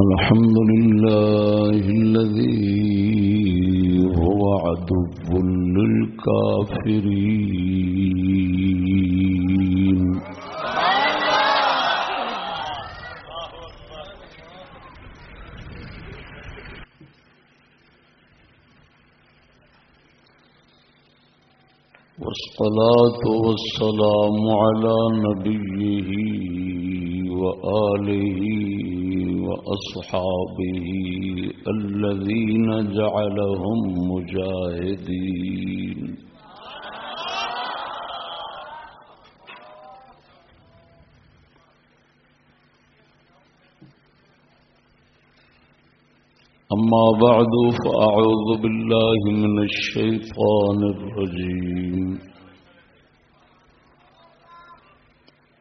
الحمد لله الذي هو عدو للكافرين والصلاة والسلام على نبيه وآله وأصحابه الذين جعلهم مجاهدين. أما بعد فأعوذ بالله من الشيطان الرجيم.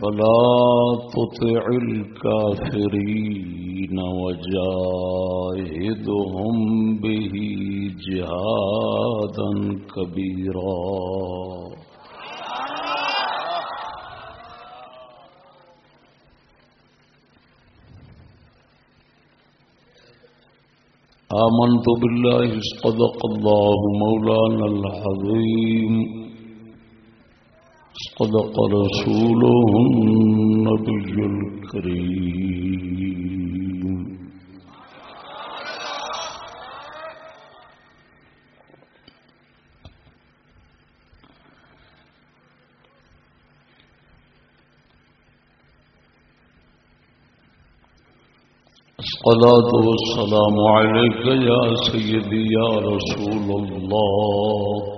فلا تطع الكافرين وجاهدهم به جهادا كبيرا. آمنت بالله صدق الله مولانا العظيم. صدق رسوله النبي الكريم. الصلاة والسلام عليك يا سيدي يا رسول الله.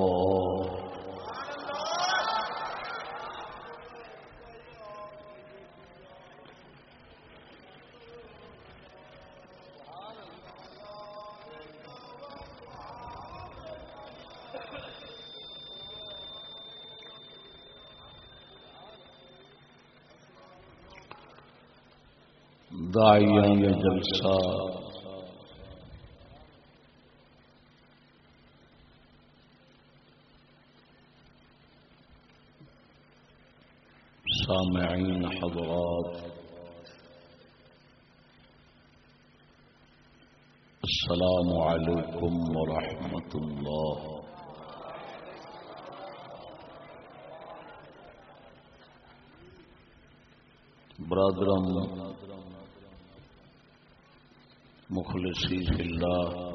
دائیاں جلسہ۔ سامعین حضرات۔ السلام علیکم ورحمۃ اللہ۔ برادرم مخلصی فی اللہ۔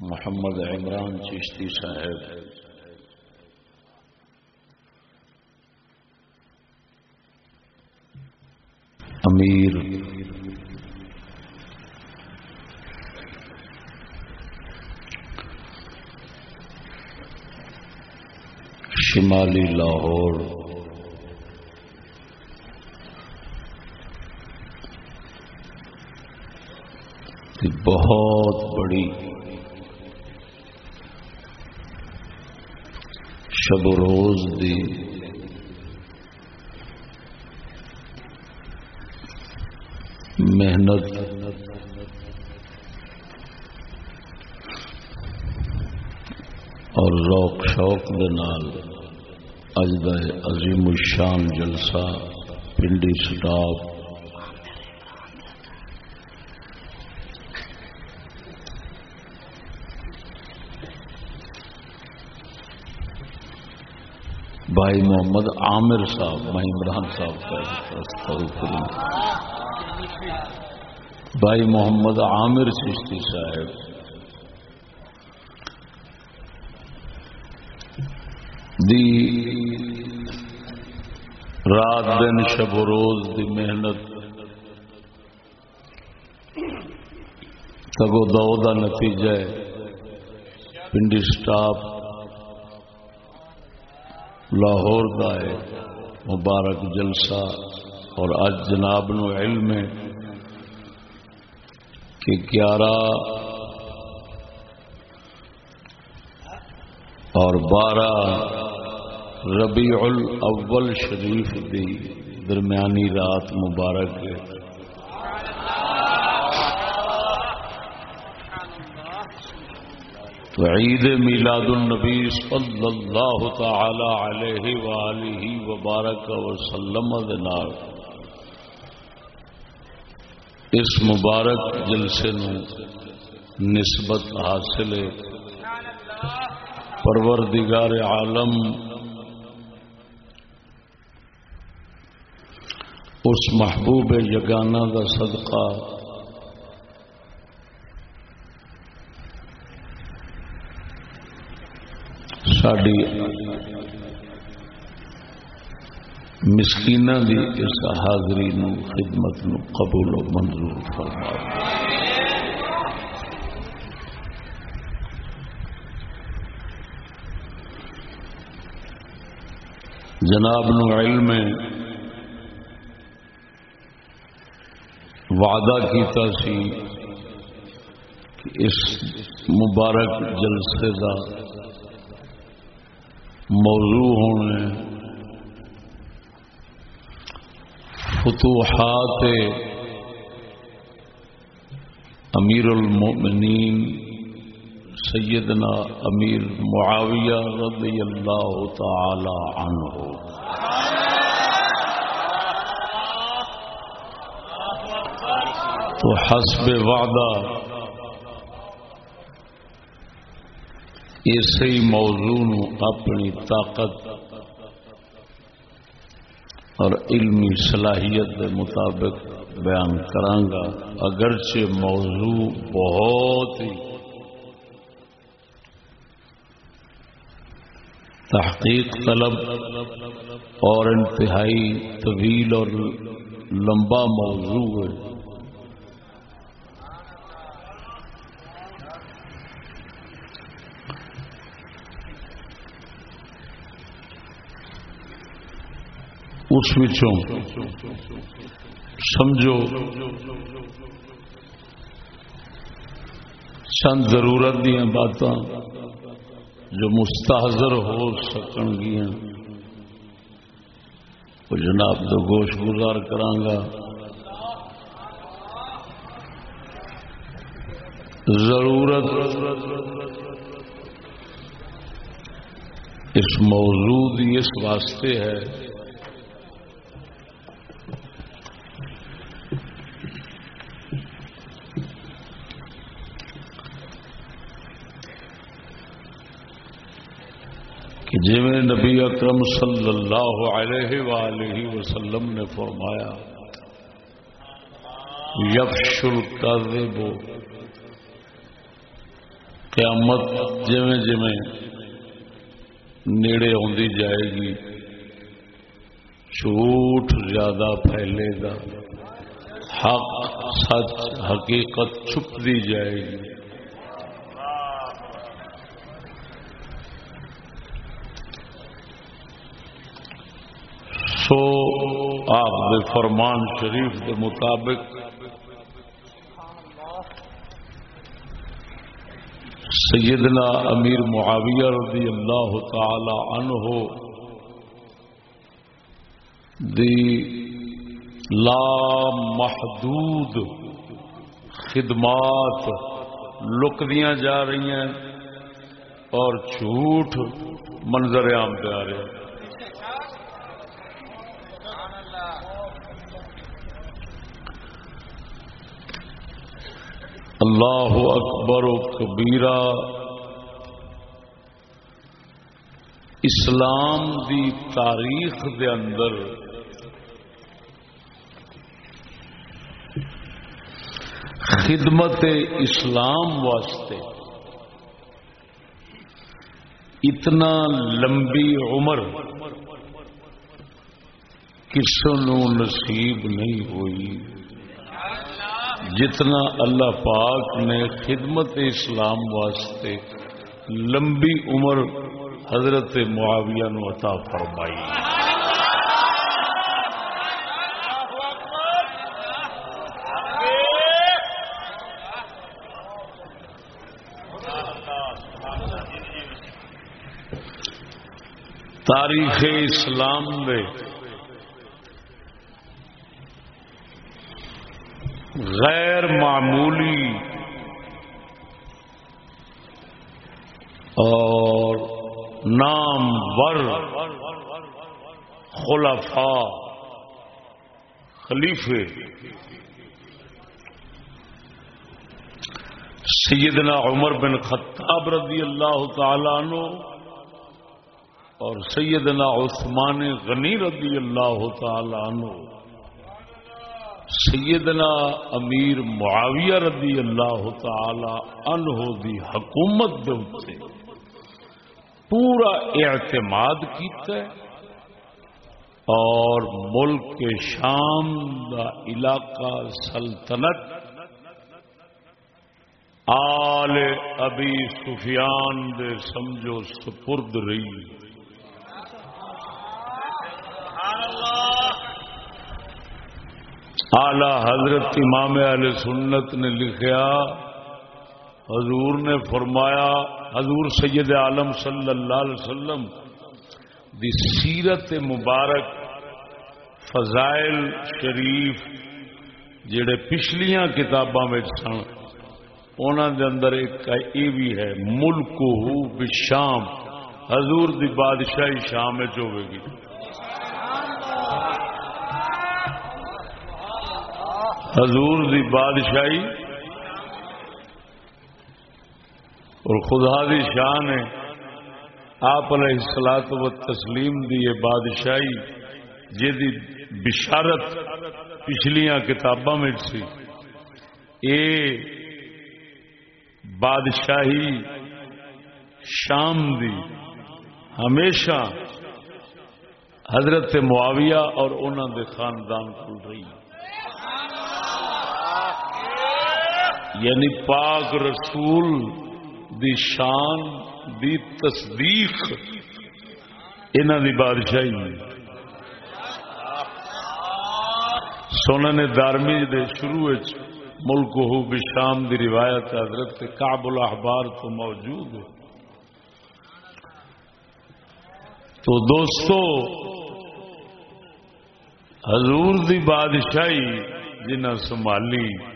محمد عمران چشتی صاحب امیر شمالی لاہور۔ کی بہت بڑی شب و روز دی محنت اور روک شوق دے نال اج دا عظیم الشان جلسہ، پنڈی سٹاپ بھائی محمد عامر صاحب میں عمران صاحب کا بھائی محمد عامر چشتی صاحب۔ دی رات دن شب و روز دی محنت۔ تگو دو دا نتیجہ ہے۔ پنڈی سٹاپ لاہور کا ہے۔ مبارک جلسہ۔ اور اج جناب نو علم ہے کہ گیارہ اور بارہ ربیع الاول شریف دی درمیانی رات مبارک تو عید میلاد النبی صلی اللہ تعالی علیہ وآلہ وبارک وسلم دنار اس مبارک جلسے نو نسبت حاصل پروردگار عالم اس محبوب یگانہ کا صدقہ۔ ساری مسکین کی اس حاضری نو، خدمت نو قبول و منظور فرما جناب نو علم وعدہ کیتا سی کہ اس مبارک جلسے کا موضوع ہونے فتوحات امیر المؤمنین سیدنا امیر معاویہ رضی اللہ تعالی عنہ۔ تو حسب وعدہ اسی موضوع اپنی طاقت اور علمی صلاحیت کے مطابق بیان کرانگا۔ اگرچہ موضوع بہت ہی تحقیق طلب اور انتہائی طویل اور لمبا موضوع ہے۔ اس سمجھو، چند ضرورت دیا باتاں جو مستحضر ہو سکن گیا وہ جناب تو گوش گزار کرانگا۔ ضرورت اس موجود اس واسطے ہے کہ جی میں نبی اکرم صلی اللہ علیہ وآلہ وسلم نے فرمایا یفش القذب قیامت جویں جویں نیڑے ہوندی جائے گی، جھوٹ زیادہ پھیلے گا، حق سچ حقیقت چھپ دی جائے گی۔ سو آپ دے فرمان شریف کے مطابق سیدنا امیر معاویہ رضی اللہ تعالی عنہ دی لا محدود خدمات لک دیا جا رہی ہیں اور جھوٹ منظر عام پہ آ رہے ہیں۔ اللہ اکبر و کبیرہ۔ اسلام دی تاریخ دے اندر خدمت اسلام واسطے اتنا لمبی عمر کسی نصیب نہیں ہوئی۔ جتنا اللہ پاک نے خدمت اسلام واسطے لمبی عمر حضرت معاویہ نو عطا فرمائی۔ تاریخ اسلام میں غیر معمولی۔ اور نام ور خلفاء، خلیفے۔ سیدنا عمر بن خطاب رضی اللہ تعالی عنہ اور سیدنا عثمان غنی رضی اللہ تعالی عنہ۔ سیدنا امیر معاویہ رضی اللہ تعالی عنہ دی حکومت دے پورا اعتماد کیتا ہے اور ملک کے شام دا علاقہ سلطنت آل ابی سفیان دے سمجھو سپرد رہی۔ اعلی حضرت امام علیہ سنت نے لکھا حضور نے فرمایا، حضور سید عالم صلی اللہ علیہ وسلم دی سیرت مبارک فضائل شریف جڑے پچھلیاں کتاباں سن انہوں دے اندر ایک یہ بھی ہے ملک بشام، حضور دی بادشاہی شام ہوے گی۔ حضور دی بادشاہی اور خدا دی شان ہے۔ آپ علیہ و تسلیم دی یہ بادشاہی جی بشارت پچھلیاں کتاباں میں سی۔ اے بادشاہی شام دی، ہمیشہ حضرت معاویہ اور انہوں دے خاندان کھل رہی۔ یعنی پاک رسول دی شان دی تصدیق انہوں دی بادشاہی سونا نے دارمی دے شروع ملک ہو بشام دی روایت حضرت کعب الاحبار تو موجود ہے۔ تو دوستو، حضور دی بادشاہی جنہ سنبھالی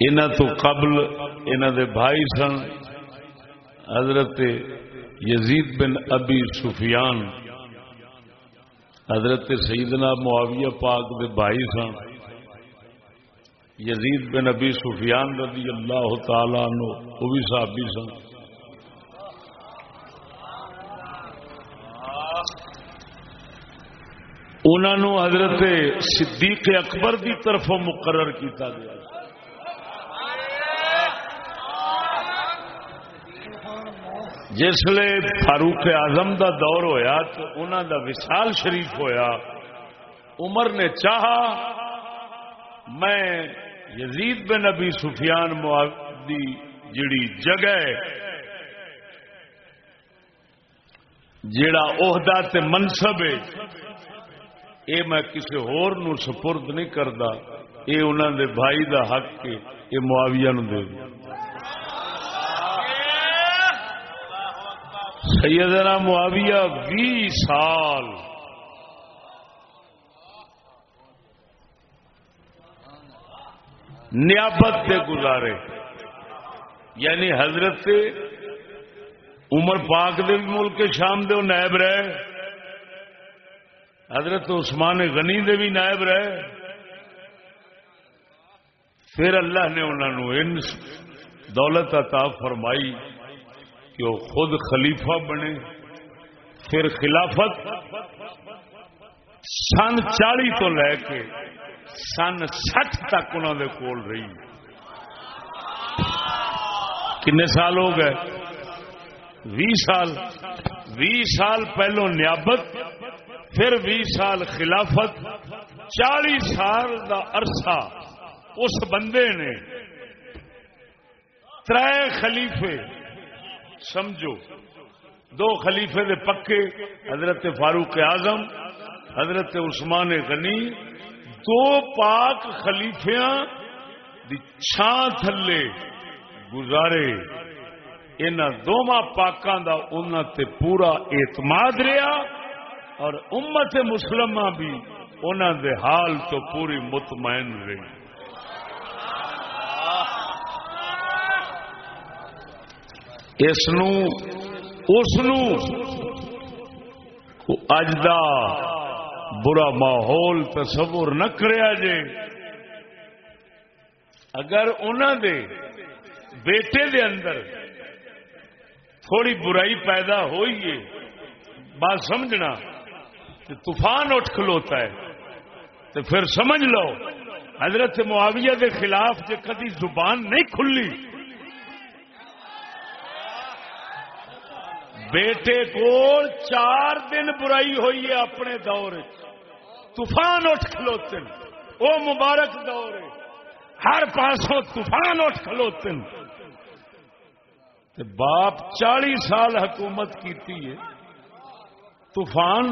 ان تو قبل ان دے بھائی سن، حضرت یزید بن ابی سفیان، حضرت سیدنا معاویہ پاک دے بھائی سن، یزید بن ابی سفیان رضی اللہ تعالی عنہ، وہ بھی صحابی سن۔ انہوں حضرت صدیق اکبر کی طرفوں مقرر کیتا گیا۔ جسے فاروق آزم دا دور ہویا تو انہوں دا وسال شریف ہویا۔ عمر نے چاہا، میں یزید بن نبی سفیان دی جڑی جگہ جڑا عہدہ تے منصب ہے، اے میں کسی ہور نو سپرد نہیں کرتا اے انہوں دے بھائی دا حق کے اے معاویہ نو دے دیا سیدنا معاویہ بھی سال۔ نیابت سے گزارے۔ یعنی حضرت عمر پاک دے بھی ملک شام دے نائب رہے۔ حضرت عثمان غنی دے بھی نائب رہے۔ پھر اللہ نے انہوں دولت عطا فرمائی۔ کہ وہ خود خلیفہ بنے، پھر خلافت سن چالی تو لے کے سن سٹھ تک انہوں دے کول رہی۔ کنے سال ہو گئے؟ بھی سال بھی سال پہلو نیابت، پھر بھی سال خلافت۔ چالی سال دا عرصہ اس بندے نے تر خلیفے سمجھو، دو خلیفے دے پکے، حضرت فاروق اعظم، حضرت عثمان غنی، دو پاک خلیفیاں دی چھان تھلے گزارے۔ ان دونوں پاکوں کا انہوں تے پورا اعتماد رہا اور امت مسلمہ بھی انہوں دے حال تو پوری مطمئن رہی۔ اس اج دا برا ماحول تصور نہ کریا جے اگر انہوں دے بیٹے دے اندر تھوڑی برائی پیدا ہوئی ہے بات سمجھنا کہ طوفان اٹھ کھلوتا ہے تو پھر سمجھ لو حضرت معاویہ دے خلاف جے کدی زبان نہیں کھلی بیٹے کو چار دن برائی ہوئی ہے اپنے دور طوفان اٹھ کھلوتے وہ مبارک دور ہے۔ ہر پاسوں طوفان اٹھ کھلوتے باپ چالی سال حکومت کیتی ہے۔ طوفان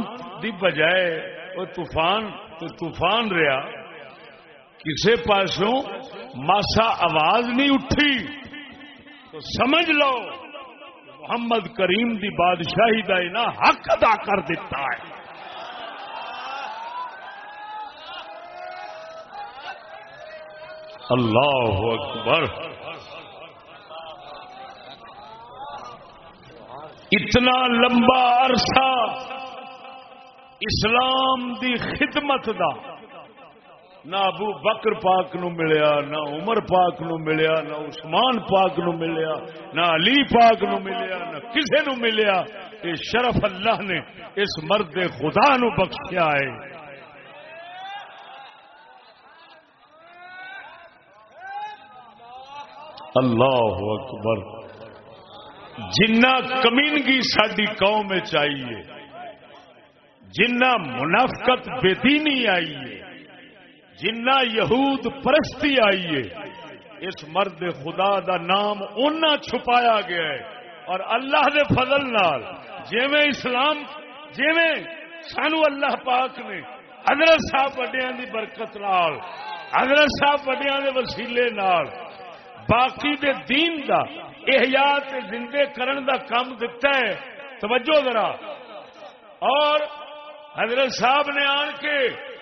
دی بجائے وہ طوفان تو طوفان رہا۔ کسی پاسوں ماسا آواز نہیں اٹھی۔ تو سمجھ لو۔ محمد کریم دی بادشاہی کا حق ادا کر دیتا ہے۔ اللہ اکبر۔ اتنا لمبا عرصہ اسلام دی خدمت دا نہ ابو بکر پاک نو ملیا، نہ عمر پاک نو ملیا، نہ عثمان پاک نو ملیا، نہ علی پاک نو ملیا، نہ کسے نو ملیا۔ یہ شرف اللہ نے اس مرد خدا نو بخشیا ہے۔ اللہ اکبر۔ جنہ کمینگی ساری قوم چاہیے جنہ منافقت بے دینی آئیے جنہ یہود پرستی آئیے اس مرد خدا دا نام اونا چھپایا گیا ہے۔ اور اللہ دے فضل نال جیویں اسلام، جیویں سانو اللہ پاک نے حضرت صاحب وڈیاں دی برکت نال، حضرت صاحب وڈیاں دے وسیلے نال باقی دے دین دا احیاء تے زندے کرن دا کام دتا ہے۔ توجہ ذرا۔ اور حضرت صاحب نے آن کے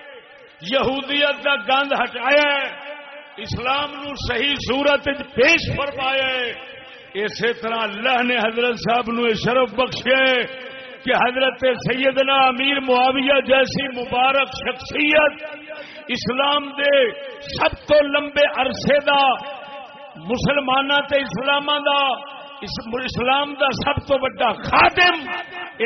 یہودیت دا گند ہٹایا اسلام نو صحیح صورت پیش فرمایا اسی طرح اللہ نے حضرت صاحب نو شرف بخشے کہ حضرت سیدنا امیر معاویہ جیسی مبارک شخصیت اسلام دے سب تو لمبے عرصے دا مسلمان اسلام دا اسلام دا سب تو بڑا خادم،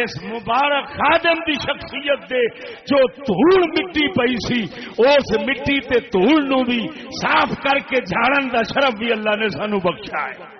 اس مبارک خادم دی شخصیت دے جو دھول مٹی پئی سی، اس مٹی تے دھول نو بھی صاف کر کے جھاڑن دا شرف بھی اللہ نے سانو بخشا ہے۔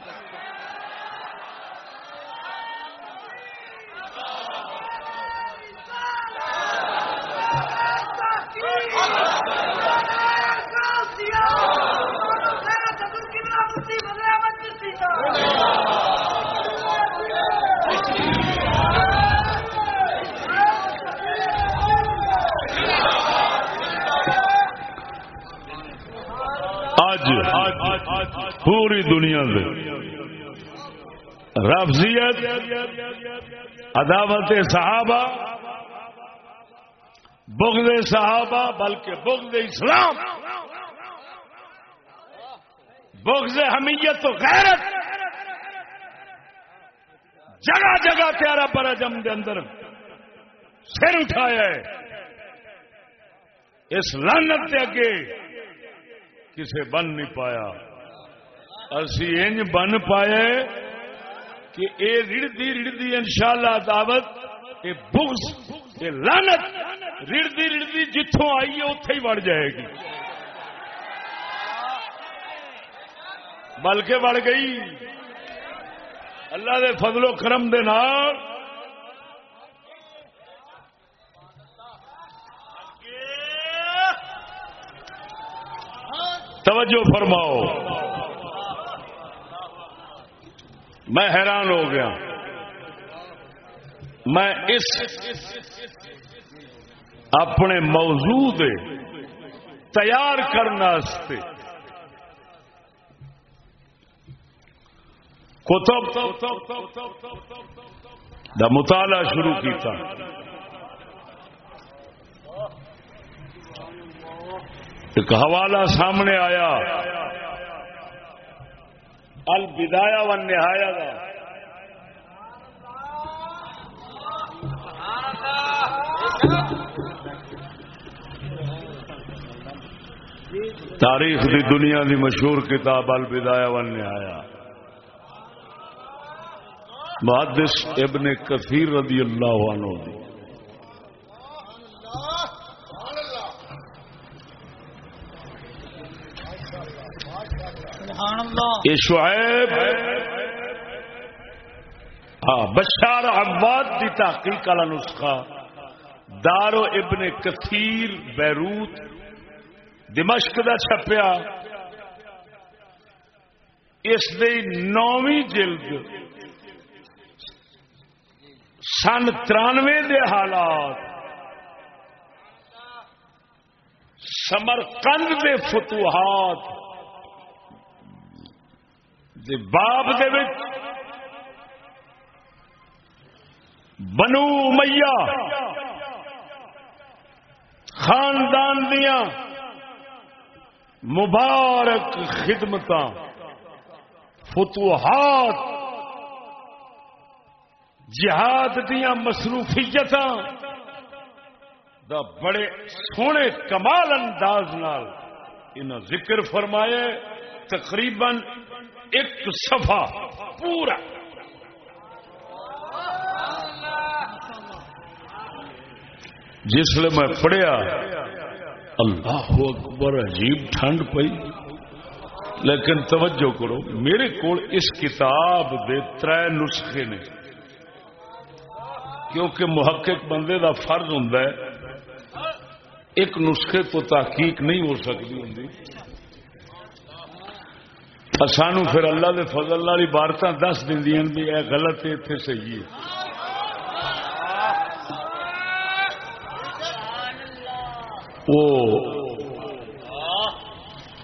پوری دنیا سے رفضیت، عداوت صحابہ، بغض صحابہ، بلکہ بغض اسلام۔ بغض حمیت و غیرت۔ جگہ جگہ پیارا پر جم کے اندر سر اٹھایا ہے۔ اس لانت کے اگے کسے بن نہیں پایا۔ اسی انج بن پائے کہ اے رڑتی رڑتی ان شاء اللہ دعوت یہ بغض یہ لانت رڑتی رڑتی جتوں آئی ہے اتے ہی بڑھ جائے گی۔ بلکہ بڑھ گئی۔ اللہ دے فضل و کرم دے نال توجہ فرماؤ۔ میں حیران ہو گیا۔ میں اس اپنے موضوع دے تیار کرنے کتب دا مطالعہ شروع کیتا۔ ایک حوالہ سامنے آیا۔ البدایا و نہایا کا تاریخ دی دنیا دی مشہور کتاب البدایا و نہایا محدث ابن کثیر رضی اللہ عنہ دی۔ یہ شعیب ہاں بشار عباد کی تحقیق والا نسخہ، دارو ابن کثیر بیروت، دمشق دا چھپیا۔ اس نویں جلد سن ترانوے دے حالات سمرکند دے فتوحات۔ دے باب دے وچ بنو میا خاندان دیا مبارک خدمت فتوحات، جہاد دیا مصروفیت دا بڑے سونے کمال انداز نال ذکر فرمائے، تقریباً ایک صفحہ پورا۔ جس میں پڑھیا، اللہ اکبر، عجیب ٹھنڈ پئی۔ لیکن توجہ کرو، میرے کو اس کتاب دے تر نسخے نے۔ کیونکہ محقق بندے دا فرض ہوں ایک نسخے تو تحقیق نہیں ہو سکتی ہوں سانو پھر اللہ دے فضل والی عبارت دس دیا بھی یہ غلط ہے اتنے صحیح ہے۔ وہ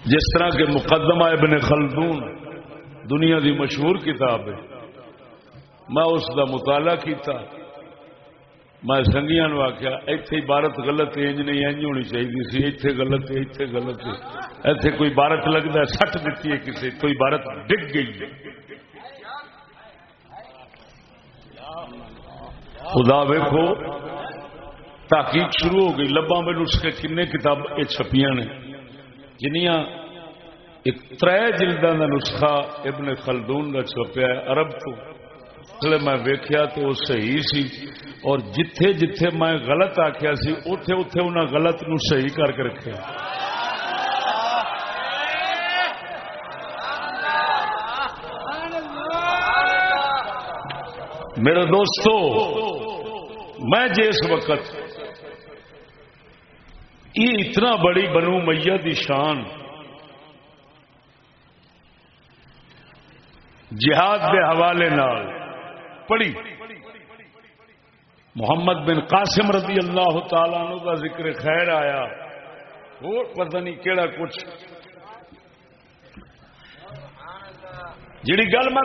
جس طرح کے مقدمہ ابن خلدون دنیا دی مشہور کتاب ہے، میں اس کا مطالعہ کیتا۔ میں سنگیا نو آخیا اتنے عبارت غلط انج نہیں انج ہونی چاہیے سی اتنے غلط ہے اتنے غلط۔ ہے اتنے کوئی عبارت لگتا سٹ دیتی ہے کسی کوئی عبارت ڈگ گئی۔ ہے خدا ویکو تحقیق شروع ہو گئی۔ لبا میں نسخے کن کتاب یہ چھپیاں نے۔ جنیاں ایک تر جلدوں کا نسخہ ابن خلدون کا چھپیا ہے، عرب تو۔ میں ویکیا تو وہ صحیح سی۔ اور جتھے جتھے میں غلط آخیا سی اتے اتے انہیں غلط نو صحیح کر کے رکھا میرے دوستو، میں جس وقت یہ اتنا بڑی بنو میاں دی شان، جہاد کے حوالے نال پڑھی۔ محمد بن قاسم رضی اللہ تعالی عنہ کا ذکر خیر آیا۔ اور پتہ نہیں کیڑا کچھ۔ جڑی گل میں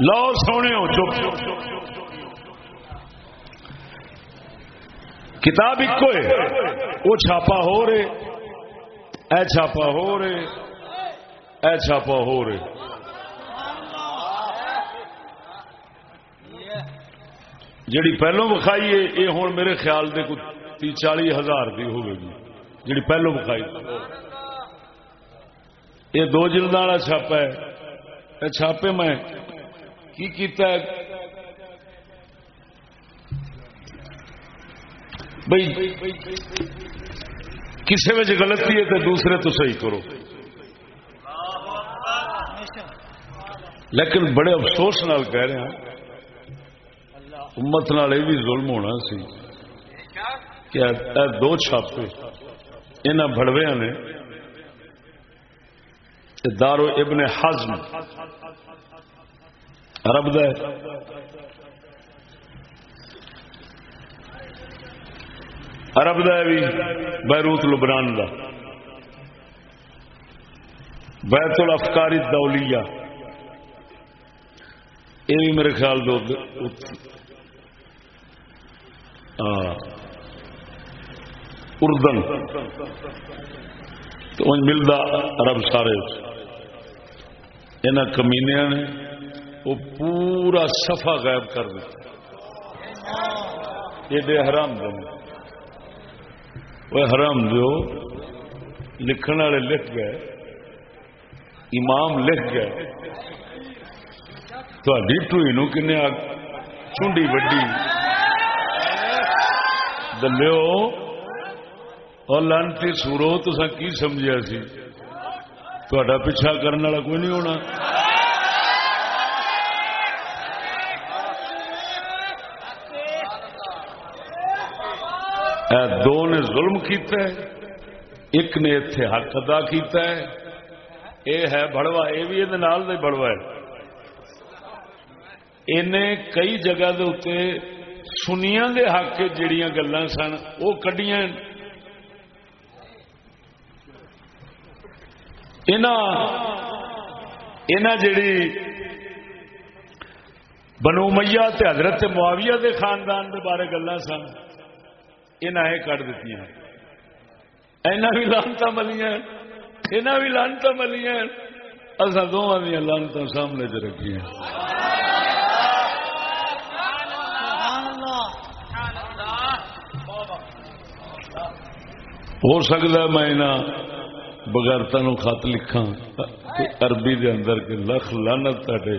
لو سونے ہو چپ کتاب ایک وہ چھاپا ہو رہے، اے چھاپا ہو رہے۔ اے چھاپا ہو رہے جیڑی پہلو بکھائی ہے یہ ہوں میرے خیال دے کو تی چالی ہزار کی ہوگی جیڑی پہلو بکھائی یہ دو جلد والا چھاپا ہے۔ چھاپے میں کی کیتا ہے؟ بھائی کسی میں غلطی ہے تو دوسرے تو صحیح کرو۔ لیکن بڑے افسوس نال کہہ رہے ہیں، امت نال یہ بھی ظلم ہونا سی کہ دو چھاپے یہاں بڑویا نے دارو ابن حزم عرب دا عرب دا بھی بیروت لبنان دا۔ بیت الافکاری دولیہ یہ بھی میرے خیال دو اردن۔ تو ملتا عرب سارے۔ یہاں کمینیا نے وہ پورا سفا غائب کر دیا یہ حرام دن وہ حرام دو لکھن والے لکھ گئے، امام لکھ گئے۔ تھی ٹوئی نو کن چونڈی وڈی دلو اور لانتی سورو تو کی سمجھا سی تا پیچھا کرنے والا کوئی نہیں ہونا دو نے ظلم کیتا ہے ایک نے اتے حق ادا کیتا ہے اے ہے بڑوا یہ بھی یہ بڑوا ہے انہیں کئی جگہ دے اتنے سنیا دے حق جڑیاں گلان سن وہ کڈیاں جڑی بنو میا حضرت معاویہ دے خاندان دے بارے گلان سن یہ کٹ دیتی اینا بھی لانتا ملیاں یہاں بھی لانتا ملیاں اصا دونوں دیا لانتا سامنے چ رکھی ہو سکتا میں بغیرتا نو خط لکھا عربی دے اندر کے لکھ لانت تے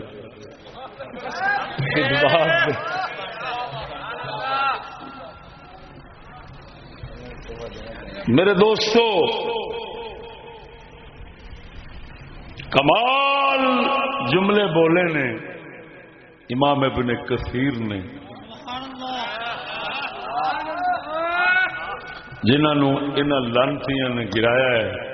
میرے دوستو، کمال جملے بولے نے، امام ابن کثیر نے جنہوں ان لانتیاں نے گرایا ہے۔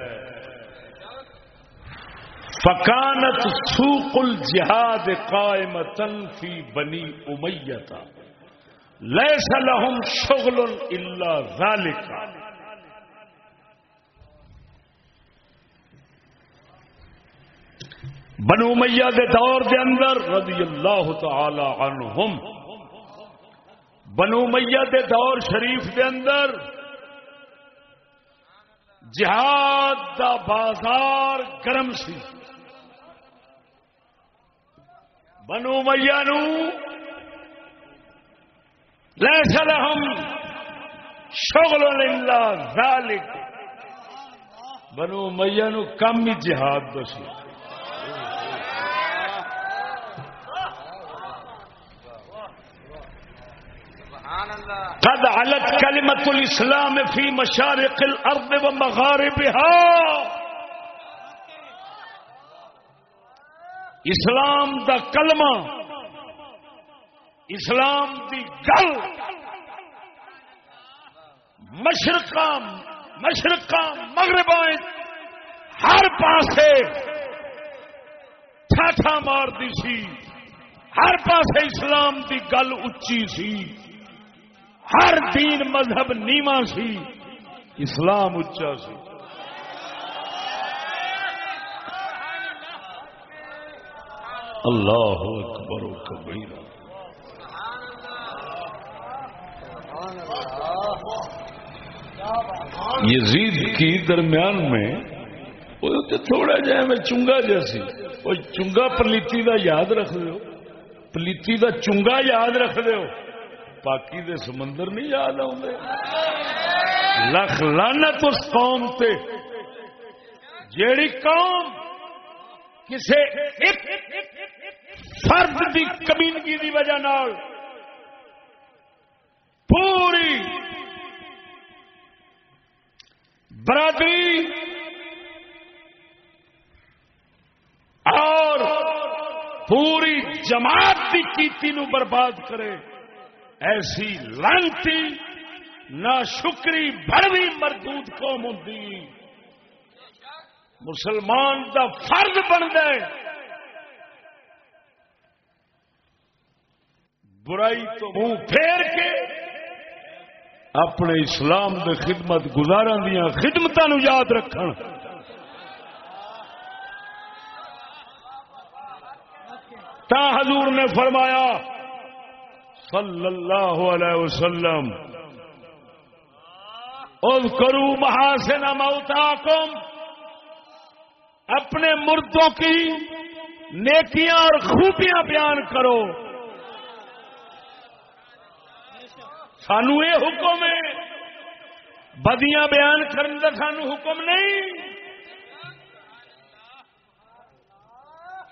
فکانت سوق الجہاد قائمتن فی بنی امیتا لیس لهم شغل الا ذالک بنو میاں دے دور دے اندر رضی اللہ تعالی عنہم۔ بنو میاں دے دور شریف دے اندر جہاد دا بازار گرم سی۔ بنو میاں نو لیس لہم شغل اللہ ذالک۔ بنو میاں نو کم ہی جہاد دسی قد علت کلمت الاسلام فی مشارق الارض و مغاربها اسلام دا کلمہ اسلام دی گل. مشرقہ مشرقہ مغرب ہر پاسے ٹھاٹھا مار دی سی۔ ہر پاسے اسلام دی گل اچھی سی۔ ہر دین مذہب نیما سی، اسلام اچا سی۔ اللہ اکبر و کبیرہ۔ یزید کی درمیان میں تھوڑا جہا میں چنگا جیسی۔ وہ چنگا پلیتی دا یاد رکھ دو پلیتی دا چنگا یاد رکھ دو پاکی دے سمندر نہیں یاد آتے لکھ لانت اس قوم تے۔ جیڑی قوم کسے فرد دی کمینگی دی وجہ نال پوری برادری اور پوری جماعت کی کیتی نو برباد کرے۔ ایسی لانتی نہ شکری بڑوی مردود قوم ہوں مسلمان دا فرض بن گئے برائی تو منہ پھیر کے اپنے اسلام دے خدمت گزارا دیا خدمت یاد رکھن۔ تا حضور نے فرمایا صلی اللہ علیہ وسلم۔ کرو محاسن موتا کم اپنے مردوں کی نیکیاں اور خوبیاں بیان کرو۔ سانو یہ حکم ہے۔ بدیاں بیان کرنے کا سانو حکم نہیں۔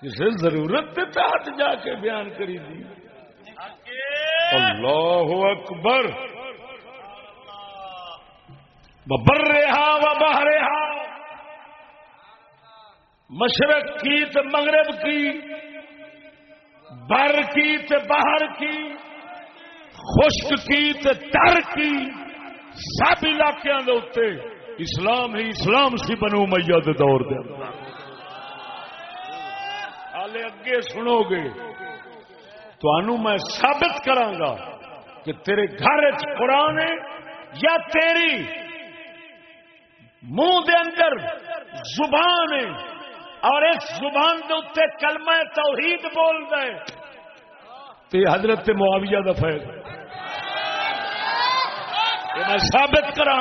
کسی ضرورت کے تحت جا کے بیان کری دی۔ اللہ اکبر۔ بر رہا و بہ رہا مشرق کی تو مغرب کی، بر کی تو باہر کی، خشک کی تو تر کی، سب علاقوں کے اسلام ہی اسلام سی بنو میت دور دے اگے سنو گے۔ تو میں ثابت کرا کہ تیرے گھر قرآن ہے یا تیری منہ دے اندر زبان ہے اور اس زبان کے اتنے کلمہ توحید بول رہے تو حضرت معاویہ دا فیض۔ میں ثابت کرا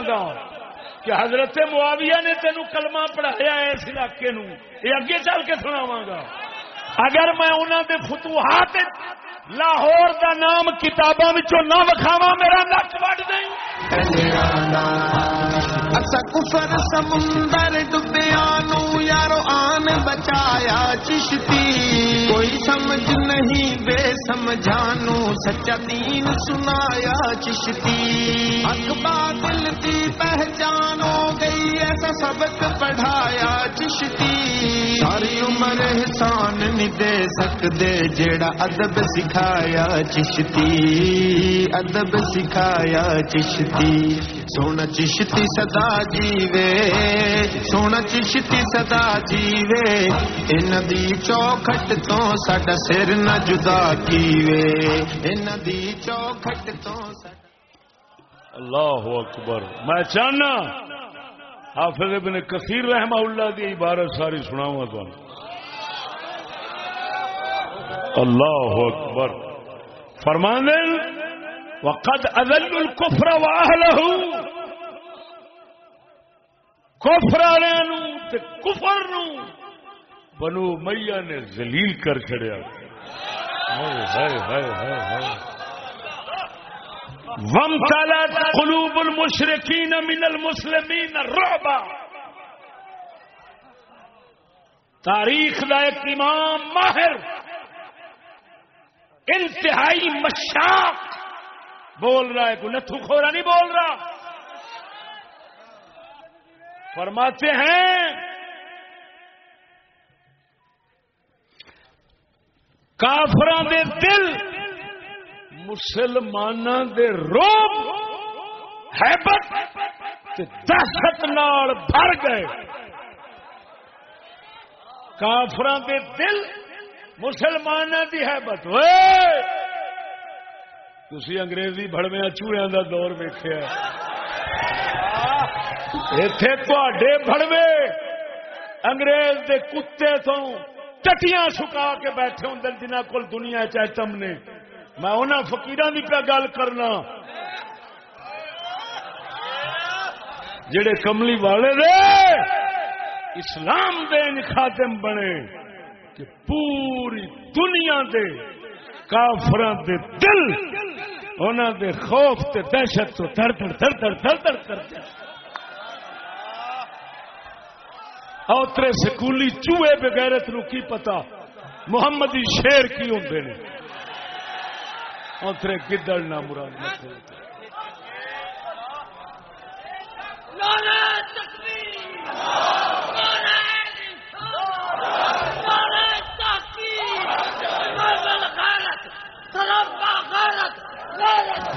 کہ حضرت معاویہ نے تینوں کلمہ پڑھایا ہے اس علاقے نو یہ اگے چل کے سناواں گا۔ اگر میں انہوں دے فتوحات لاہور دا نام کتاباں نہ وکھاوا میرا نک وڈ دیں اچھا کفر سمندر ڈبیا نو یارو آن بچایا، چشتی سمجھ نہیں، بے سمجھانو، سچا دین سنایا چشتی۔ اخبار دل کی پہچان ہو گئی، ایسا سبق پڑھایا چشتی۔ ساری عمر احسان نہیں دے سکتے، جیڑا ادب سکھایا چشتی۔ ادب سکھایا چشتی۔ سونا چشتی سدا جیوے، سونا چشتی سدا جیوے ان دی چوکھٹ تو سڈا سر نہ جدا کیوے۔ ان دی چوکھٹ تو اللہ اکبر۔ میں چاہنا حافظ ابن کثیر رحمہ اللہ دی عبارت ساری سناؤں تو اللہ اکبر۔ فرمانے وقد اذل الكفر وأهله. کفر والے کفر نو بنو میاں نے ذلیل کر ومتلت قلوب المشرقین من المسلمین رعبا۔ تاریخ دا ایک امام ماہر۔ انتہائی مشاق۔ بول رہا ہے، کوئی نتھو کھورا نہیں بول رہا۔ فرماتے ہیں کافران دے دل مسلمان دے روب حیبت دہشت نال بھر گئے۔ کافران دے دل مسلمان دی حیبت۔ تھی انگریزی بڑویا چوہیا کا دور ویخیا اتے تے بڑوے انگریز دے کتے تو ٹٹیاں سکا کے بیٹھے ہوں جنہ کول دنیا چیٹم نے۔ میں انہوں فکیر کی پہ گل کرنا۔ جڑے کملی والے دے اسلام دے خاتم بنے کہ پوری دنیا دے کافر دے دل انہوں دے خوف تے دہشت تو تھر تھر تھر تھر تھر تھر کرتے اوترے سکولی چوہے بغیرت نو کی پتا محمدی شیر کی ہوں نے۔ اترے گدڑ نہ مراد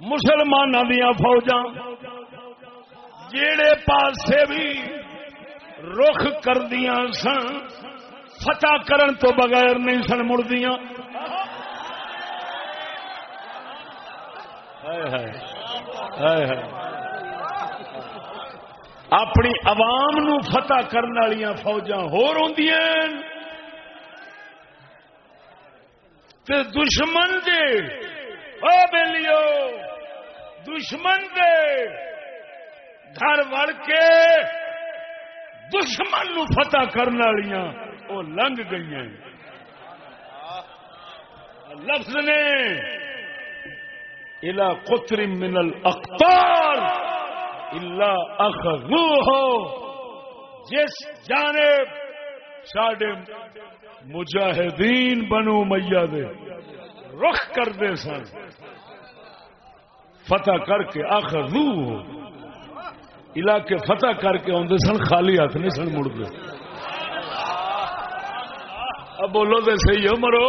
مسلمانوں دیا فوجاں، جیڑے پاسے بھی رخ کردیاں سن، فتح کرن تو بغیر نہیں سن مڑدیاں۔ اپنی عوام نو فتح کرنے والی فوجاں ہور دشمن دے او بیلیو دشمن دے۔ گھر وڑ کے دشمن نو فتح کرنے والی وہ لنگ گئی ہیں لفظ نے الى قطر من الاقطار الا اخذوه جس جانب ساڈے مجاہدین بنو میاں دے۔ رخ کرتے سن۔ فتح کر کے اخذوه علاقے فتح کر کے آدھے سن، خالی ہاتھ نہیں سن مڑتے۔ اب بولو تو صحیح ہو، مرو۔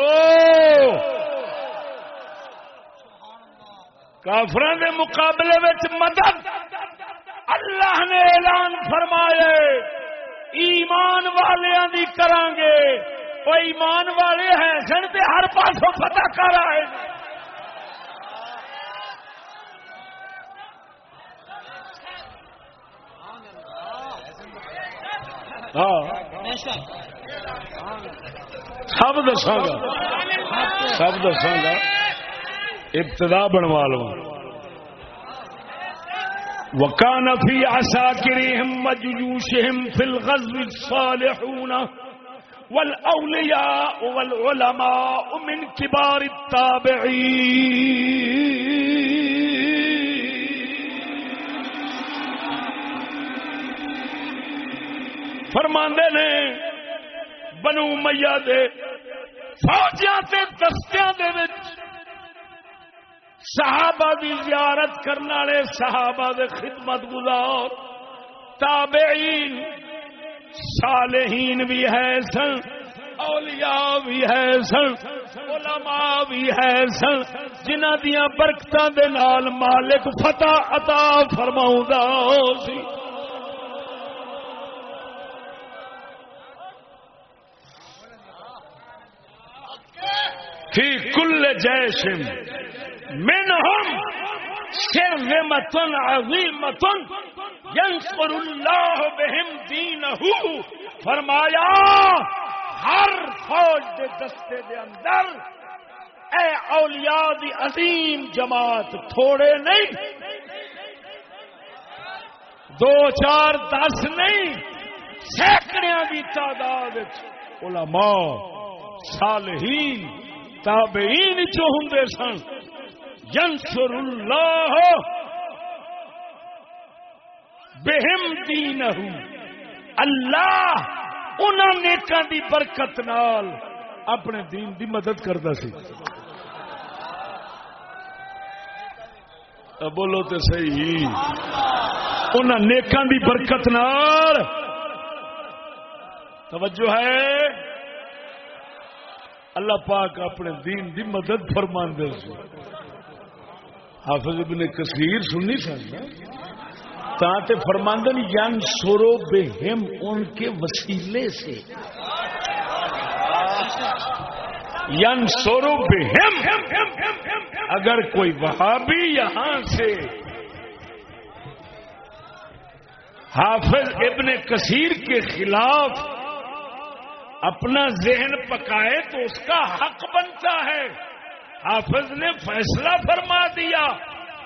کافران دے مقابلے مدد۔ اللہ نے اعلان فرمایا ایمان والیاں دی کران گے وہ ایمان والے ہیں سن تے ہر پاسوں فتح کر آئے ہاں۔ سب دساگا سب دساگا ابتدا بنوا لو۔ وکان فی عساکرہم وججوشہم فی الغزو الصالحون۔ والاولیاء والعلماء من کبار التابعین فرماندے نے بنو میاں دے فوجیاں تے دستیاں دے وچ صحابہ دی زیارت کرنے والے صحابہ دے خدمت گزار تابعین صالحین بھی ہے سن، اولیاء بھی ہے سن، علماء بھی ہے سن جنہ دیا برکتاں دے نال مالک فتح عطا فرماؤں سی۔ فی کل جیش منهم شرذمة عظيمة ينصر الله بهم دينه فرمایا، ہر فوج دے دستے دے اندر اے اولیاء دی عظیم جماعت تھوڑے نہیں، دو چار دس نہیں، سینکڑیاں دی تعداد علماء، صالحین، تابعین جو ہوں سن۔ ینصر اللہ بہم دین اللہ انہوں نیکاں دی برکت نال اپنے دین دی مدد کرتا سی۔ بولو تو صحیح۔ انہوں نیکاں دی برکت نال۔ توجہ ہے۔ اللہ پاک اپنے دین دی مدد فرمان دے سی۔ حافظ ابن کثیر سننی سن تاتے فرماندن ین سورو بہم ان کے وسیلے سے۔ ین سورو بہم۔ اگر کوئی وہابی یہاں سے حافظ ابن کثیر کے خلاف اپنا ذہن پکائے تو اس کا حق بنتا ہے۔ حافظ نے فیصلہ فرما دیا۔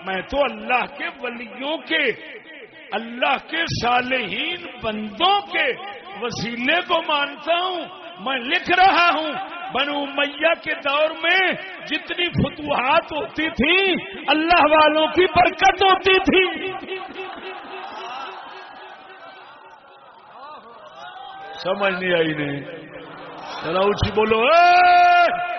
میں تو اللہ کے ولیوں کے، اللہ کے صالحین بندوں کے وسیلے کو مانتا ہوں۔ میں لکھ رہا ہوں، بنو میاں کے دور میں جتنی فتوحات ہوتی تھی، اللہ والوں کی برکت ہوتی تھی۔ سمجھ نہیں آئی نہیں۔ ذرا اچھی بولو۔ اے!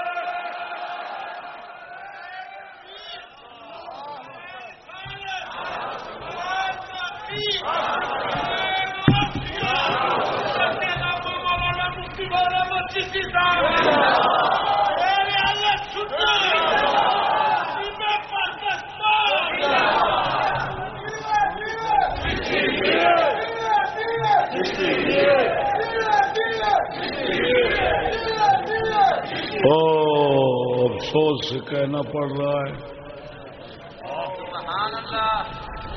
افسوس سے کہنا پڑ رہا ہے۔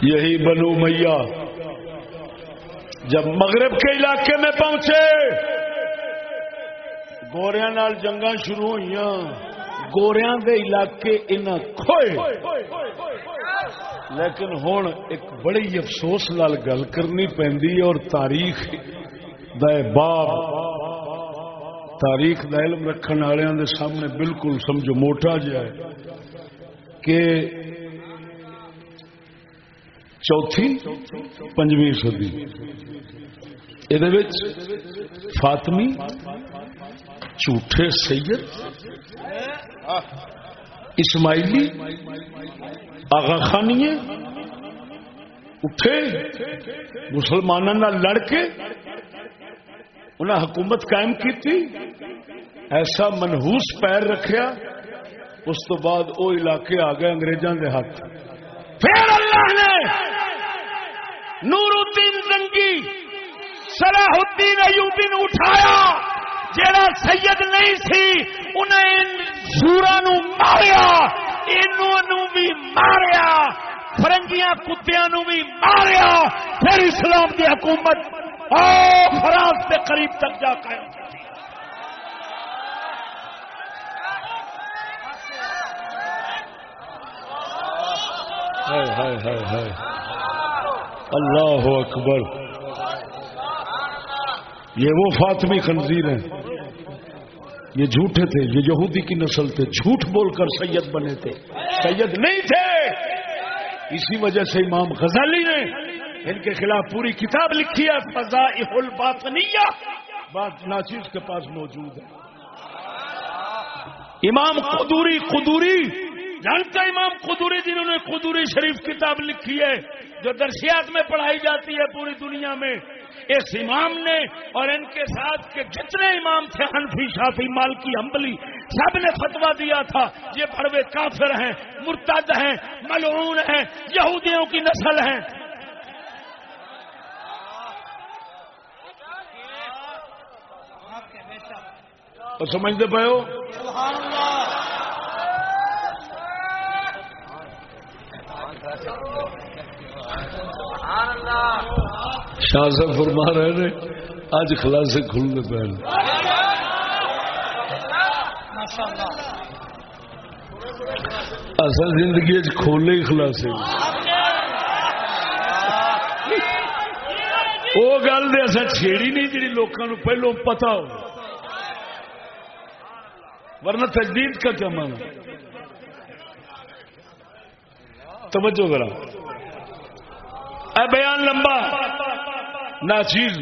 یہی بنو میاں۔ جب مغرب کے علاقے میں پہنچے گوریا نال جنگا شروع ہوئی گوریا دے علاقے ان کھوئے۔ لیکن ہوں ایک بڑی افسوس نال گل کرنی پی اور تاریخ دے باب۔ تاریخ کا علم رکھنے والوں کے سامنے بالکل سمجھو موٹا جا ہے کہ چوتھی پنجویں صدی۔ یہ فاطمی جھوٹے سید اسماعیلی آغا خانی اٹھے مسلمانوں لڑ کے انہیں حکومت قائم کی تھی ایسا منہوس پیر رکھیا، اس تو بعد وہ علاقے آ گئے انگریزوں کے ہاتھ۔ پھر اللہ نے نور الدین زنگی صلاح الدین ایوبی نے اٹھایا جڑا سید نہیں سی، انہیں سورا نو ماریا انہوں بھی ماریا، فرنگیاں کتیاں نو بھی ماریا، پھر اسلام کی حکومت فرانس کے قریب تک جا کر اللہ اکبر۔ یہ وہ فاطمی خنزیر ہیں۔ یہ جھوٹے تھے، یہ یہودی کی نسل تھے۔ جھوٹ بول کر سید بنے تھے۔ سید نہیں تھے۔ اسی وجہ سے امام غزالی نے ان کے خلاف پوری کتاب لکھی ہے فضا الباطنیہ۔ بات ناچیز کے پاس موجود ہے۔ امام قدوری قدوری۔ جانتا امام قدوری جنہوں نے قدوری شریف کتاب لکھی ہے، جو درسیات میں پڑھائی جاتی ہے پوری دنیا میں۔ اس امام نے اور ان کے ساتھ کے جتنے امام تھے، حنفی، شافی، مالکی ہمبلی سب نے فتوا دیا تھا۔ یہ بڑوے کافر ہیں، مرتد ہیں، ملعون ہیں، یہودیوں کی نسل ہیں۔ سمجھتے پے ہو؟ شاہ صاحب فرما رہے نے اج خلاصے کھلنے پہ اصل زندگی کھولے ہی خلاصے۔ وہ گل دے اصل چھیڑی نہیں جی لوگوں پہلو پتا ہو ورنہ تجدید کا کیا مانا توجہ کرا اے بیان لمبا نہ چیز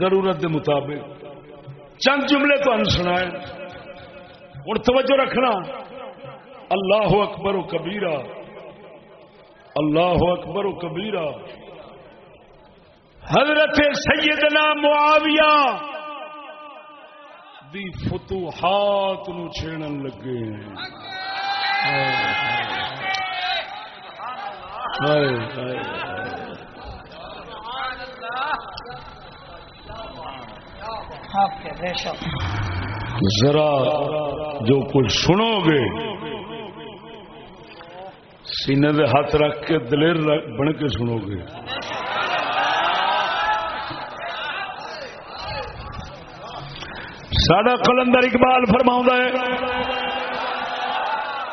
ضرورت کے مطابق۔ چند جملے تو ان سنائے ہوں توجہ رکھنا، اللہ اکبر و کبیرہ۔ اللہ اکبر و کبیرہ۔ حضرت سیدنا معاویہ دی فتوحات نو چھیڑن لگے۔ ذرا جو کچھ سنو گے، سینے دے ہاتھ رکھ کے دلیر بن کے سنو گے۔ ساڈا کلندر اقبال فرما ہے،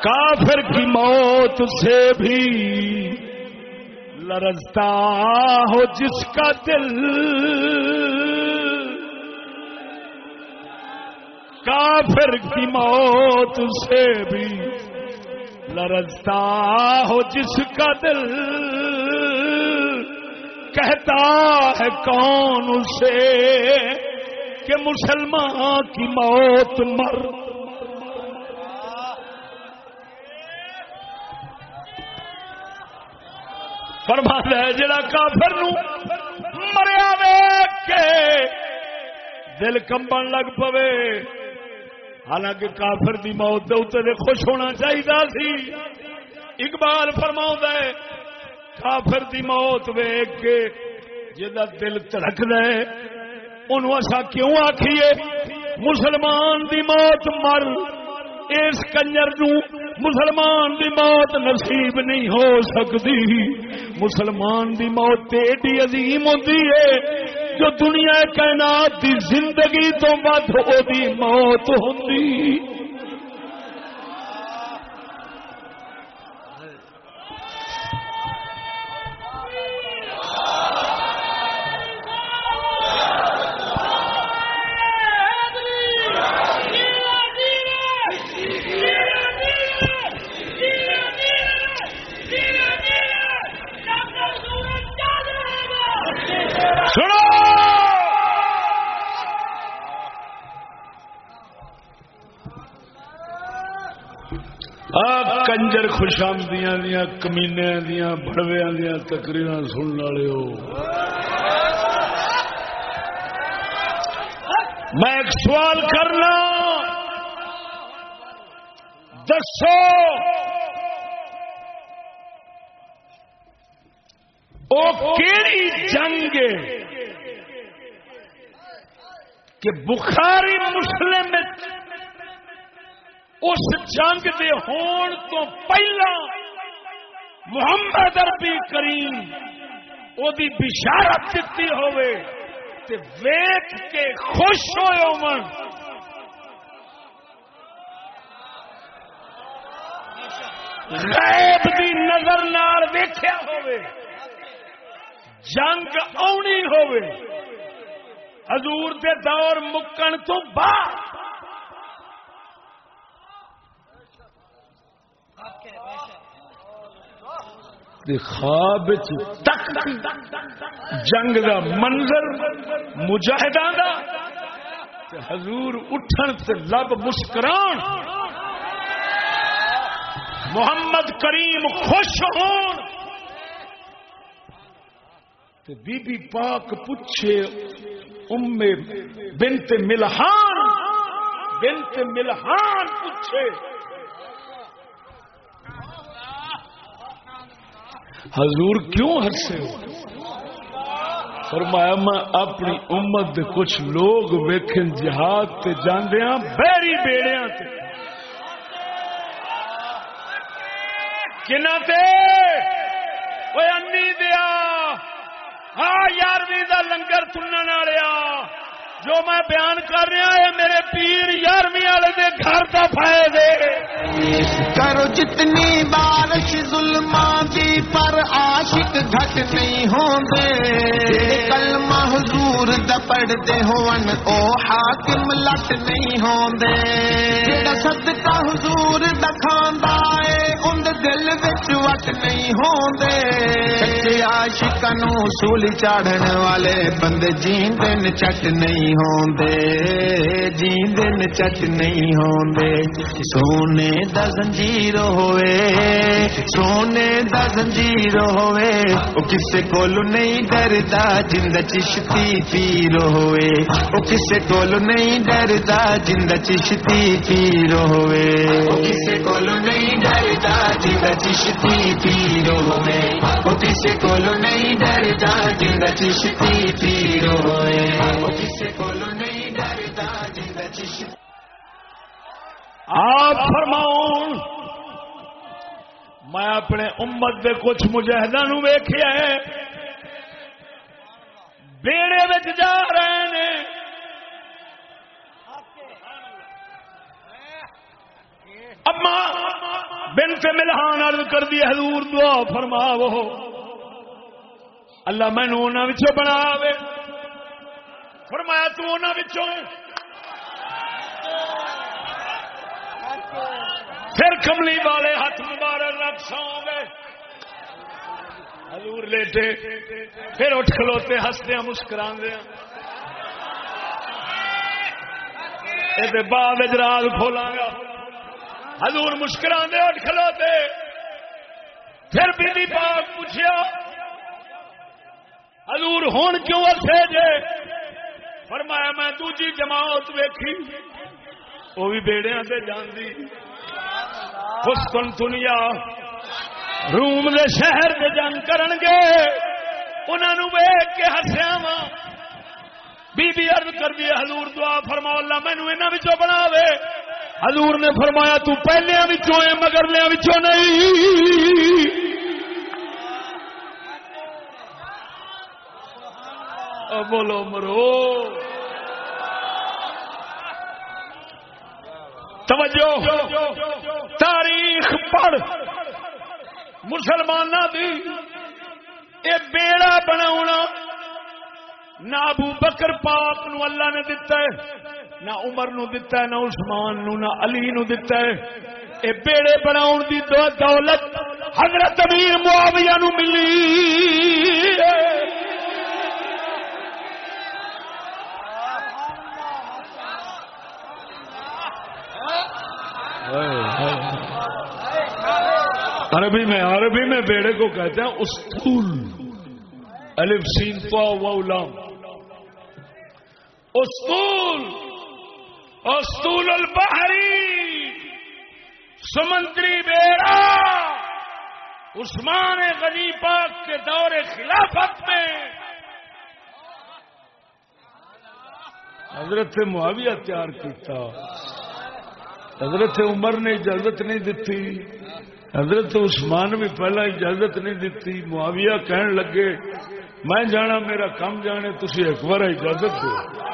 کافر کی موت سے بھی لرزتا ہو جس کا دل کافر کی موت سے بھی لرزتا ہو جس کا دل کہتا ہے کون اسے کہ مسلمان کی موت مر فرماند ہے جڑا کافر نو مریا ویک کے دل کمبن لگ پوے۔ حالانکہ کافر دی موت دے اتنے خوش ہونا چاہیے سی۔ اقبال فرما ہے، کافر دی موت ویگ کے جا دل تڑک دے ان اصا کیوں آخیے مسلمان دی موت مر، اس کنجر نو مسلمان دی موت نصیب نہیں ہو سکتی۔ مسلمان دی موت ایڈی عظیم ہوتی ہے جو دنیا کائنات دی زندگی تو ود ہو موت ہوتی کنجر دیا کمینے دیا بڑویا دیا تقریر سننے والے ہو میں ایک سوال کرنا، دسو۔ وہ کیڑی جنگ کہ بخاری مسلم اس جنگ دے ہون تو پہلا محمد اربی کریم وہ بشارت دیتی ہوئے تے ویخ کے خوش ہوئے من غیب دی نظر نال ویخیا ہوئے جنگ آنی ہوئے حضور دے دور مکن تو بعد خواب تک جنگ دا منظر مجاہدہ دا حضور اٹھن سے لب مسکران۔ محمد کریم خوش ہون۔ بی بی پاک پوچھے ام بنت ملحان۔ بنت ملحان پوچھے حضور کیوں ہنسے فرمایا، میں اپنی امت دے کچھ لوگ ویکھن جہاد تے جاندیاں بیری بیڑیاں تے۔ کنا تے؟ وہ انی دیا۔ ہاں یارویں دا لنگر تنن والیا جو میں بیان کر رہا ہے، میرے پیر یارویں والے دے گھر کا فائدے کرو جتنی بارش ظلماں دی، پر عاشق گھٹ نہیں ہوندے۔ کلمہ حضور دا پڑھدے ہون، او حاکم لٹ نہیں ہوندے۔ جڑا صدقہ حضور دا دل وچ وٹ نہیں ہوندے۔ سچے عاشقاں نو سولی چاڑھن والے بندے جیندے چٹ نہیں ہوندے۔ جیندے چٹ نہیں ہوندے۔ سونے دا زنجیر ہوئے۔ سونے دا زنجیر ہوئے۔ او کسے کولو نہیں ڈردا جند چشتی پیر ہوئے۔ او کسے کولو نہیں ڈردا جند چشتی پیر ہوئے۔ او کسے کولو نہیں ڈردا جند کولو نہیں کولو نہیں آپ فرماؤ میں اپنے امت دے کچھ مجاہدہ نو ویخیا ہے۔ بیڑے بچ جا رہے ہیں۔ اما بن سے ملحان عرض کر دی، حضور دعا فرماو اللہ مینو انہوں بنا فرمایا، تو انہوں پھر کملی والے ہاتھ مبارک رکھ سو گئے حضور لیٹے۔ پھر اٹھ کھلوتے ہسدیا مسکرا دیا بعد راز کھولا گا حضور مسکرا اٹھ کھلوتے پھر بی پاک پوچھا حضور ہوں کیوں ارسے جے فرمایا، میں دوجی جماعت ویکھی، وہ بھی بیڑیا سے جاندی خسکن دنیا، روم دے شہر دے جنگ کرن گے۔ انہوں ویگ کے ہسیا وا بی بی ارد کر دی حضور دعا فرما اللہ مینو یہاں بنا وے حضور نے فرمایا، تو پہلے مگر لیا نہیں. بولو، مرو۔ توجہ۔ تاریخ پڑھ۔ مسلمان دی اے بیڑا بنا نہ ابو بکر پاپ نو اللہ نے دتا ہے نہ عمر نو دتا ہے، نہ عثمان نو، نہ علی نو دتا ہے۔ اے بیڑے بناؤ دی دو دولت حضرت امیر معاویہ نو ملی۔ عربی میں عربی میں بیڑے کو کہتے ہیں استول الف سین پا تو اولام استول استول البحری، سمندری بیڑا، عثمان غنی پاک کے دور خلافت میں۔ حضرت معاویہ تیار کیتا۔ حضرت عمر نے اجازت نہیں دیتی۔ حضرت عثمان بھی پہلا اجازت نہیں دیتی۔ معاویہ کہن لگے، میں جانا، میرا کم جانے تھی ایک بار اجازت دو۔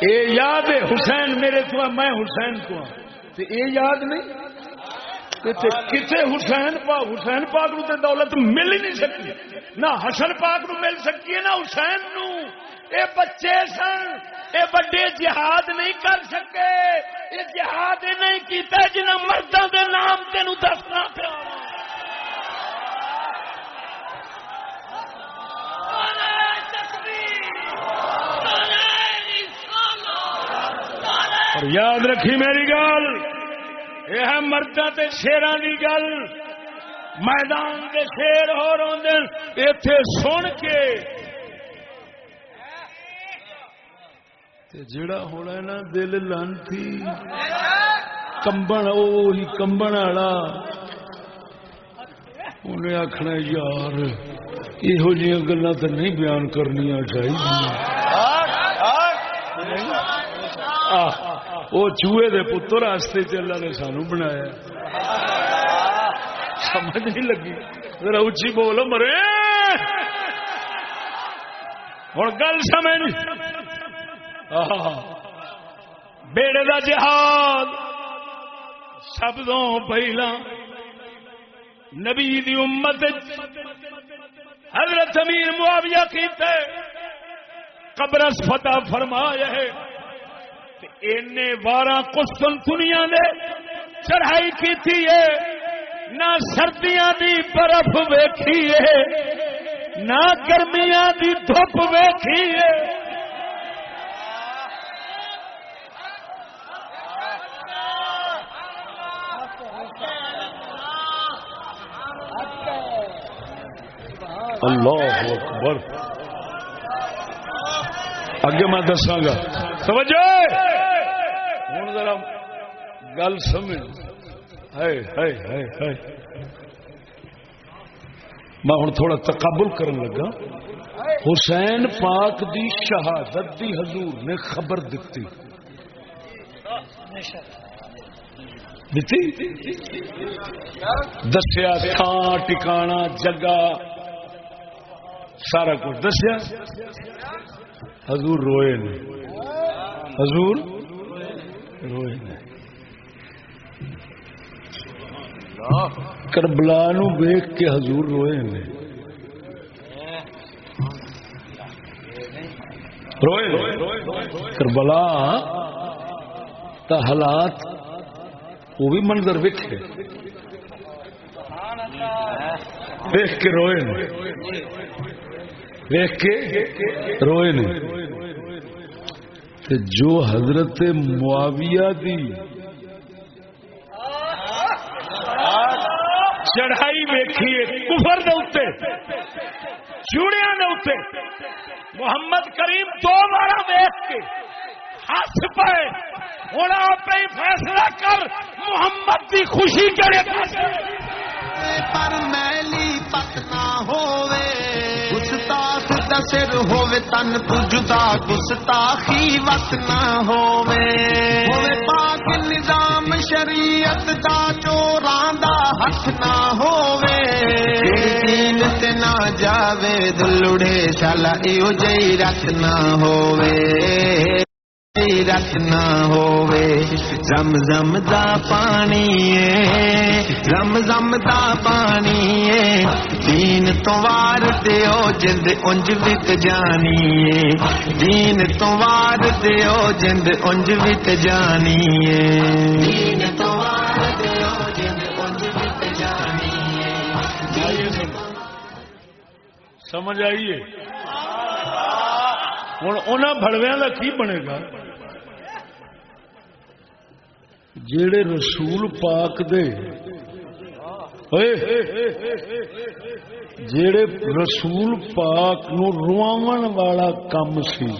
اے یاد ہے حسین میرے تو میں حسین کو اے یاد نہیں؟ کتنے حسین پاک حسین پاک نو دولت مل ہی نہیں سکی۔ نہ حسن پاک نو مل سکی نہ حسین نو۔ اے بچے سن اے بڑے جہاد نہیں کر سکے۔ یہ جہاد نہیں کیتا جنہ مردوں دے نام تین دسنا پیا۔ اور یاد رکھی میری گل یہ ہے مردہ تے شیران کی گل، میدان کے شیر ہو رہے اتے سن کے۔ جڑا ہونا نا، دل لانتی۔ کمبن وہی کمبن والا۔ انہیں آخنا یار یہ گلا تو نہیں بیان کرنی چاہیے وہ چوہے دے پتر راستے چلا نے سانو بنایا سمجھ نہیں لگی ذرا اچھی بول مرے ہوں گل سمجھ بیڑے دا جہاد سب تو پہلا نبی دی امت حضرت امیر معاویہ کیتے قبرس فتح فرمایا ہے اینے بارہ کشتن دنیا نے چڑھائی کی تھی ہے، نہ سردیاں دی برف ویکھی ہے، نہ گرمیاں دی دھوپ ویکھی ہے۔ اللہ اکبر۔ اگے میں دساگا سمجھو ہوں ذرا گل سمجھ۔ میں ہوں تھوڑا تقابل کرن لگا۔ حسین پاک دی شہادت دی حضور نے خبر دیتی دسیا تھان ٹکانا جگہ۔ سارا کچھ دسیا؟ حضور روئے نے حضور روئے نے کربلا نو ویخ کے حضور روئے نے روئے کربلا تا حالات وہ بھی منظر وکھے دیکھ کے روئے دیکھ کے روئے نے جو حضرت معاویہ دی چڑھائی ویکھیے کفر دے چوڑیا دے محمد کریم دو بارہ ویخ کے ہاتھ پائے، ہوں آپ ہی فیصلہ کر محمد کی خوشی کرے پر میلی پتنا ہووے گستاخ دا سر ہووے تن پجدا گستاخی وقت نہ ہووے ہووے پاک نظام شریعت دا چوراں دا ہاتھ نہ ہووے دین تے نہ جاوے دلڑے شالا ایو جئی رکھ نہ ہووے ہووے زم زم دا پانی زم زم دا پانی دین تو وار دیو جند انج وک جانی دین تو وار دیو جند انج وک جانی دین تو وار دیو جند انج وک جانی سمجھ آئیے ہوں انہوں بڑویا کا کی بنے گا جڑے رسول پاک دے جڑے رسول پاک نو رواون والا کم سی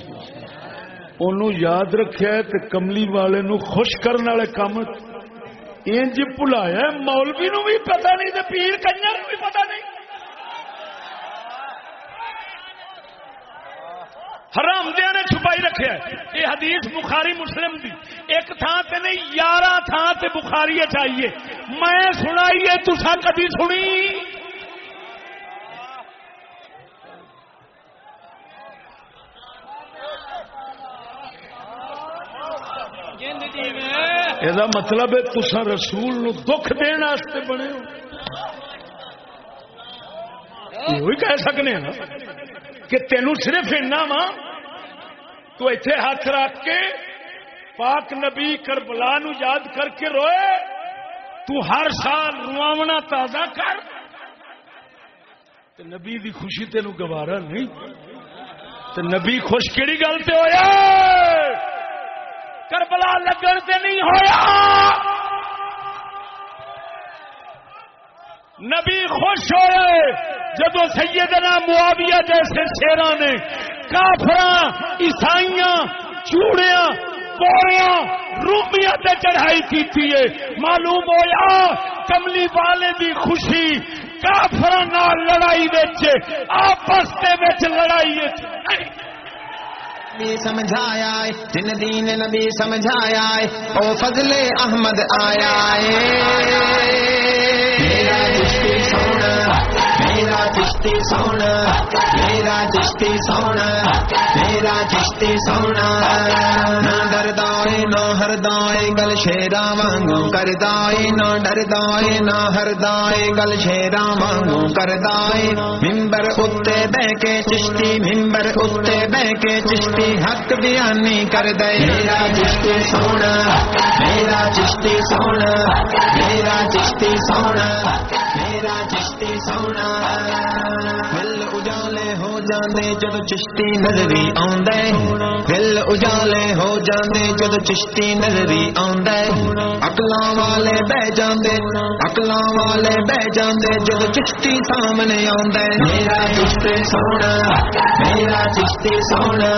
انہوں یاد رکھیا تے کملی والے نو خوش کرنے والے کام انج بلایا مولوی نو بھی پتہ نہیں تے پیر کنجر نو بھی پتہ نہیں حرام دیا نے چھپائی رکھے یہ حدیث بخاری مسلم دی۔ ایک تھان تے نہیں، یارہ تھان تے بخاری چاہیے۔ میں سنائیے تسا کدی سنی؟ یہ مطلب ہے تسا رسول نو دکھ دن بنے ہو کہہ سکنے ہیں کہ تینوں صرف اینا وا۔ تو ایتھے ہاتھ رکھ کے پاک نبی کربلا نو یاد کر کے روئے۔ تو ہر سال رواونا تازہ کر۔ تو نبی دی خوشی تین گوارا نہیں۔ تو نبی خوش کہڑی گل سے ہوا کربلا لگن سے نہیں ہویا۔ نبی خوش ہوئے۔ جب سیدنا معاویہ جیسے شیرا نے کافر عیسائیاں، چوڑیاں کوڑیاں رومیاں تے چڑھائی کی معلوم ہوا کملی والے دی خوشی کافر لڑائی بچے آپس کے لڑائی سمجھایا جن دین نبی سمجھایا او فضل احمد آیا میرا چشتی سونا، میرا چشتی سونا، میرا چشتی سونا۔ نہ ڈردائے نہ ہر دائے گل شیرا وانگو کر دائے نہ ڈردائے نہ ہر دائے گل شیرا وانگو کر دائے ممبر اتے بہ کے چشتی، ممبر اتے بہ کے چشتی، حق بیانی کر دے میرا چشتی سونا، میرا چشتی سونا، میرا چشتی سونا۔ میرا چشتی سونا۔ دل اجالے ہو جاندے جد چشتی نظری آندے دل اجالے ہو جاندے جد چشتی نظری آندے اکلاں والے بہ جاندے، اکلاں والے بہ جاندے جد چشتی سامنے آندے میرا چشتی سونا، میرا چشتی سونا،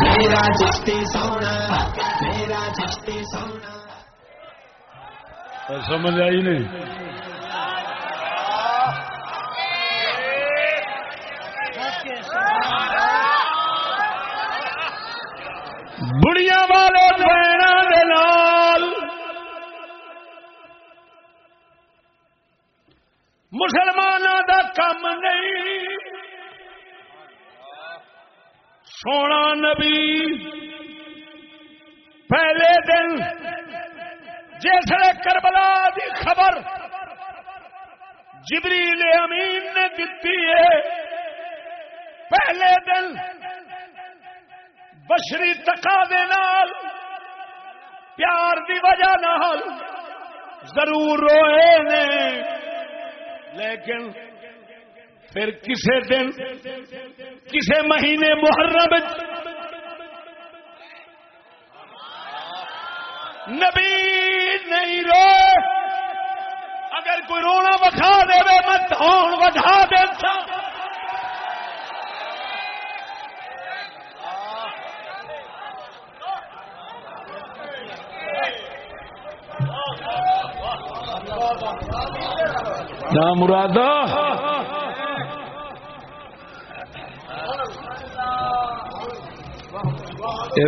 میرا چشتی سونا، میرا چشتی سونا۔ سمجھ آئی نہیں؟ بڑیا والے بہن مسلمانوں کا کم نہیں۔ سونا نبی پہلے دن جسے کربلا دی خبر جبریل امین نے دیتی ہے، پہلے دن بشری تکا نال، پیار دی وجہ نال ضرور روئے نے۔ لیکن پھر کسے دن، کسے مہینے محرم نبی نہیں رو اگر کوئی رونا وکھا دے مت ہون وجہ دے نہ مرادہ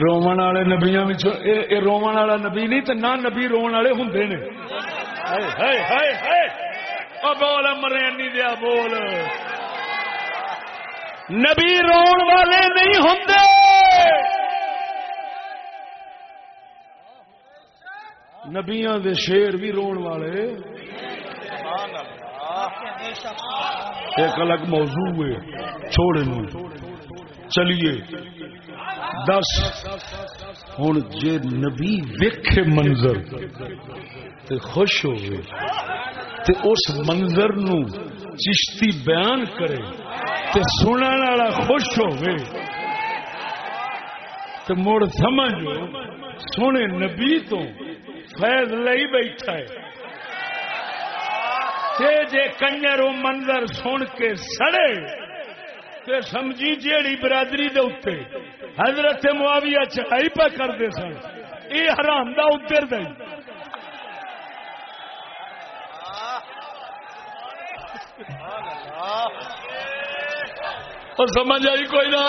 رومن والے نبیا رومن والا نبی نہیں تو نہ نبی رومن والے ہوں نے۔ بول مرینی دیا بول۔ نبی رو والے نہیں ہوں نبیا دے شیر بھی رو والے۔ ایک الگ موضوع ہے چھوڑے چلیے، دس۔ ہوں جے نبی ویکھے منظر تے خوش ہوئے تے اس منظر نو چشتی بیان کرے تے سننے والا خوش ہوئے تے مڑ سمجھو سونے نبی تو فیض لئی بیٹھا ہے۔ تے جے کنجر منظر سن کے سڑے، تے سمجھی جیڑی برادری دے اتنے حضرت معاویہ چڑھائی پہ کرتے سن۔ یہ حرام دا ادھر دے۔ سمجھ آئی کوئی نہ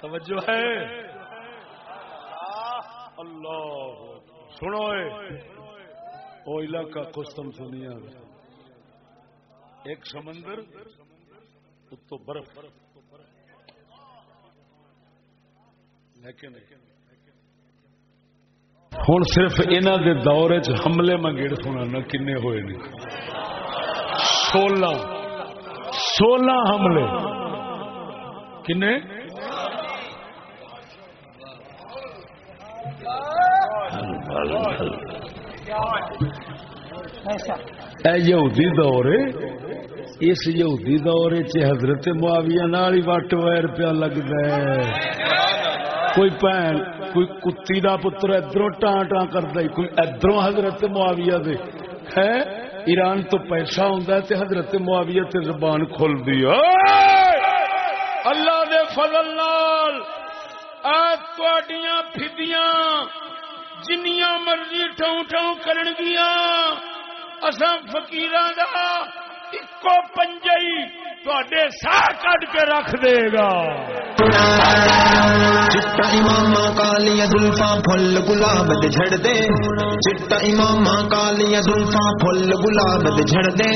توجہ ہے۔ اللہ! سنو وہ علاقہ کستم سنیا ایک سمندر اتو برف۔ لیکن ہوں صرف انہوں دے دور چ حملے منگیڑ سنا کن ہوئے نہیں سولہ سولہ حملے۔ کنے؟ یہودی دور اس یہودی دور چ حضرت معاویہ نال ہی وٹ ویر پیا لگتا ہے؟ کوئی بھن کوئی کتی دا پتر ادھر ٹان ٹان کرتا کوئی ادھر حضرت معاویہ دے۔ ہے؟ ایران تو پیسہ ہوں تے حضرت معاویہ تے زبان کھل دی اللہ دے فضل نال فدیاں جنیاں مرضی ٹھو ٹھو کرن گیا اساں فقیراں دا اکو پنجئی تواڈے سار کڈ کے رکھ دے گا۔ چٹا امام زلفا پھل گلاب جھڑ دے چٹا امام زلفا پھل گلاب جھڑ دے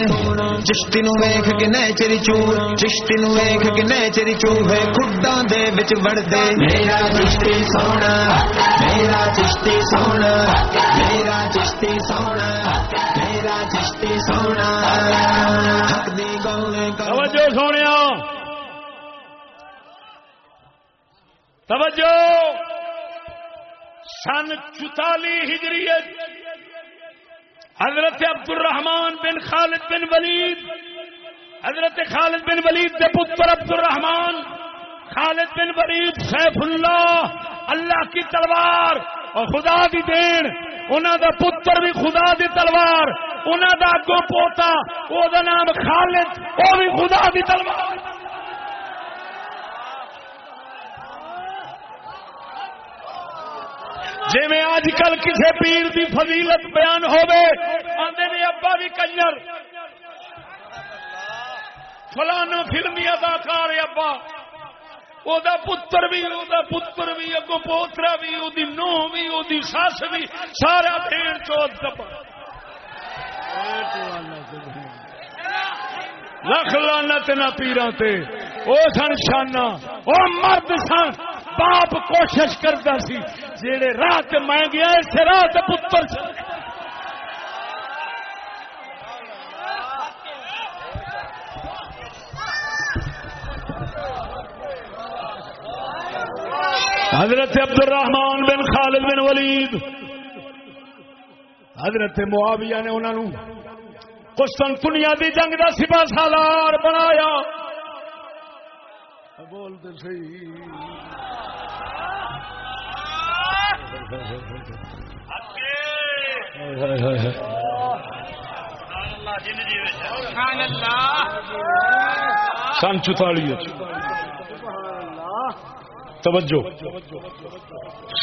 چشتی نو ویکھ کے نہ چری چو چشتی نو ویکھ کے نہ چری چو ہے کھڈاں دے وچ وڑ دے میرا چشتی سونا میرا چشتی سونا میرا چشتی سونا میرا چشتی سونا۔ توجہ! سن چتالی ہجری حضرت عبد الرحمان بن خالد بن ولید، حضرت خالد بن ولید کے پتر عبد الرحمان خالد بن ولید سیف اللہ اللہ کی تلوار اور خدا دی دین انہوں دا پتر بھی خدا دی تلوار انہوں دا اگو پوتا وہ نام خالد وہ بھی خدا دی تلوار۔ جی میں اج کل کسی پیر دی فضیلت بیان ہوئے آدھے نے ابا بھی کنجر۔ فلانا فلمی اداکار ابا۔ وہ پتر بھی وہ پتر بھی، اگو پوترا بھی وہ نو بھی وہ سس بھی، سارا بھیڑ چوت دبا۔ لکھ لانا تین پیران وہ سن شانا وہ مرد سن۔ باپ کوشش کرتا سی۔ جہے راہ میں گیا اس راہ پتر حضرت عبد الرحمان بن خالد بن ولید۔ حضرت معاویہ نے انہوں دنیا دی جنگ دا سپا سالار بنایا۔ بولتے سی سن چوتالی توجہ۔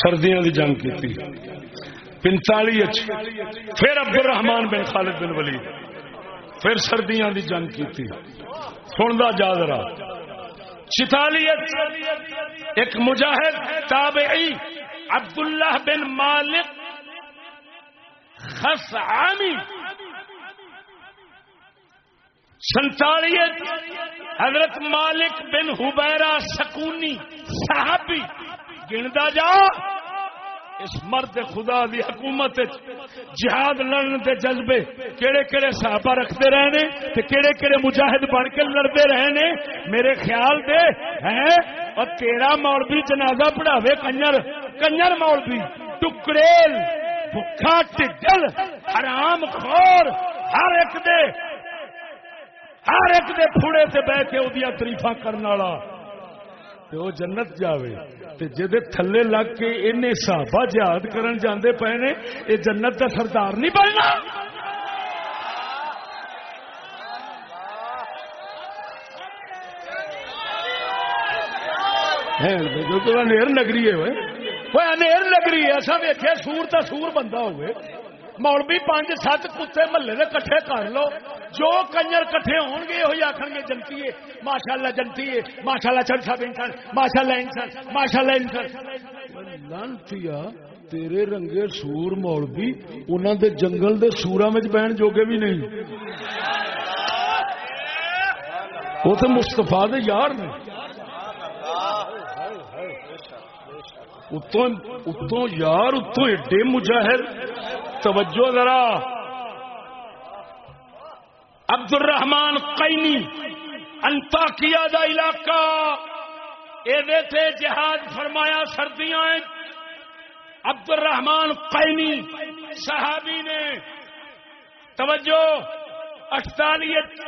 سردیاں دی جنگ کی پنتالی پھر عبد الرحمان بن خالد بن ولی پھر سردیاں دی جنگ کی سندا جاد رہا چتالیت ایک مجاہد تابعی عبداللہ بن مالک خسعامی سنتالیت حضرت مالک بن حبیرہ سکونی صحابی۔ گندا جا۔ اس مرد خدا دی حکومت جہاد لڑن دے جذبے کیڑے کیڑے صحابہ رکھتے رہنے تے کیڑے کیڑے مجاہد بن کے لڑتے رہنے، میرے خیال دے، ہیں؟ اور تیرا مولوی جنازہ پڑھاوے کنجر کنجر مولوی، ٹکڑیل، بھکھا ٹڈل، حرام خور، ہر ایک دے، ہر ایک دے پھوڑے سے بہ کے وہ تریفا کرنے والا۔ تے وہ جنت جاوے جی تھلے لگ کے ان صحابہ جہاد کرن جاندے پے نے یہ جنت کا سردار نہیں بننا جو تو نیر نگری ہے نیر نگری ہے اصا ویخیا سور تو سور بندہ ہوئے مولوی پانچ سات کتے محلے کے کٹھے کر لو جو کنجر کٹھے ہون گے یہ آخر گے، جنتی ہے ماشاء اللہ جنتی ہے ماشاء اللہ چل سب انسان ماشاء اللہ انسان ماشاء اللہ انسان۔ لانتی تیرے رنگے سور مولوی انہوں دے جنگل دے سورا میں بہن جوگے بھی نہیں۔ وہ تو مستفا دے یار نے۔ اتوں یار، اتوں ایڈے مجاہد۔ توجہ ذرا۔ عبد الرحمان قینی انتا کیا دا علاقہ۔ اے جہاد فرمایا سردیاں عبد الرحمان قینی صحابی نے، توجہ اٹتالیت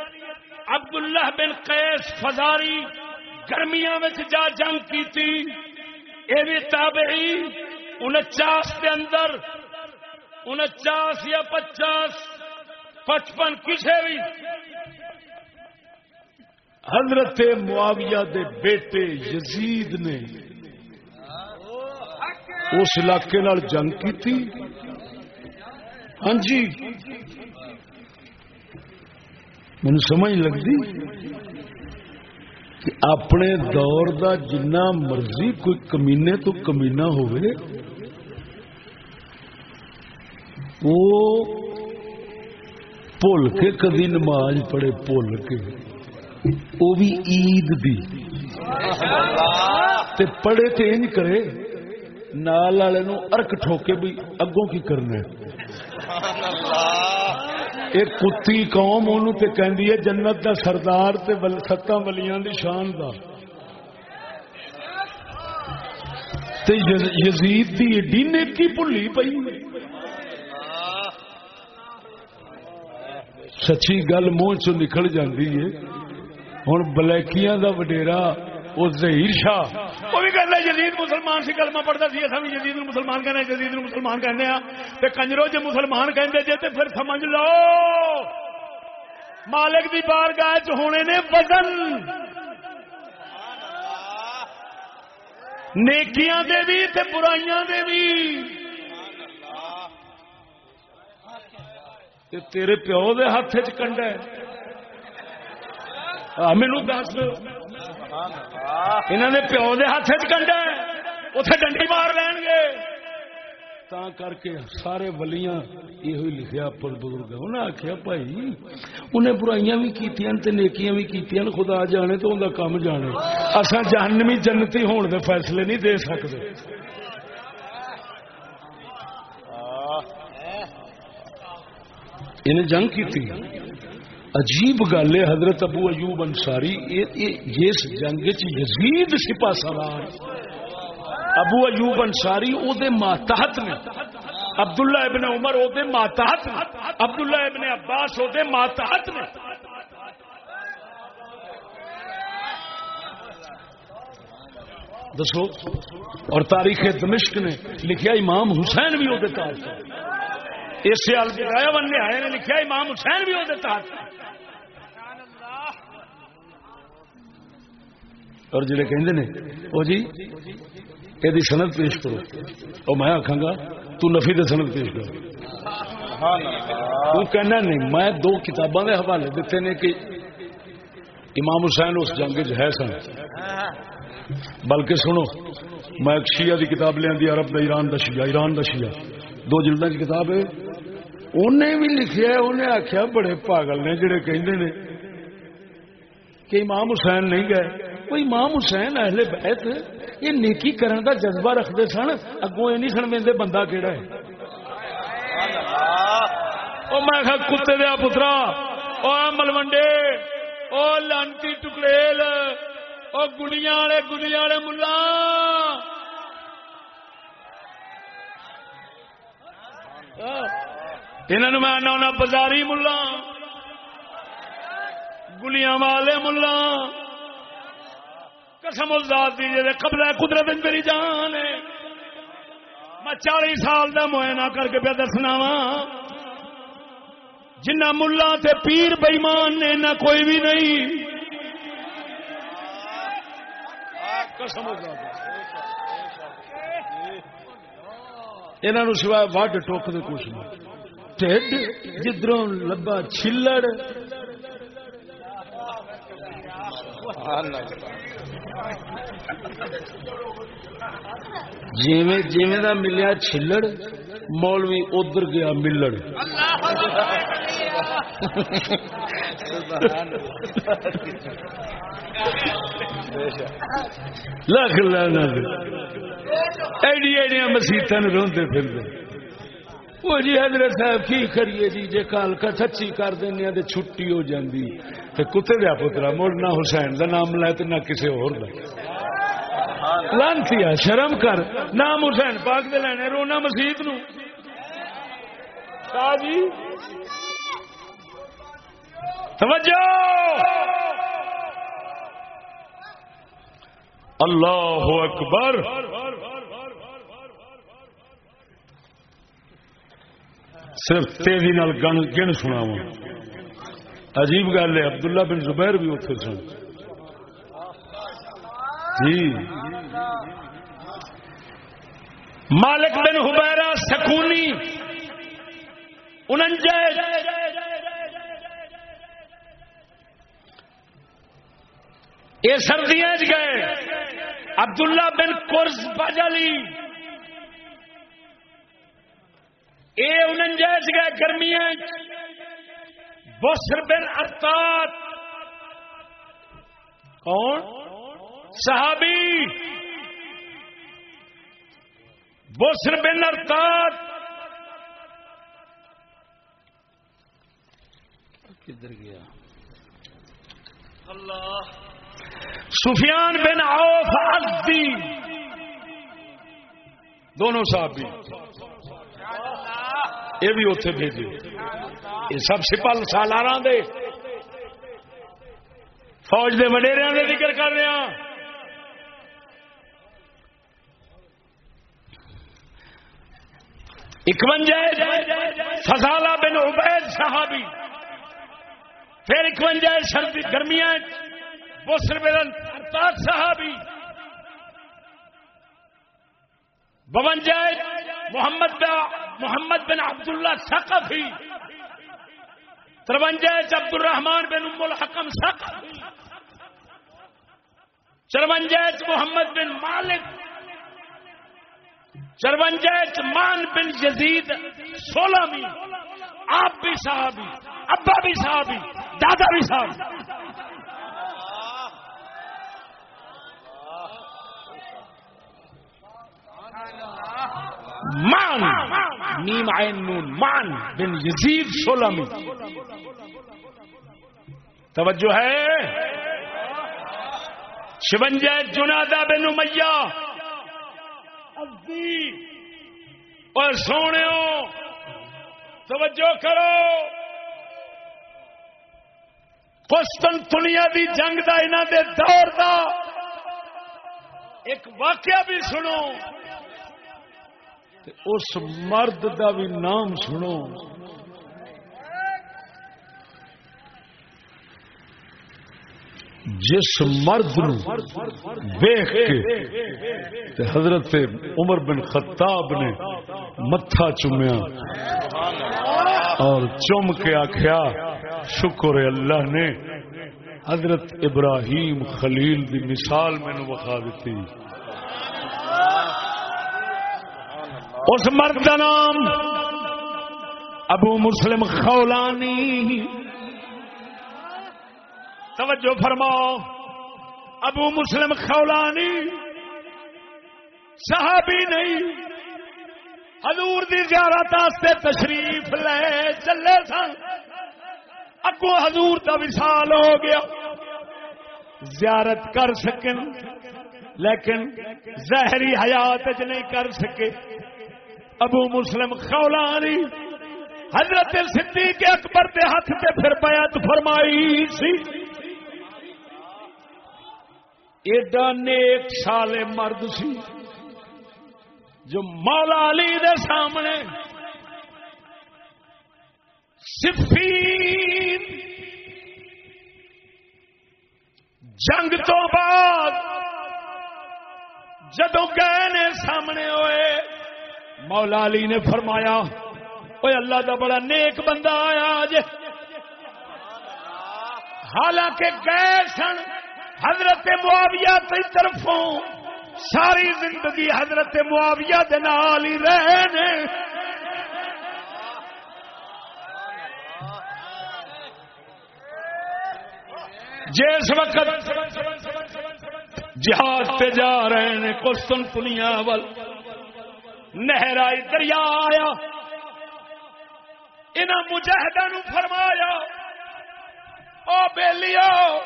عبداللہ بن قیس فزاری گرمیاں میں جا جنگ کی تھی یہ بھی تابعی، انچاس کے اندر، انچاس یا پچاس پچپن کسے بھی حضرت معاویہ دے بیٹے یزید نے اس علاقے نال جنگ کی تھی ہاں جی۔ مجھے سمجھ لگتی کہ اپنے دور دا جنہ مرضی کوئی کمینے تو کمینہ ہوئے، وہ بھول کے کدی نماز پڑھے بھول کے وہ بھی عید دی تے پڑھے تے انج کرے نال والے نو ارک ٹھوکے بھی اگوں کی کرنا ایک کتی قوم انہوں تے کہندی ہے جنت دا سردار تے ستاں ولیاں دی شان دا تے یزید دی ایڈی نیکی بھلی پئی سچی گل منہ چ نکل جاتی ہے۔ ہوں بلیکیاں دا وڈیرا وہ ظہیر شاہ۔ وہ بھی کہنا جدید مسلمان سی کلمہ پڑھتا سی اصل بھی جدید مسلمان کہنے جدید مسلمان کہنے تے کنجرو جی مسلمان کہندے جے، تے پھر سمجھ لو۔ مالک دی بار گاہ ہونے نے وزن۔ نیکیاں دے بھی تے برائیاں دے بھی۔ تیرے پیو دے ہاتھ چنڈا مینو دس۔ انہوں نے پیو دے ہاتھ چنڈا اتے ڈنڈی مار لین گے۔ تا کر کے سارے ولیاں یہ لکھیا پر بزرگ انہیں آخیا بھائی، انہیں برائیاں بھی کیتیاں تے نیکیاں بھی کیتیاں خدا جانے تو ان کا کام جانے۔ اصا جہنمی جنتی ہون دے فیصلے نہیں دے سکتے انہیں جنگ کی تھی۔ عجیب گل ہے حضرت ابو ایوب انصاری اس جنگ یزید سپا سوار۔ ابو ایوب انصاری او دے ماتحت نے، عبداللہ ابن عمر او دے ماتحت نے، عبداللہ ابن عباس او دے ماتحت نے۔ دسو، اور تاریخ دمشق نے لکھیا امام حسین بھی وہ اسے البدایا نہایا نے لکھیا، امام حسین بھی وہ اور جڑے کہندے نے، او جی یہ سند پیش کرو۔ اور میں آخا گا، تو نفی دے سند پیش کرو۔ تو کہنا نہیں، میں دو کتاباں دے حوالے دیتے نے کہ امام حسین اس جنگ ہے سن۔ بلکہ سنو، میں ایک شیعہ دی کتاب لیا عرب دا ایران دا شیعہ، ایران دا شیعہ۔ دو جلدوں کی کتاب ہے۔ انہیں بھی لکھیا ہے انہیں آخیا بڑے پاگل نے جڑے کہندے نے کہ امام حسین نہیں گئے وہ امام حسین اہل بیت یہ نیکی کرن دا جذبہ رکھتے سن اگوں یہ نہیں سن میں بندہ کہڑا ہے او میں کتے دیا پترا او ملوڈے او لانتی ٹکڑیل او گڑیاں والے گڑیاں والے ملا انہوں میں آنا بازاری ملا۔ گلیاں والے ملا۔ قسم ذات دی جی قبل قدرت میری جان ہے۔ میں چالیس سال دا معائنہ کر کے پہ دسنا وا۔ جنہ ملا تے پیر بئیمان نے نہ کوئی بھی نہیں۔ قسم انہوں سوائے وڈ ٹوک دے کچھ نہیں۔ ٹھڈ، جدروں لبا چھلڑ۔ جیویں جیویں دا ملیا چھلڑ، مولوی ادھر گیا ملڑ۔ لکھ لانا ایڈی ایڈیاں مسیطا روندے پھر وہ جی حضرت صاحب کی کریے جی جی کال کا سچی کر دینا تو چھٹی ہو جاتی تو کتے دیا پترا مڑ نہ حسین کا نام لے تو نہ کسی اور لانتی شرم کر۔ نام حسین پاک دے لینے، رونا مسیت نو۔ جی۔ توجہ! اللہ اکبر۔ صرف تیزی نال گن سنا عجیب گل ہے، عبداللہ بن زبیر بھی اتنے سن۔ جی۔ مالک بن حبیرہ سکونی انجے یہ سردیاں گئے۔ عبداللہ بن قرض باجالی۔ یہ انجائز گئے گرمیاں بسر بن ارتاد کون؟ صحابی۔ بسر بن ارتاد کدھر گیا؟ اللہ۔ سفیان بن عوف ازدی دونوں صحابی۔ یہ بھی اتے بھیجے یہ سب سپل سالار دے۔ فوج دے وڈیریا کا ذکر کر رہے ہیں اکوجا فضالہ بن عبید صحابی۔ پھر اکوجا سردی گرمیاں بسر بن صحابی۔ بونجا محمد محمد بن عبد اللہ سقفی ترونجا عبد الرحمان بن ام الحکم سقفی چرونجا محمد بن مالک چرونجا مان بن یزید سولہ می آپ بھی صحابی، ابا بھی صحابی، دادا بھی صحابی۔ مان نیم عین نون، مان بن یزید سولہ توجہ ہے؟ شونجا جنادا بن امیہ. اور سونے توجہ کرو. قسطن دنیا دی جنگ دا انہوں دے دور دا ایک واقعہ بھی سنو۔ اس مرد دا بھی نام سنو۔ جس مرد ویخ کے حضرت عمر بن خطاب نے متھا چومیا اور چم کے آخیا شکر اللہ نے حضرت ابراہیم خلیل دی مثال میں وقا دیتی اس مرد کا نام ابو مسلم خولانی۔ توجہ فرماؤ۔ ابو مسلم خولانی۔ صحابی نہیں۔ حضور دی زیارت واسطے تشریف لے چلے سن۔ اگو حضور کا وشال ہو گیا۔ زیارت کر سکن، لیکن زہری حیات نہیں کر سکے۔ ابو مسلم خولانی حضرت صدیق اکبر کے ہاتھ سے پھر بیعت فرمائی سی۔ ایڈا نیک سال مرد سی جو مولا علی دے سامنے صفین جنگ تو بعد جدو گئے نے سامنے ہوئے مولا علی نے فرمایا اوے اللہ دا بڑا نیک بندہ آیا آج۔ حالانکہ گئے سن حضرت معاویہ کی طرفوں، ساری زندگی حضرت معاویہ دے نال ہی رہے جس وقت جہاد پہ جا رہے ہیں کستن پنیا ول نہرائی دریا آیا۔ انہوں مجاہدہ فرمایا، او بیلیو،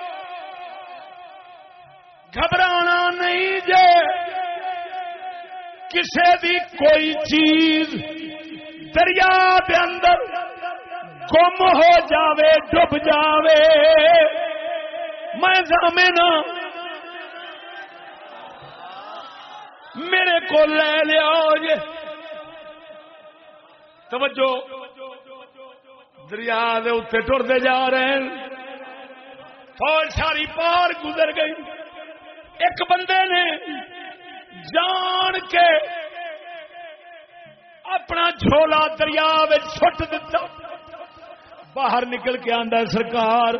گھبرانا نہیں جے۔ کسی بھی کوئی چیز دریا دے اندر گم ہو جاوے، ڈب جاوے۔ میں زامنا ہاں، میرے کو لے لیا جے جی۔ توجہ۔ دریا دے اتنے ٹرتے جا رہے ہیں۔ فوج ساری پار گزر گئی۔ ایک بندے نے جان کے اپنا جھولا دریا چھٹ دتا۔ باہر نکل کے آدھا سرکار،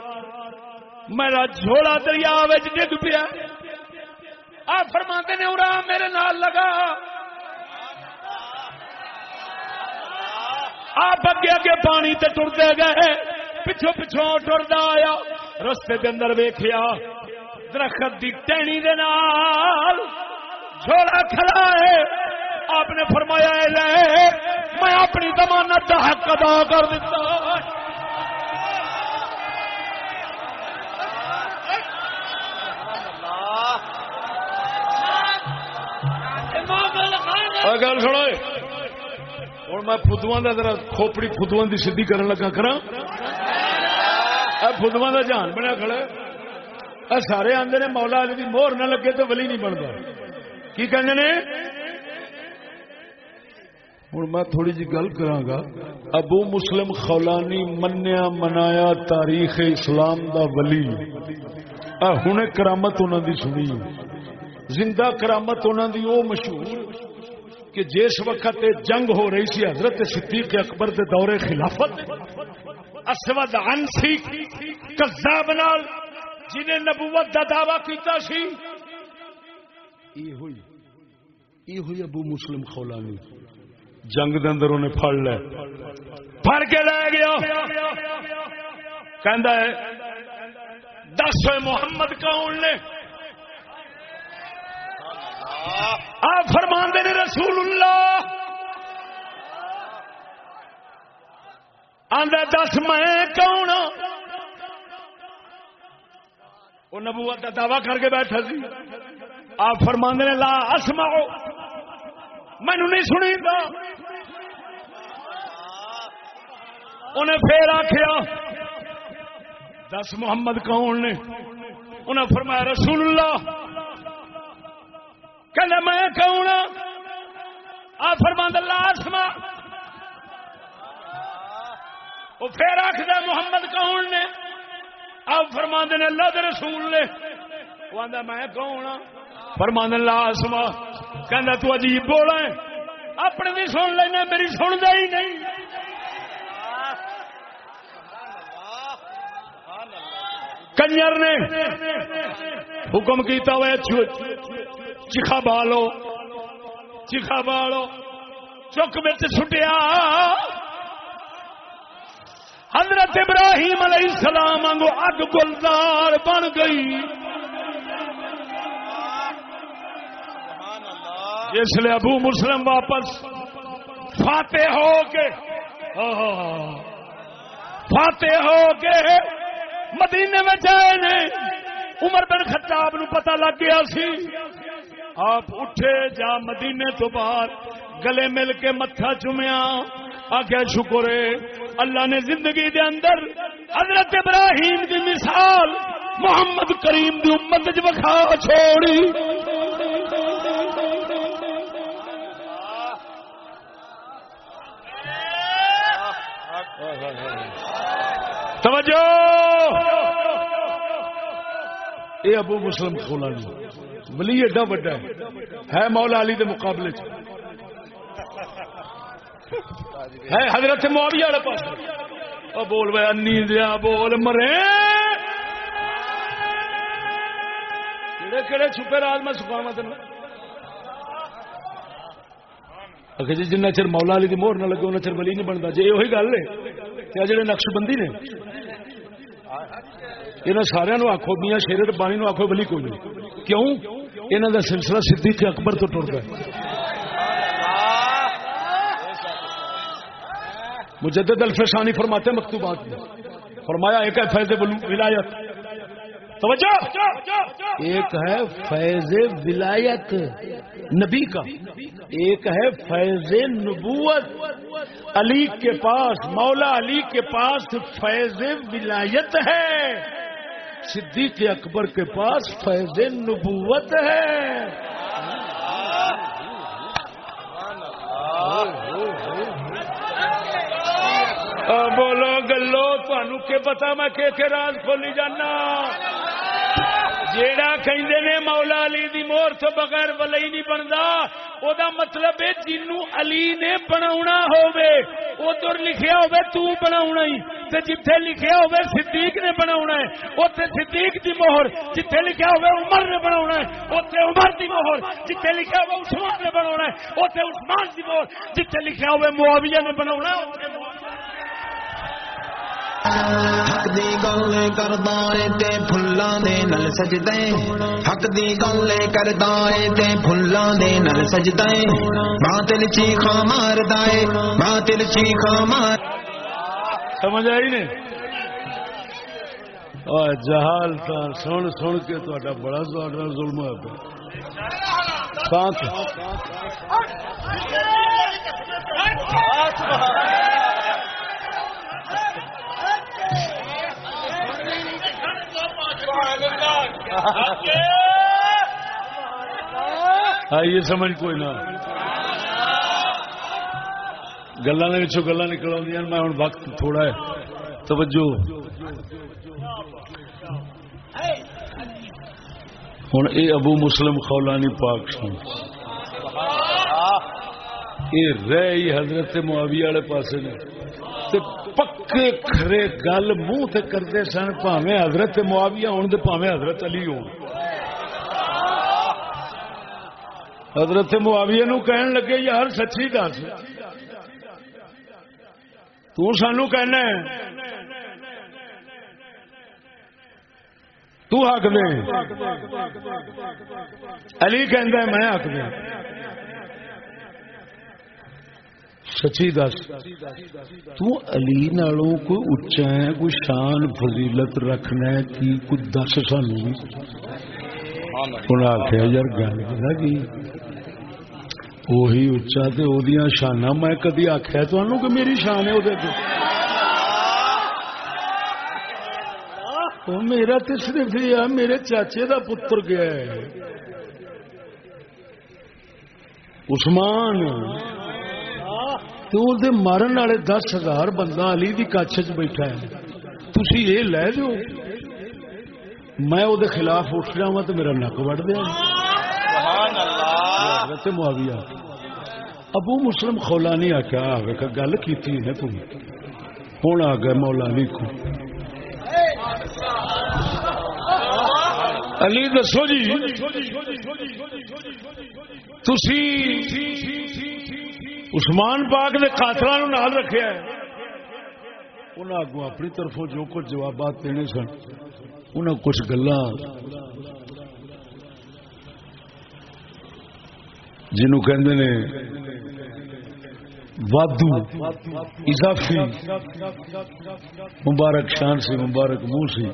میرا جھولا دریا ڈگ پیا۔ آ فرما نے ارا میرے نال لگا۔ آپ اگے اگے پانی تے ٹرتے گئے۔ پچھو پچھو ٹرتا آیا۔ رستے کے اندر ویخیا درخت کی ٹہنی جھولا کھڑا ہے۔ آپ نے فرمایا لے، میں اپنی دمانت کا حق ادا کر دیتا گل سنو ہوں میں فدو کا ذرا کھوپڑی فدو کی سدھی کرن لگا کرا فدو کا جان بنیا کھڑا سارے آدھے نے مولا علی دی مور نہ لگے تو ولی نہیں بنتا کی کہنے نے؟ ہوں میں تھوڑی جی گل کرا ابو مسلم خولانی منیا منایا تاریخ اسلام دا ولی۔ ہوں کرامت انہوں دی سنی۔ زندہ کرامت انہوں دی وہ مشہور۔ کہ جس وقت جنگ ہو رہی سی، حضرت صدیق اکبر دے دورے خلافت، اسود انسی کذاب نال جنہیں نبوت کا دعوی کیتا سی یہ ہوئی یہ ہوئی ابو مسلم خولانی۔ جنگ دے اندر انہیں پھڑ لے۔ پھڑ کے لے گیا۔ کہندا ہے، دس محمد کون نے؟ آپ فرمان دے رسول اللہ۔ آدھا دس میں کون ہاں؟ وہ نبوت کا دعوی کر کے بیٹھا سی۔ آپ فرمان نے، لا اسماؤ مینو نہیں سنی دا انہیں پھر آخیا دس محمد کون نے؟ انہیں فرمایا، رسول اللہ۔ کہ میں کون ہاں؟ آ فرماند اللہ آسما وہ پھر آخر محمد کون نے؟ آپ فرماند نے اللہ دے رسول نے. وہ آدھا میں کون ہاں؟ فرماند اللہ آسما کہ تو عجیب بولا ہے. اپنے بھی سن لینا، میری سنتا ہی نہیں. کنجر نے حکم کیتا ہوا چیخا بالو چیخا بالو، چک بچ سٹیا۔ حضرت ابراہیم علیہ السلام آگو اگ گلدار بن گئی۔ اس لیے ابو مسلم واپس فاتح ہو کے ہاں، ہاں، ہاں۔ فاتح ہو کے مدینے میں جائے نے۔ عمر بن خطاب نو پتہ لگ گیا سی۔ آپ اٹھے جا مدینے تو باہر گلے مل کے متھا چومیا۔ آخیا، شکر ہے، اللہ نے زندگی دے اندر حضرت ابراہیم کی مثال، محمد کریم دی امت چ وکھا چھوڑی۔ توجہ! یہ ابو مسلم کھولا نہیں ولی ایڈا وڈا ہے۔ مولا علی دے مقابلے ہے حضرت معاویہ والے پاس بول بے انی دیا بول مرے۔ کہڑے کہڑے چھپے راز میں سکھاوا تین اگر جی جنہ چر مولا علی دی مہر نہ لگے انہیں چر ولی نہیں بنتا جی یہ گل ہے۔ کیا جڑے نقش بندی نے؟ یہاں سارا آخو میاں شیر بانی نو آخو بلی کوئی نہیں کیوں یہاں کا سلسلہ صدیق اکبر تو ٹر گیا مجدد الفسانی فرماتے مکتوبات میں فرمایا ایک ہے فیض ولایت توجہ! ایک ہے فیض ولایت نبی کا ایک ہے فیض نبوت علی کے پاس مولا علی کے پاس فیض ولایت ہے۔ صدیق اکبر کے پاس فیض نبوت ہے۔ بولو گلو تہن کے پتا میں کہ راز کھولی جانا؟ جیڑا کہندے نے مولا علی دی مور تو بغیر ولی نہیں بندا او دا مطلب ہے جنو علی نے بناونا ہووے، ادھر لکھیا ہووے تو بناونا ہی، تے جتھے لکھیا ہووے صدیق نے بناونا ہے، اوتھے صدیق دی مہر، جتھے لکھیا ہووے عمر نے بناونا ہے، اوتھے عمر دی مہر، جتھے لکھیا ہووے عثمان نے بناونا ہے، اوتھے عثمان دی مہر، جتھے لکھیا ہووے معاویہ نے بناونا ہے، اوتھے حق دی گل کردا اے تے پھلاں دے نال سجدا اے حق دی گل کردا اے تے پھلاں دے نال سجدا اے باطل چیخا ماردا اے باطل چیخا مار سمجھ آئی نے جہال تا سن سن کے تا بڑا زیادہ ظلم ہوا پہ آئیے سمجھ کوئی نہ۔ گلا گلا نکل آدی میں ہوں وقت تھوڑا ہے۔ توجہ۔ ہوں یہ ابو مسلم خولانی پاک سن۔ یہ رہی حضرت معاویہ والے پاسے نے۔ پکے کھرے گل منہ تے کرتے سن پاوے حضرت معاویہ ہون تے پاوے حضرت علی ہون۔ حضرت معاویہ نو کہن لگے، یار سچی دس۔ تو سانو کہنا ہے، تو حق دے۔ علی کہندا ہے، میں حق دے۔ سچی دس تو علی نالوں کوئی اچا ہے کوئی شان فضیلت رکھنا ہے کی کوئی دس سانو انہیں آخیا یار گل پتا کی وہی اچا تو شانا میں کدی آخیا تو کہ میری شان ہے وہ میرا تو صرف یہ میرے چاچے دا پتر گیا ہے عثمان تو مارن والے دس ہزار بندہ علی دی کچھ چ بیٹھا ہے۔ تھی یہ لے دو میں وہ خلاف اٹھ جا تو میرا نک وڑ دیا۔ معاویہ۔ ابو مسلم خولانی آخیا گل کی تم۔ ہوں آ گیا مولانی کو۔ علی دسو جی تھی عثمان پاک نے قاتل نال رکھا ہے۔ انہیں اگو اپنی طرفوں جو کچھ جوابات دینے سن انہیں کچھ گلا جنو کہ وادو، اضافی، مبارک شان سی، مبارک منہ سی،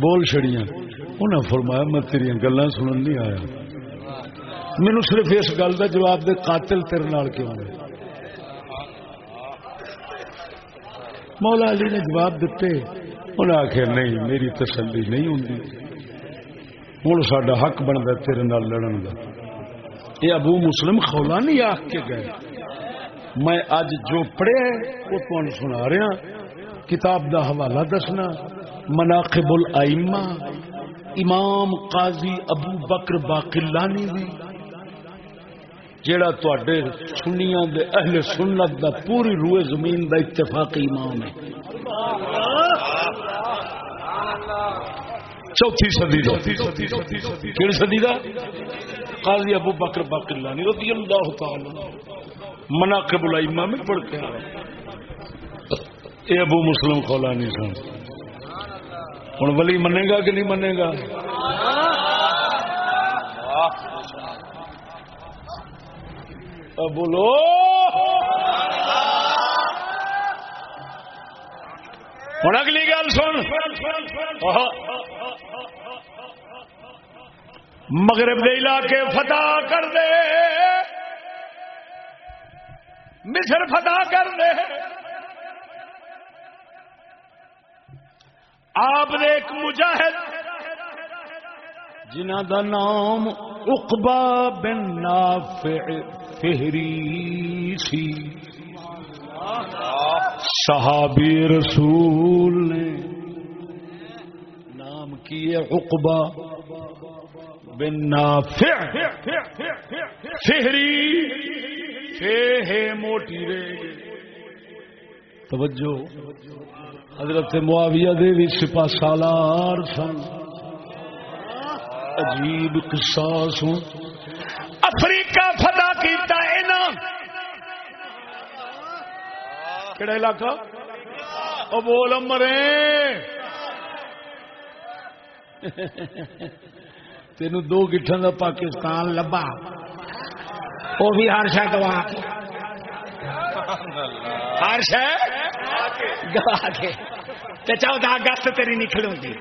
بول چڑیا انہیں فرمایا، میں تیریا گلا سنن نہیں آیا۔ مینو صرف اس گل کا جواب دے، قاتل تیرے نال کیوں ہے؟ مولا علی نے جواب دیتے انہیں آخیا نہیں، میری تسلی نہیں ہوں ہوں سڈا حق بنتا تیرے نال لڑن کا یہ ابو مسلم خولا نہیں آخ کے گئے۔ میں اج جو پڑھے وہ تمہیں سنا رہا۔ کتاب دا حوالہ دسنا۔ مناقب الائمہ۔ امام قاضی ابو بکر باقلانی دی۔ جیڑا تے سنیا دے اہل سنت دا پوری روئے زمین دا اتفاقی امام ہے۔ چوتھی صدی دا۔ کہڑی صدی دا؟ قاضی ابو بکر باقلانی رضی اللہ تعالی مناقب الائمہ میں پڑھ کے اے ابو مسلم خولا سن ہوں ولی منے گا کہ نہیں منے گا؟ بولو۔ ہوں اگلی گل سن۔ مغرب دے علاقے فتح کر دے۔ مصر فتح کر دے۔ آپ نے ایک مجاہد جنہ دا نام اقبا بن نافع فہری سی۔ صحابی رسول نے نام کیے اقبا بن نافع فہری۔ موٹی رے۔ توجہ، حضرت معاویہ دے بھی سپا سالار سن۔ عجیب قصہ سن۔ افریقہ فتح کیتا ہے نا۔ کہڑا علاقہ؟ او بول مرے تینوں دو گٹھن دا پاکستان لبا۔ وہ بھی ہر شہ گوا۔ ہر شہ گوا کے۔ چودہ اگست تیری نکلوں گی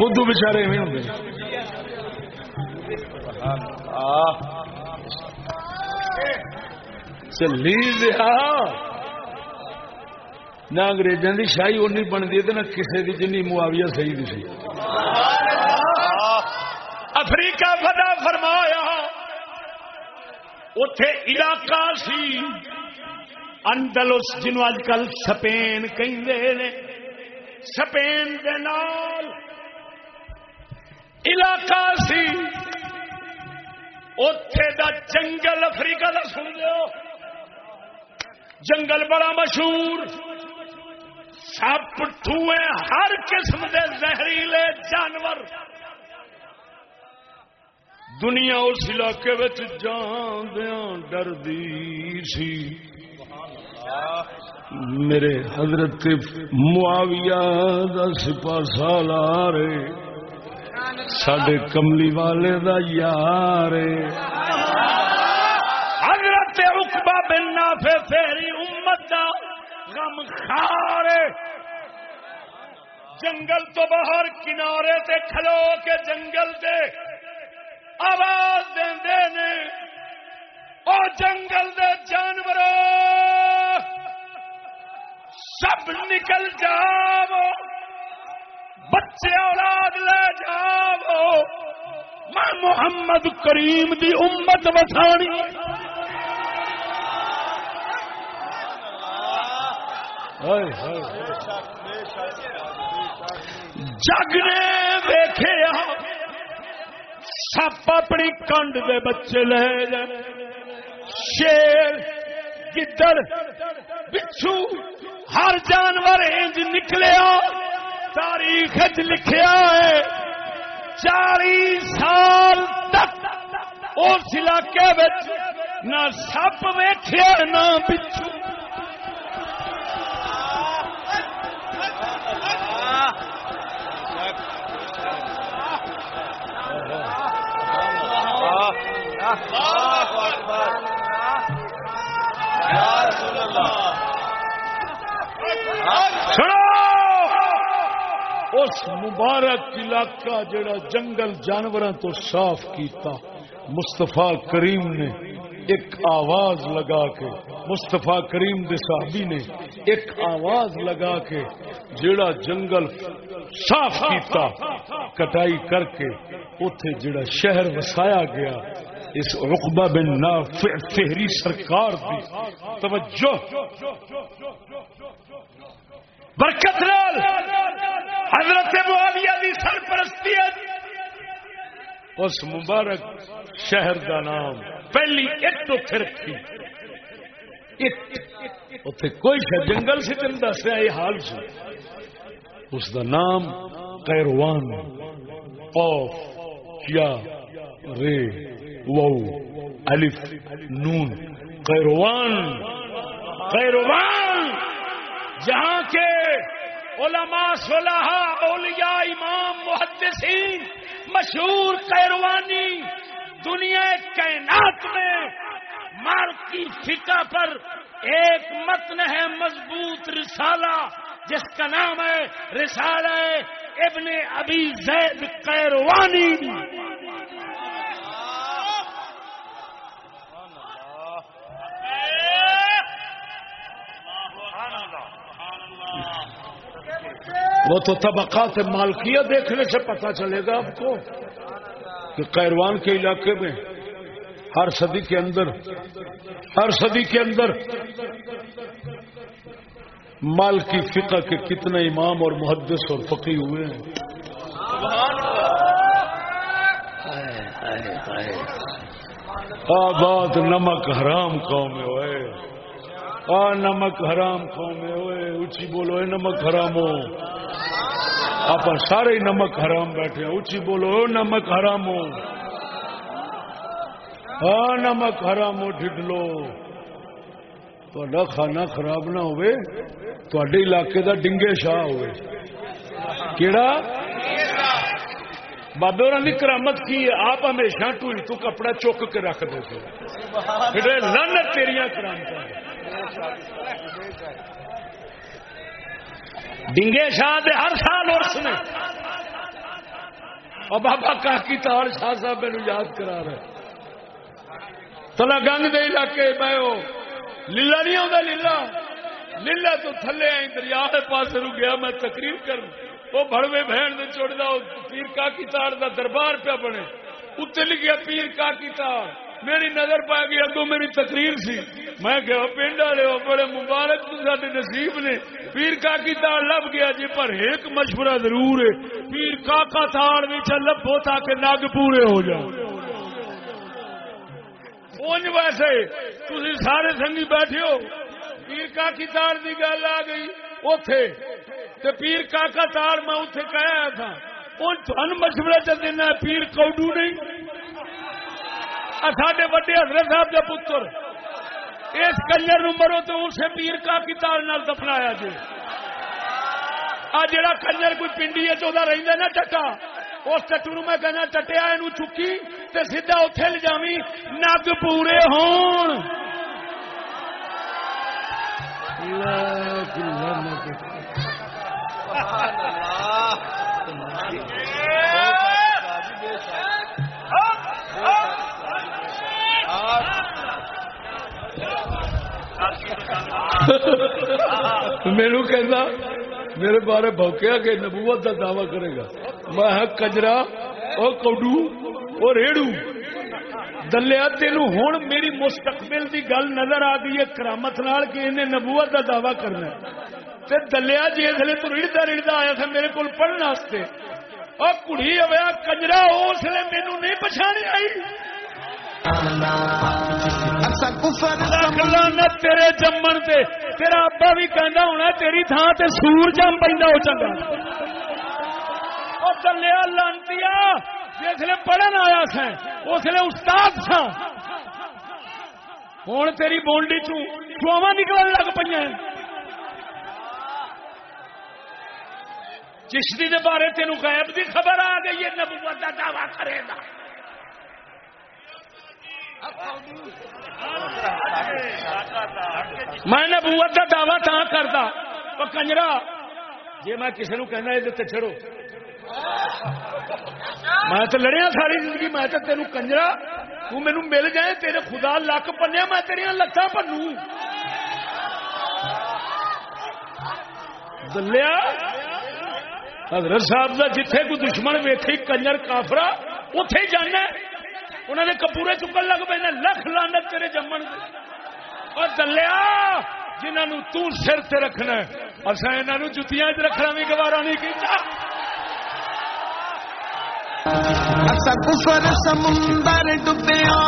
بدھو بچارے میں ہوں چلی دیا نہ انگریزوں کی شاہی اونی بنتی ہے نہ کسی کی جن معاویہ صحیح دی سی۔ افریقہ فتح فرمایا اتے علاقہ سی۔ انڈلس جنوب اج کل سپین کہ سپین دے نال علاقہ سی اتے دا جنگل افریقہ دا سن لو جنگل بڑا مشہور سپ ٹوئے ہر قسم کے زہریلے جانور دنیا اس علاقے جان دیا ڈردی سی میرے حضرت معاویہ دا سپا سالار سڈے کملی والے دا یار حضرت اقبا بن نافع فیری امت دا غم خار جنگل تو باہر کنارے تے کھلو کے جنگل دے آواز دے نے او جنگل دے جانوروں سب نکل جاؤ، بچے اولاد لے جاؤ۔ میں محمد کریم دی امت وسانی۔ جگ نے ویخے سپ اپنی کنڈ دے بچے لے جائے۔ شیر گدڑ بچھو، ہر جانور انج نکلیا، تاریخ لکھیا ہے، چالی سال تک اس علاقے نہ سپ ویخیا نہ بچھو۔ اس مبارک علاقہ جڑا جنگل جانوروں تو صاف کیتا مستفا کریم نے ایک آواز لگا کے مستفا کریم دے صحابی نے ایک آواز لگا کے جڑا جنگل صاف کیتا، کٹائی کر کے اتے جڑا شہر وسایا گیا اس رقبہ بن نافع فہری سرکار دی. توجہ. برکت لال، حضرت معاویہ دی سرپرستی اس مبارک شہر دا نام پہلی اٹ اتے رکھی. اتے کوئی شہ جنگل سے تم دس رہا یہ حال سے اس دا نام قیروان قوف یا رے وو الف نون قیروان قیروان جہاں کے علماء صلحاء اولیاء امام محدثین مشہور قیروانی دنیا کائنات میں مار کی فکا پر ایک متن ہے مضبوط رسالہ جس کا نام ہے رسالہ ابن ابی زید قیروانی وہ تو طبقات مالکیہ دیکھنے سے پتا چلے گا آپ کو کہ قیروان کے علاقے میں ہر صدی کے اندر، ہر صدی کے اندر مال کی فقہ کے کتنے امام اور محدث اور فقی ہوئے ہیں۔ آباد نمک حرام قوم ہوئے۔ آ نمک حرام قوم ہوئے اچھی بولو اے نمک حرام ہو آپ سارے نمک حرام بیٹھے اچھی بولو نمک حرام ہو ہاں نمک حرام ہو ڈلو کھانا خراب نہ ہوئے تو علاقے دا ڈنگے شاہ ہوئے۔ کیڑا؟ بابے اور کرامت کی آپ ہمیشہ ٹوئی تو کپڑا چک کے رکھ دے تھے لن تیریاں کرامت ڈنگے شاہ دے ہر سال ارس نے اور بابا کاکی تار شاہ صاحب میرے یاد کرا رہے تلا گنگ دے علاقے میں لیلا نہیں آتا لیلا۔ لیلا تو تھلے آئی دریا کے پاس رو گیا میں تقریر کر وہ بڑوے بہن نے چڑ دا، پیر کاکی تار دا دربار پہ بنے۔ اتنے لکھیا پیر کاکی تار۔ میری نظر پا گئی اگو میری تقریر سی۔ میں کہ پنڈ والے بڑے مبارک سارے نصیب نے۔ پیر کاکی تاڑ لب گیا جی پر ایک مشورہ ضرور ہے۔ پیر کاکا تاڑ بھی چل لبو تاکہ نگ پورے ہو جاؤ اونج ویسے تھی سارے سنگی بیٹھے ہو۔ پیر کاکی تاڑ کی گل آ گئی اتے پیر کاکا تار میں اتنے کہا تھا۔ تھن مشورہ چل دینا پیر کوڈو نہیں۔ ساڈے وڈے حضرت صاحب کے پتر۔ اس کنجر مرو تو اسے پیر کا تار نال دفنایا جی آ جڑا کنجر کوئی پنڈی ہے چودہ رہتا نا چٹا اس چٹو نو میں کہنا چٹیا یہ چکی تے سیدھا اتے لے جاوی نگ پورے ہون۔ میرے کہنا، میرے بارے بوکیا کہ نبوت کا دعوی کرے گا۔ میں کجرا اور کوڈو اور ریڑو۔ دلیا تین ہوں میری مستقبل کی گل نظر آ گئی ہے، کرامت نال کہ انہیں نبوت کا دعوی کرنا تے دلیا جی اس تو رڑتا رڑتا آیا تھا میرے کو پڑھنے اور کڑی ہوا کجرا، اس لیے مینو نہیں پچھانے آئی اچھا، تیرے جمن سے تیرا ابا بھی کہنا ہونا تیری تھان سے سور جم پہ چنگا۔ چلیا لانتی جسے پڑھن آیا سا اس لیے استاد سا ہوں تیری بونڈی چواوا نکل لگ پہ چشتی کے بارے تین غائب کی خبر آ گئی ہے، نبوت کا دعوی کرے گا۔ میں نبوت کا دعوی تا کرتا، وہ کنجرا۔ جی میں کسی نے کہنا یہ چڑو میں تو لڑیا ساری زندگی، میں تو تینوں کنجرا۔ تین مل جائے تیرے خدا لک پنیا، میں تیریا لتاں پنو دلیا، حضرت صاحب کا جتھے کوئی دشمن ویکھی کنجر کافرا اتے جانا انہوں نے کپورے چکن لگ پہ لکھ لانت تیرے جمن اور دلیا جنہوں تر سے رکھنا اصا یہ جتیاں رکھنا بھی گوارا نہیں کیا کفر سمندر ڈبیا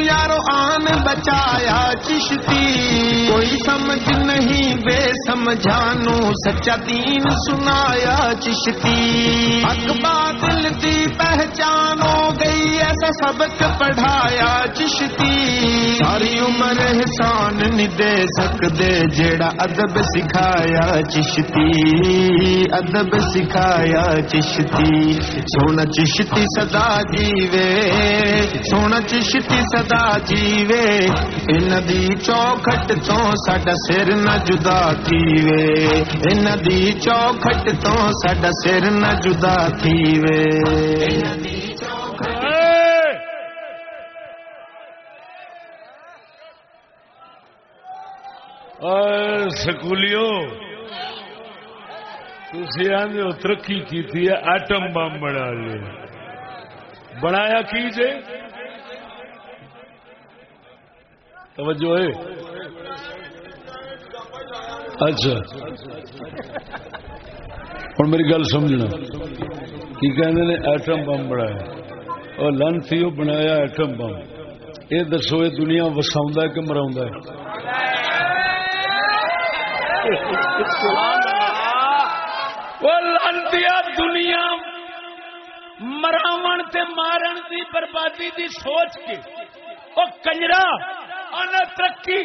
یارو آن بچایا چشتی۔ کوئی سمجھ نہیں، بے سمجھانو، سچا دین سنایا چشتی۔ حق دل دی پہچان ہو گئی، ایسا سبق پڑھایا چشتی۔ ساری عمر احسان نہیں دے سکتے، جیڑا ادب سکھایا چشتی۔ ادب سکھایا چشتی۔ سونا چشتی سدا جیوے سونا چشتی سدا جیوے ان دی چوکھٹ تو ساڈا سر نہ جدا تھیوے ان دی چوکھٹ تو ساڈا سر نہ جدا تھیوے سکولیو تھی آدھے ترقی کی ایٹم بم بنا لیا بنایا کی جے؟ توجہ ہے۔ اچھا۔ ہوں میری گل سمجھنا۔ کی کہنے نے ایٹم بم بنایا۔ اور لن تھی وہ بنایا ایٹم بم۔ یہ دسو یہ دنیا وسا کہ مرا دنیا مراون تے مارن دی بربادی دی سوچ کے۔ او کنجرا، انا ترقی۔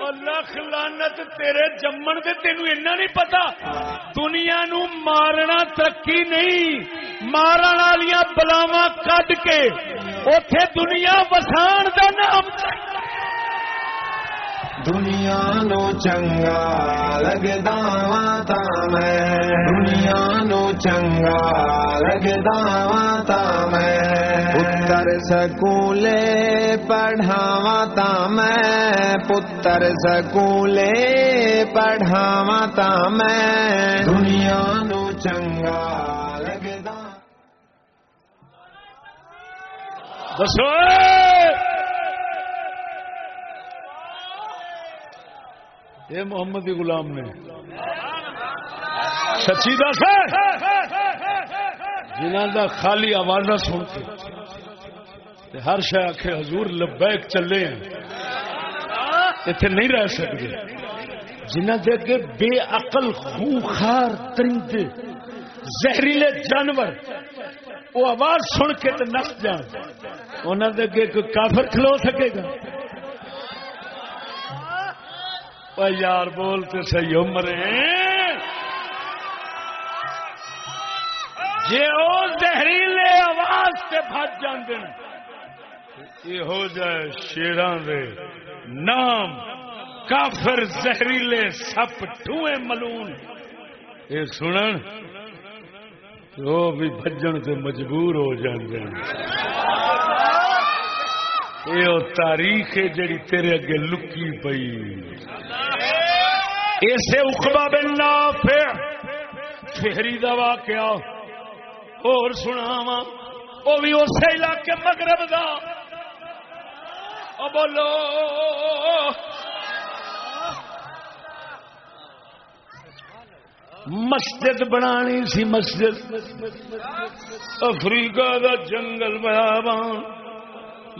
او لکھ لعنت تیرے جمن دے، تینو اینا نہیں پتا۔ دنیا نو مارنا ترقی نہیں۔ مارن والیاں بلاواں کڈ کے۔ اوتھے دنیا وسان دا نام۔ دنیا نو چنگا لگدا تا میں۔ دنیا چنگا لگدا تا میں پتر سکولے پڑھاوا تا میں پتر سکولے پڑھاوا تا میں دنیا نو چنگا لگدا دسو یہ محمد غلام نے سچی دس جنہ کا خالی آواز سن کے ہر شہ آخ حضور لبیک چلے ہیں۔ اتنے نہیں رہ سکتے جنہ دے کے بے عقل خوخار ترندے زہریلے جانور وہ آواز سن کے تو نس جان۔ انہوں دے کے کوئی کافر کھلو سکے گا؟ یار بولتے صحیح عمرے جے او زہریلے آواز سے بھج جاندے یہ ہو جائے شیران دے نام کافر زہریلے سپ ٹوئے ملون یہ سنن وہ بھی بجن سے مجبور ہو جاندے یہ تاریخ ہے جڑی تیرے اگے لکی پئی۔ اسے اخبا بن نافع فہری دا واقعہ۔ اور سناوا وہ بھی اسی علاقے مغرب دا۔ او بولو۔ مسجد بنانی سی مسجد۔ افریقہ دا جنگل بیابان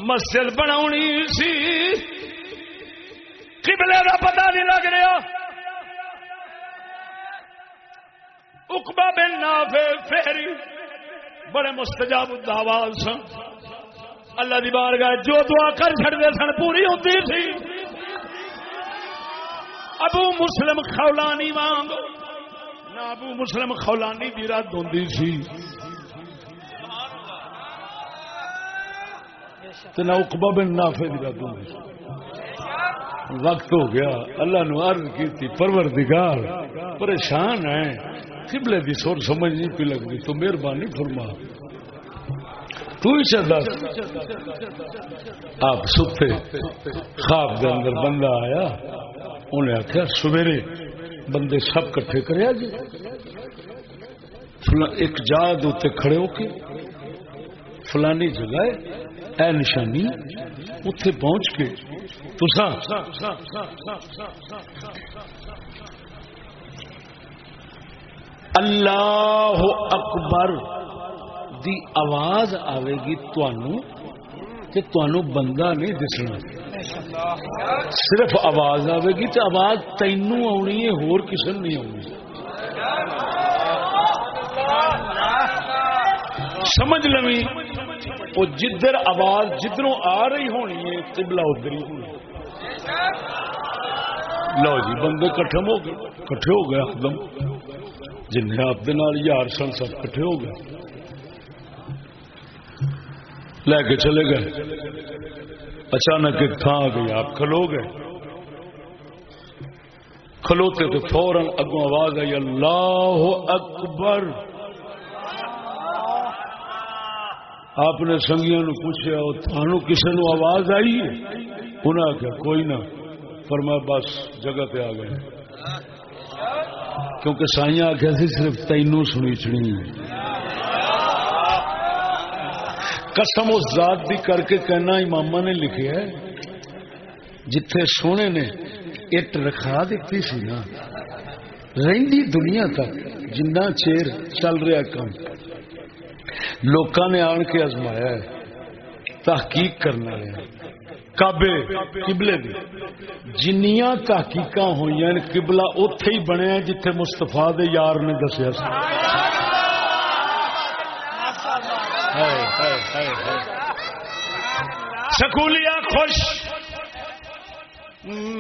مسجد بناونی سی۔ قبلے دا پتہ نہیں لگ رہا۔ اقبا بن نافع فہری بڑے مستجاب دعواز سن۔ اللہ دی بار گئے جو دعا کر چڑتے سن، پوری ہوتی تھی ابو مسلم خولانی وانگ نہ ابو مسلم خولانی دی رد ہوتی سی۔ تو نہ اقبا بن نافع دی رد ہوتی وقت ہو گیا، اللہ نو عرض کی تھی پروردگار، پریشان ہے قبلے دی سور سمجھ نہیں پی لگتی، تو مہربانی فرما۔ تو ہی دس آپ ستے، خواب دے اندر بندہ آیا، انہیں آخیا سویرے بندے سب کٹھے کرے جی ایک جا دے کھڑے ہو کے فلانی جگہ اے نشانی اتے پہنچ کے تسا اللہ اکبر دی آواز آئے گی تے تنوع بندہ نہیں دسنا۔ صرف آواز آئے گی تو آواز تینوں آنی ہے، ہور کسی نہیں آنی۔ سمجھ لوی؟ وہ جدھر آواز جدھروں آ رہی ہونی ہے، قبلہ ادھر ہی ہونی لو جی بندے کٹھے ہو گئے، کٹھے ہو گئے ایک دم جن آپ یار سن سب کٹھے ہو گئے۔ لے کے چلے گئے۔ اچانک ایک تھان آ گئی، آپ کھلو گئے۔ کھلوتے تو فوراً اگوں آواز آئی، اللہ اکبر۔ آپ نے سنگیا نو پوچھا تھانو کسی نو آواز آئی ہے؟ انہیں آخیا کوئی نہ۔ فرما بس جگہ پہ آ گئے کیونکہ سائیاں آخیا سی، صرف تینوں سنی چنی قسم اس ذات بھی کر کے کہنا امام نے لکھے ہے، جتھے سونے نے اٹ رکھا دیتی سی نا رہی دنیا تک جنہ چیر چل رہا کام۔ لوکاں نے آن کے ازمایا ہے۔ تحقیق کرنا ہے کابے قبلے دی جنیاں تحقیق ہوئی قبلہ اتے ہی بنیا جتھے مستفا دے یار نے دسیا سکولیا خوش۔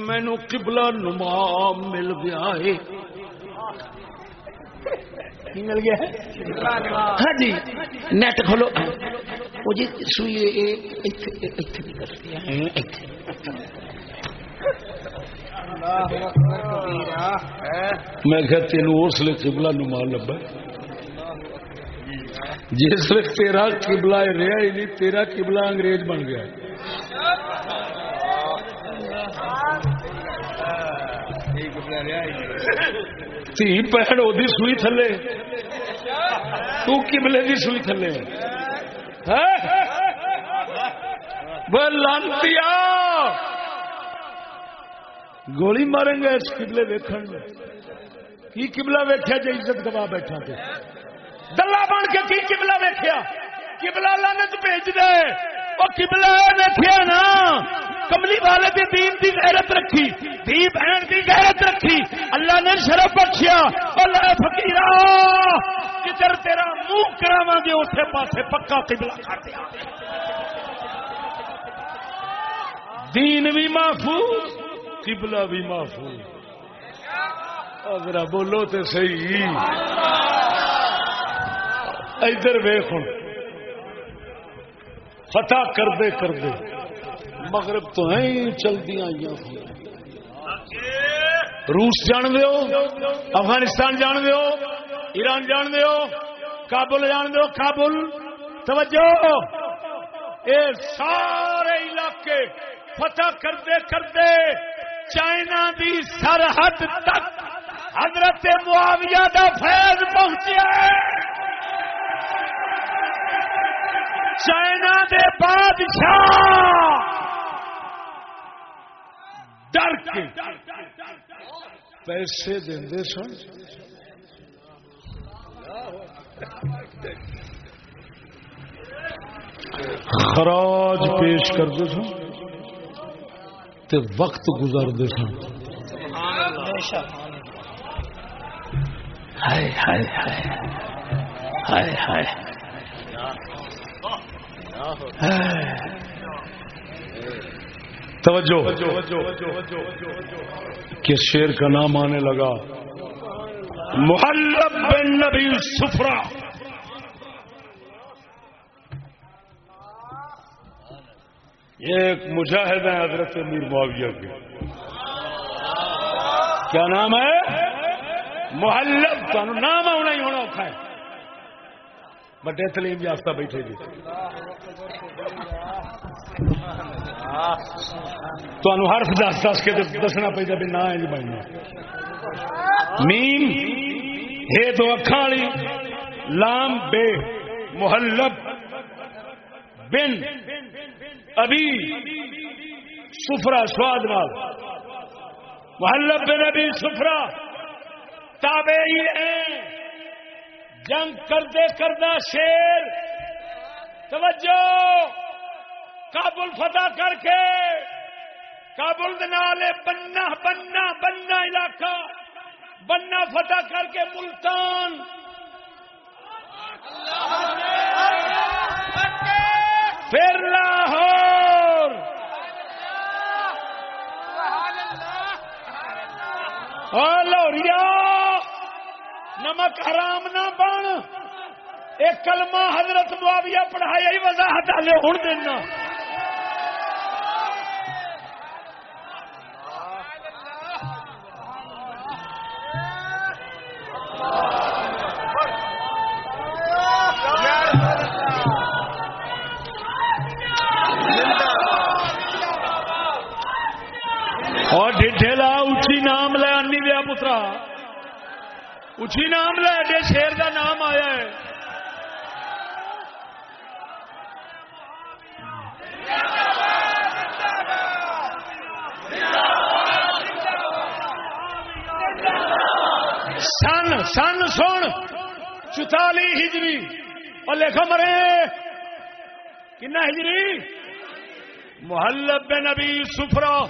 مینو قبلہ نما مل گیا ہے۔ مل گیا ہاں جی نیٹ کھولو۔ وہ جی سوئی میں کہ تین اس لیے قبلہ نما لبا۔ جس لیے تیرا قبلہ رہا ہی نہیں تیرا قبلہ انگریز بن گیا۔ تھی بہن وہ سوئی تھلے تو کملے کی سوئی تھلے لانتی گولی ماریں گے اس قبلے ویکن کی قبلہ ویکیا جی عزت گوا بیٹھا تھے دلہ بن کے کی قبلہ ویکیا قبلہ لانت بھیج دے وہ کبلا دیکھے نا کملی والے دی دین دی غیرت رکھی دی بہن دی غیرت رکھی اللہ نے شرف بخشیا اللہ فقیرا کدھر تیرا منہ کراوا گے اسے پاسے پکا قبلہ کر دیا۔ دین بھی محفوظ قبلہ بھی محفوظ۔ ذرا بولو تو صحیح۔ ادھر ویخ فتح کر دے کر دے۔ مغرب تو ہیں چلتی آئی روس جان دو افغانستان جان دو ایران جان دو کابل جان دو کابل۔ توجہ۔ اے سارے علاقے فتح کرتے کرتے چائنا دی سرحد تک حضرت معاویہ دا فیض پہنچیا ہے۔ چائنا دے بادشاہ! ڈر کے پیسے دے سن۔ خراج پیش کرتے سن تے وقت گزارتے سن۔ ہائے ہائے ہائے۔ ہائے ہائے۔ توجہ۔ کس شیر کا نام آنے لگا۔ محلب بن نبی سفرا یہ ایک مجاہد ہے حضرت امیر معاویہ کے۔ کیا نام ہے؟ محلب۔ تو نام آنا ہی ہونا اوکھا ہے۔ بڑے تعلیم یافتہ بیٹھے جی تو حرف دس دس کے دسنا پہ بھی نہ ہے بھائی میم ہے تو اکھا والی لام بے محلب بن ابھی سفرا سواد نال محلب بن ابھی سفرا تابے ہی ہیں جنگ کرتے کردہ شیر۔ توجہ! کابل فتح کر کے کابل نالے بننا بننا بننا علاقہ، بننا فتح کر کے ملتان۔ پھر لاہور۔ لوریا نمک حرام نہ بن۔ ایک کلمہ حضرت معاویہ پڑھائی وضاحت ہاں والے ہوں دینا۔ اور ڈھیلا اچھی نام لے انی دیا پترا۔ اچھی نام لے ڈے شیر کا نام آیا ہے۔ سن سن سن۔ چتالی ہجری۔ اور لکھا مرے کنا ہجری؟ محلب بن نبی سفرا۔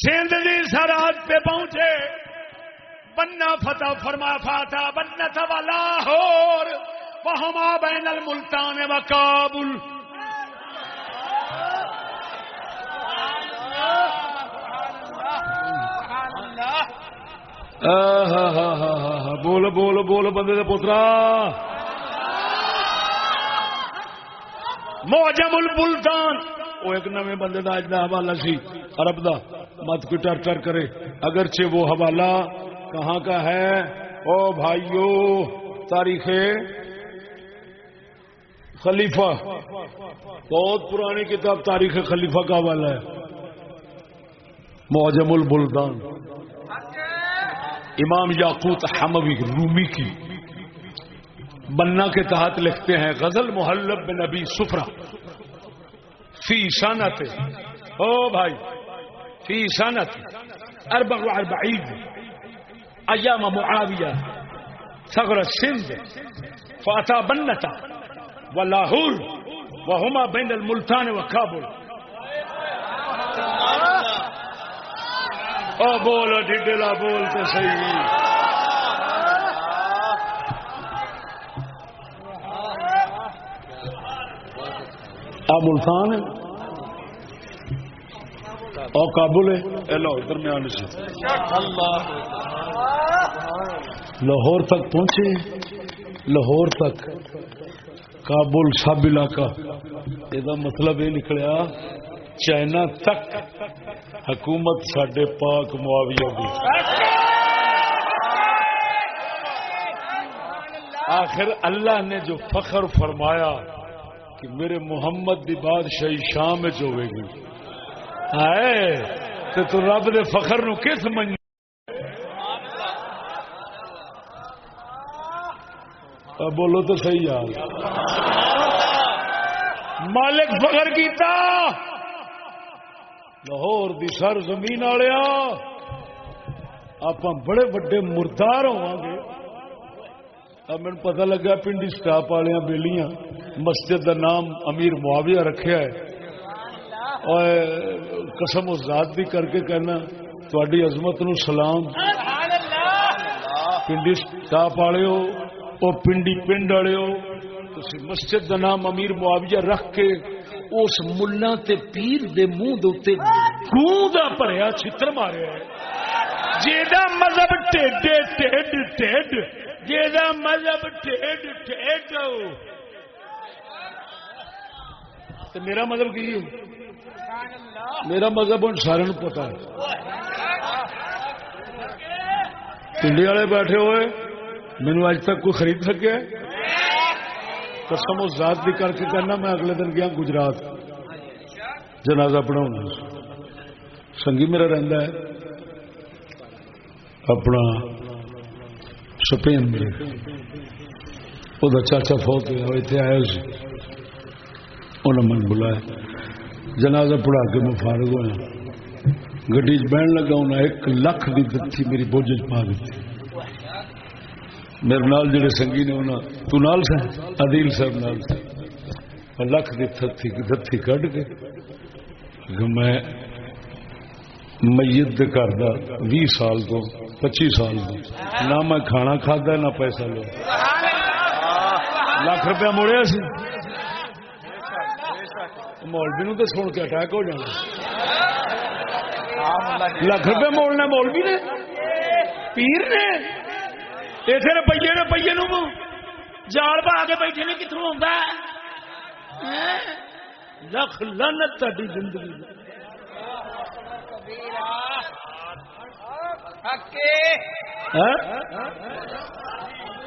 سندھ کی سرحد پہ پہنچے۔ بننا فتح، فرما فاتا بننا تھا لاہور وہاں بین الملتان و کابل۔ بول بول بول، بندے دے پوترا موجم البلدان وہ ایک نویں بندے دا حوالہ سی، عرب دا۔ مت کوئی ٹر ٹر کرے۔ اگرچہ وہ حوالہ کہاں کا ہے؟ او بھائیو، تاریخ خلیفہ۔ بہت پرانی کتاب تاریخ خلیفہ کا حوالہ ہے۔ معجم البلدان۔ امام یاقوت حموی رومی کی۔ بننا کے تحت لکھتے ہیں، غزل محلب بن نبی سفرا فی سنت۔ او بھائی، فی سنت۔ اربع اربعین۔ ایام معاویہ ثغر السند فاتا بنتا ولاہور وہما بین الملتان و کابل او بول ڈیڈلا بول تو صحیح. ملتان ہے؟ اور کابل ہے؟ لو درمیان سے لاہور تک پہنچے۔ لاہور تک۔ کابل سب علاقہ۔ یہ مطلب یہ نکلیا، چائنا تک۔ حکومت سڈے پاک معاویہ دی۔ آخر اللہ نے جو فخر فرمایا کہ میرے محمد دی بادشاہی شام ہوے گی۔ آئے تو رب دے فخر نو کس من بولو تو صحیح یار مالک فخر کیتا۔ لاہور دی سر زمین والیا آپ بڑے بڑے مردار ہوا گے اب پتہ لگا پنڈی سٹاپ والیا بےلیاں مسجد کا نام امیر معاویہ رکھا ہے۔ اور قسم و ذات بھی کر کے کہنا تھوڑی عظمت نو سلام۔ پنڈی سٹاپ والے ہو وہ پنڈی پنڈ والے ہو مسجد کا نام امیر معاویہ رکھ کے اس ملا تے پیر دے منہ دے گوں بھریا چتر ماریا جا مذہب ٹھڈ ٹھڈ ٹھڈ جا مذہب ٹھڈ ٹھڈ۔ میرا مذہب کی میرا مذہب ہوں سارے پتا ہے۔ پنڈی والے بیٹھے ہوئے۔ مینو اج تک کوئی خرید سکے؟ قسم و ذات بھی کر کے کہنا میں اگلے دن گیا گجرات۔ جنازہ پڑھاؤں سنگھی میرا رہتا ہے۔ اپنا سپین میرے وہ چاچا فوت ہوا اتنے آیا انہیں من بلایا۔ جنازہ پڑھا کے میں فارغ ہوا گڈی بہن لگا انہیں ایک لکھ کی دھی میری بوجھ پا دیتی میرے نال جڑے سنگی نے انہیں تو نال سے عدیل صاحب نال سے لکھ کی دھی کھ کے۔ میں میت گھر کا بھی سال تو پچی سال تو نہ میں کھانا کھدا نہ پیسہ لیا۔ لاکھ روپیہ موڑیا سی۔ مولوی نو تو سن کے اٹیک ہو جانا۔ لکھ روپے مولنا مولوی نے۔ پیر نے۔ اسے روپیے روپیے نو جال پا کے بیٹھے نے کتوں آ لکھ لنت تاری زندگی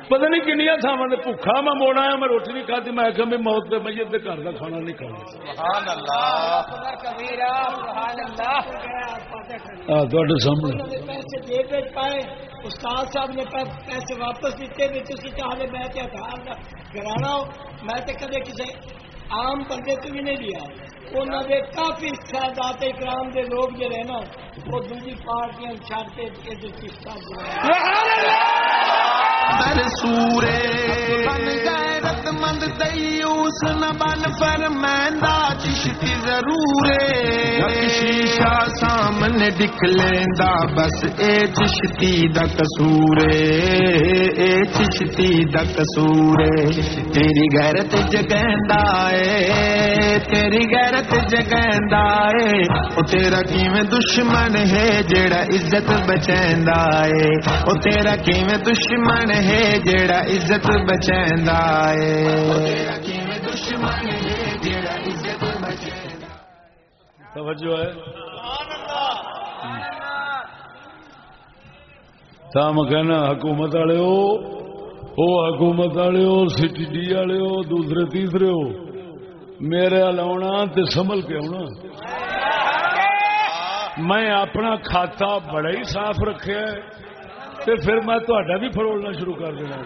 پتہ نہیں کنیا تھا میں بھوکھا میں موڑ آیا میں روٹی نہیں کھاتی میں کہ موت پہ میت کے گھر کا کھانا نہیں کھانا سامنے پیسے پائے استاد صاحب نے پیسے واپس دیتے چاہے میں کیا تھا گرانا میں تو کدے کسی عام بندے کو بھی نہیں لیا انہوں نے کافی سیادات اکرام دے لوگ جڑے نا وہ دوسری پارٹیاں چھڑتے در سورے دیوس نہ بن پر مہندا چشتی ضرور شیشا سامنے دکھ لیندا بس اے چشتی دا قصور اے چشتی دا قصور تیری غیرت جگیندا اے تیری غیرت جگیندا اے او تیرا کیویں دشمن ہے جیڑا عزت بچیندا اے او تیرا کیویں دشمن ہے جیڑا عزت بچیندا ہے۔ توجہ ہے۔ کہنا حکومت والے ہو وہ حکومت والے ہو سی ٹی ڈی والے ہو، دوسرے تیسرے ہو، میرے آنا تو سنبھل کے آنا میں اپنا کھاتا بڑا ہی صاف رکھا پھر میں تا بھی فروڑنا شروع کر دینا۔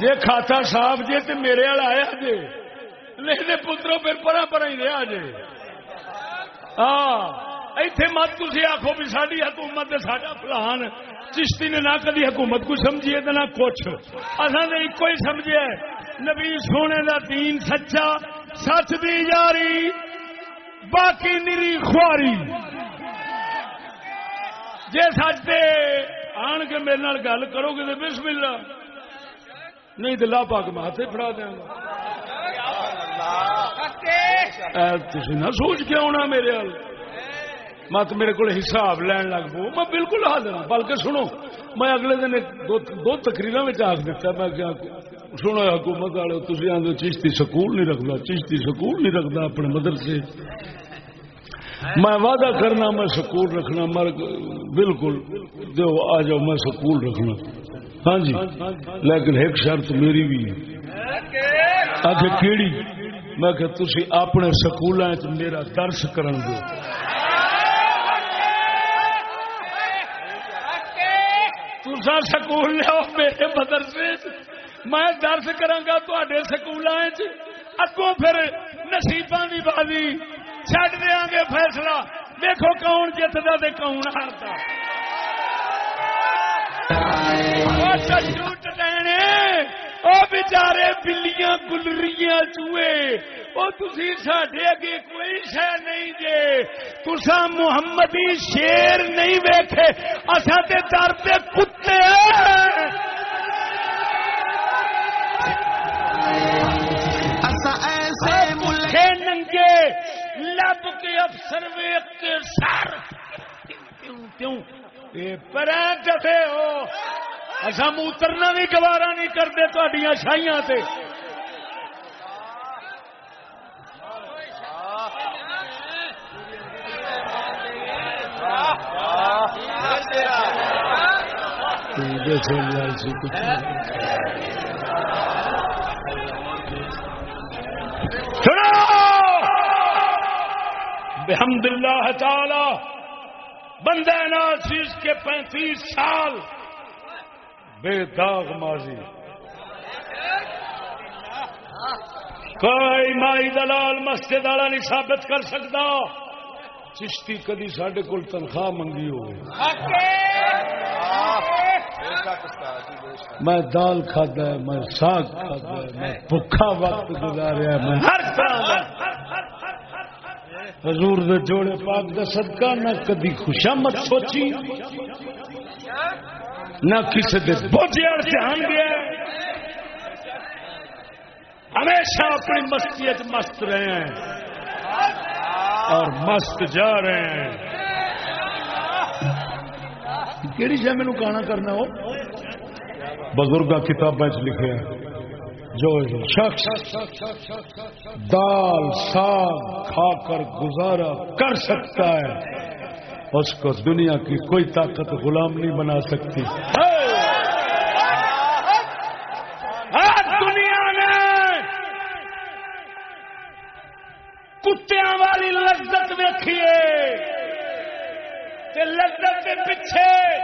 جی کھاتا صاف جی تو میرے والا آیا جی نہیں پترو پھر پرا پرا ہی رہا جی ہاں ایتھے مت تھی آخو بھی ساری حکومت ساڈا فلان چشتی نے نہ کدی حکومت کو سمجھیے نہ کچھ۔ اصل نے ایک ہی سمجھے نبی سونے دا دین سچا، سچ دی یاری، باقی نری خواری۔ جے سچ آن کے میرے گل کرو گے تو بسم اللہ۔ نہیں تو لا پاک ماتے فڑا دیا گا۔ تھی نہ سوچ کے آنا میرے ہل مت میرے کو حساب لین لگ پو۔ میں بالکل حاضر ہوں بلکہ سنو میں اگلے دن دو, تقریر آخ دیتا میں کیا سنو حکومت والے تھی آدھے چشتی سکول نہیں رکھتا چشتی سکول نہیں رکھتا اپنے مدرسے۔ میں وعدہ کرنا میں سکول رکھنا۔ مر بالکل جو آ جاؤ میں سکول رکھنا۔ ہاں جی۔ لیکن ایک شرط میری بھی ہے۔ آگے کیڑی؟ میں کہ تھی اپنے سکول میرا درس کرن دو۔ تسا سکول لو میرے مدرسے میں درس کرا تے سکول اگوں پھر نصیباں کی بازی۔ چڈ دیا گے فیصلہ۔ دیکھو کون جتتا کون ہارتا جھوٹ دینے وہ بچارے بلیاں گلریاں چوئے وہ تھی سڈے اگے کوئی شہ نہیں جے۔ تسا محمدی شیر نہیں ویکھے۔ اصا تے در کتے ایسے ملک ننگے۔ لب کے افسر ویک کے سر۔ کیوں پر جفے ہو۔ اصا موترنا بھی گوارا نہیں کرتے تھوڑی شاہیاں تے۔ بحمد اللہ تعالی، بندہ ناچیز کے پینتیس سال بے داغ ماضی۔ کوئی مائی دلال مسجد والا نہیں ثابت کر سکتا۔ چشتی کدی سڈے کول تنخواہ منگی ہو میں دال کھدا میں ساگ کھدا میں بھوکا وقت گزاریا میں ہر حضور دے جوڑے پاک دا صدقہ نہ کدی خوشامت سوچی۔ نہ کسی دے بوجھے دھیان گیا ہمیشہ اپنی مستی مست رہے ہیں اور مست جا رہے ہیں کہڑی شہ مینو گانا کرنا ہو بزرگ کتابیں لکھے جو شخص دال، ساگ کھا کر گزارا کر سکتا ہے۔ اس کو دنیا کی کوئی طاقت غلام نہیں بنا سکتی۔ دنیا نے کتیا والی لذت ویکھیے لذت کے پیچھے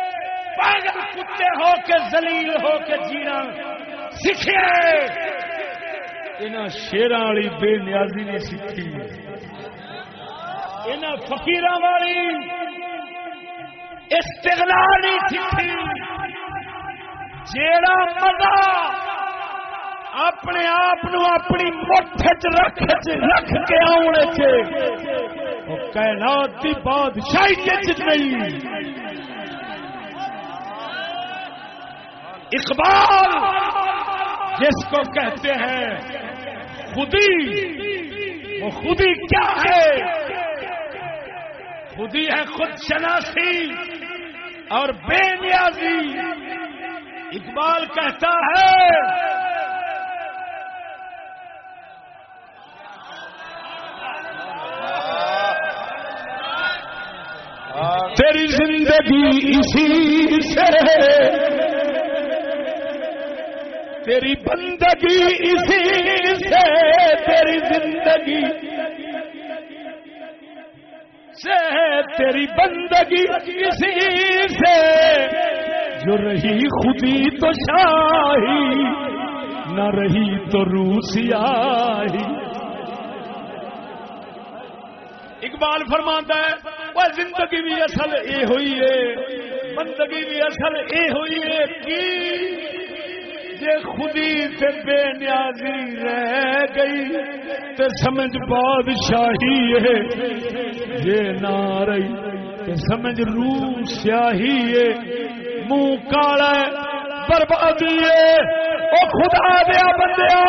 پاگل کتے ہو کے زلیل ہو کے جینا سیکھے۔ انہاں شیران والی بے نیازی نہیں سیکھی۔ انہاں فقیر والی استغلال نہیں سیکھی جیڑا مزہ اپنے آپ اپنی مٹھ چ رکھ رکھ کے آنے کائنات کی بادشاہی نہیں۔ اقبال، جس کو کہتے ہیں، خودی۔ وہ خودی کیا ہے؟ خودی ہے خود شناسی۔ اور بے نیازی اقبال کہتا ہے، تیری زندگی اسی سے تیری بندگی اسی سے تیری زندگی سے تیری بندگی اسی سے۔ جو رہی خودی تو شاہی، نہ رہی تو روسیاہی اقبال فرماتا ہے، وہ زندگی بھی اصل اے ہوئی ہے، بندگی بھی اصل اے ہوئی ہے، کی جے خودی تے بے نیازی رہ گئی تے سمجھ بادشاہی ہے۔ یہ نہ رہی تے سمجھ روح سیاہی ہے۔ منہ کالا بربادی ہے۔ او خدا دیا بندیا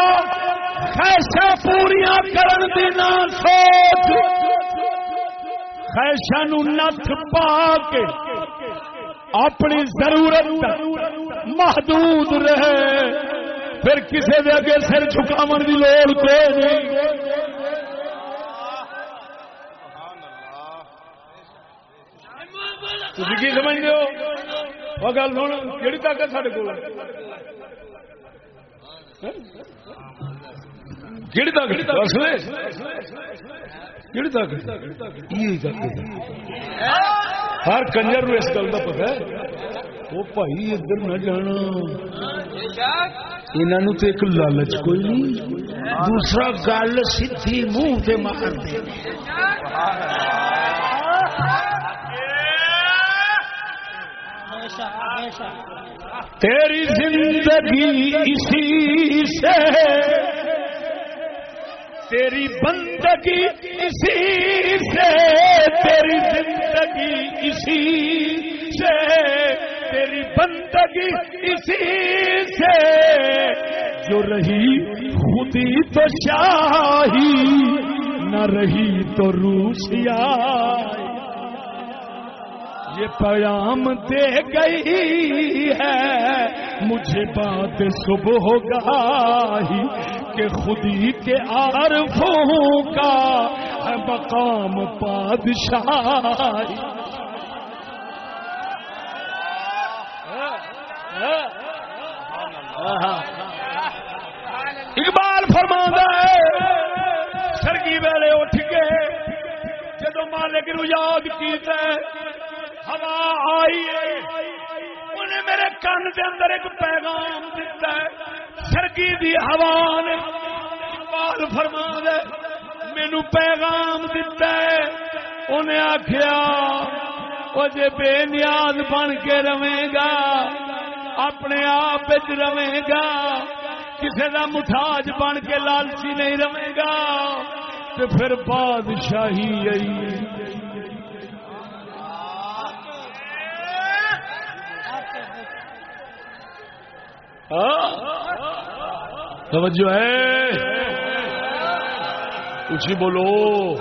خیشا پوریا کرن دی نہ سوچ۔ خیشا نو نت پا کے اپنی ضرورت محدود رہے۔ پھر کسی دے اگے سر چکاو کی لوڑ کوئی نہیں۔ تھی کی سمجھتے ہو؟ وہ گل سن کہڑی طاقت سارے کو کہڑی طاقت؟ کہڑی طاقت ہر کنجر اس گل کا پتا وہ بھائی ادھر نہ جانا۔ انہوں تو ایک لالچ کوئی نہیں۔ دوسرا گل سی منہ سے مار دے۔ تیری زندگی اسی سے تیری بندگی اسی سے، تیری زندگی اسی سے، تیری بندگی اسی سے۔ جو رہی خودی تو شاہی، نہ رہی تو روسیا یہ پیام دے گئی ہے۔ مجھے بات صبح گاہی کہ خودی کے عارفوں کا ہے مقام پادشاہی اقبال فرما ہے، سرگی ویلے اٹھ کے جدو مالک نو یاد کیتا ہے ہوا آئی انہیں میرے کن کے اندر ایک پیغام دیتا ہے۔ سرگی دی ہوا نے اقبال فرما دے مینو پیغام دیتا ہے۔ انہیں آخیا وہ جے بے نیاز بن کے رہے گا، اپنے آپ رہے گا کسی کا مٹھاج بن کے لالچی نہیں رہے گا۔ تو پھر بادشاہی آئی ہاں؟ توجہ ہے۔ کچھ ہی بولو۔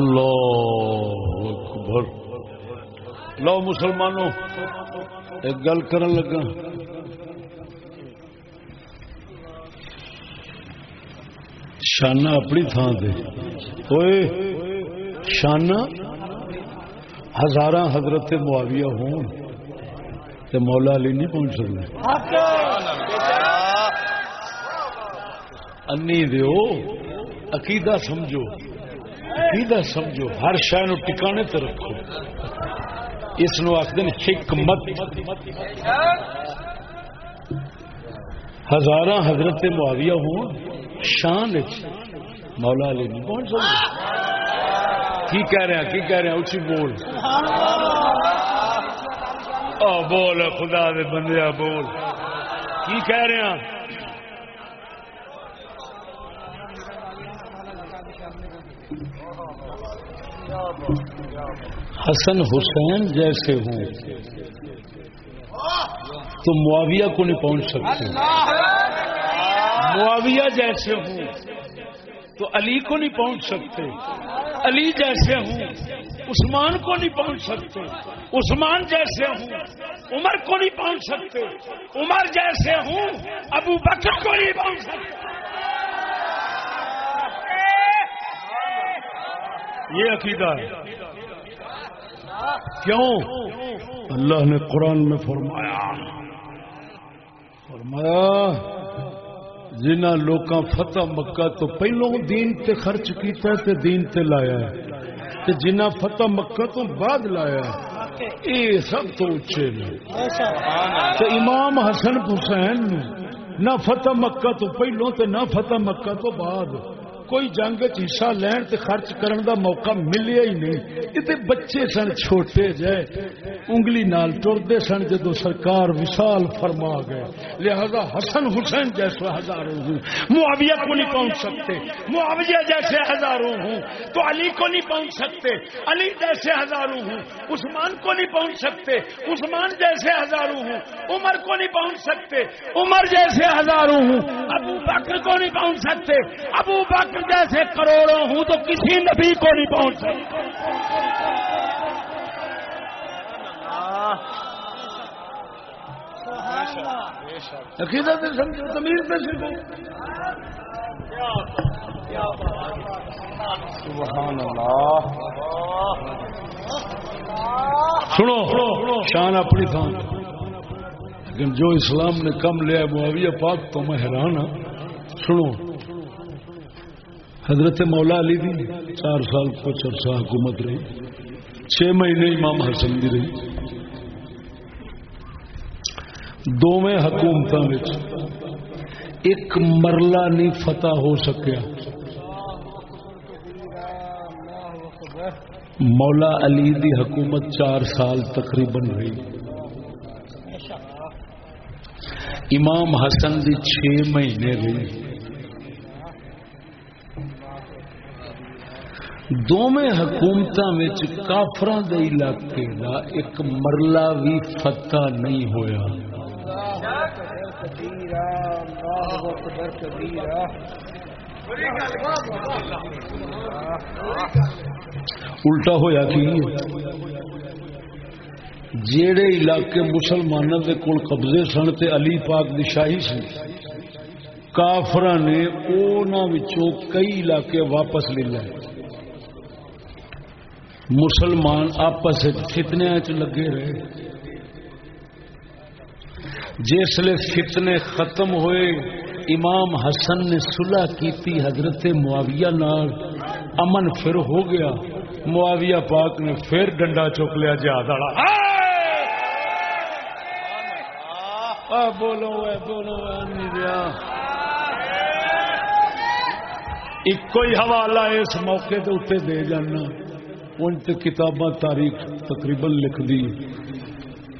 اللہ اکبر۔ لو مسلمانوں، ایک گل کرن لگا۔ شانہ اپنی تھان دے۔ ہوئے شانہ ہزار حضرت معاویہ ہون تے مولا علی نہیں پہنچ سکتے انی دیو، عقیدہ سمجھو۔ عقیدہ سمجھو؟ ہر شہ نو ٹکانے تے رکھو۔ اس نو آخد حکمت۔ ہزار حضرت معاویہ ہوں، شان مولا علی نہیں پہنچ سکتے کی کہہ رہے ہیں؟ کی کہہ رہے ہیں؟ اچھی بول۔ او بول، خدا دے بندیا بول۔ کی کہہ رہے ہیں؟ حسن حسین جیسے ہوں۔ تو معاویہ کو نہیں پہنچ سکتے۔ معاویہ جیسے ہوں۔ تو علی کو نہیں پہنچ سکتے۔ علی جیسے ہوں۔ عثمان کو نہیں پہنچ سکتے۔ عثمان جیسے ہوں۔ عمر کو نہیں پہنچ سکتے۔ عمر جیسے ہوں۔ ابو بکر کو نہیں پہنچ سکتے۔ یہ عقیدہ ہے۔ کیوں؟ اللہ نے قرآن میں فرمایا فرمایا جنہ لوگ فتح مکہ تو پہلو دین تے خرچ کیتا تے دین تے لایا ہے۔ تے جنہ فتح مکہ تو بعد لایا ہے، اے سب تو اچھے نے۔ تے امام حسن حسین نہ فتح مکہ تو پہلو تے نہ فتح مکہ تو بعد۔ کوئی جنگ حصہ لین تے خرچ کرن دا موقع ملیا ہی نہیں۔ یہ بچے سن چھوٹے جائے انگلی نال ٹرتے سن جدو سرکار وشال فرما گئے۔ لہذا حسن حسین جیسے ہزاروں ہوں۔ معاویہ کو نہیں پہنچ سکتے۔ معاویہ جیسے ہزاروں ہوں۔ تو علی کو نہیں پہنچ سکتے۔ علی جیسے ہزاروں ہوں۔ عثمان کو نہیں پہنچ سکتے۔ عثمان جیسے ہزاروں ہوں۔ عمر کو نہیں پہنچ سکتے۔ عمر جیسے ہزاروں ہوں۔ ابو بکر کو نہیں پہنچ سکتے۔ ابو بکر جیسے کروڑوں ہوں تو کسی نبی کو نہیں پہنچ سکتا عقیدت سمجھو، تمیز میں سیکھو سبحان اللہ۔ سنو، شان اپنی تھان۔ لیکن جو اسلام نے کم لیا معاویہ پاک تو میں حیران ہوں۔ سنو۔ حضرت مولا علی دی چار سال کچھ عرصہ حکومت رہی، چھ مہینے امام حسن دی رہی۔ دونوں حکومت ایک مرلہ نہیں فتح ہو سکیا۔ مولا علی دی حکومت چار سال تقریباً رہی امام حسن دی چھ مہینے رہی۔ دونوں حکومت کافران دے علاقے کا ایک مرلہ بھی فتح نہیں ہویا۔ الٹا ہویا کی؟ جیڑے علاقے مسلمانوں کے کول قبضے سن تے علی پاک دی شاہی سی کافر نے انہوں کئی علاقے واپس لے لے مسلمان آپس فتنے چ لگے رہے۔ جسے فتنے ختم ہوئے، امام حسن نے صلح کی حضرت معاویہ نال۔ امن پھر ہو گیا۔ معاویہ پاک نے پھر ڈنڈا چک لیا جہاد بولو بولو ایک حوالہ اس موقع دے جانا۔ ان تے کتاباں تاریخ تقریباً لکھ دی۔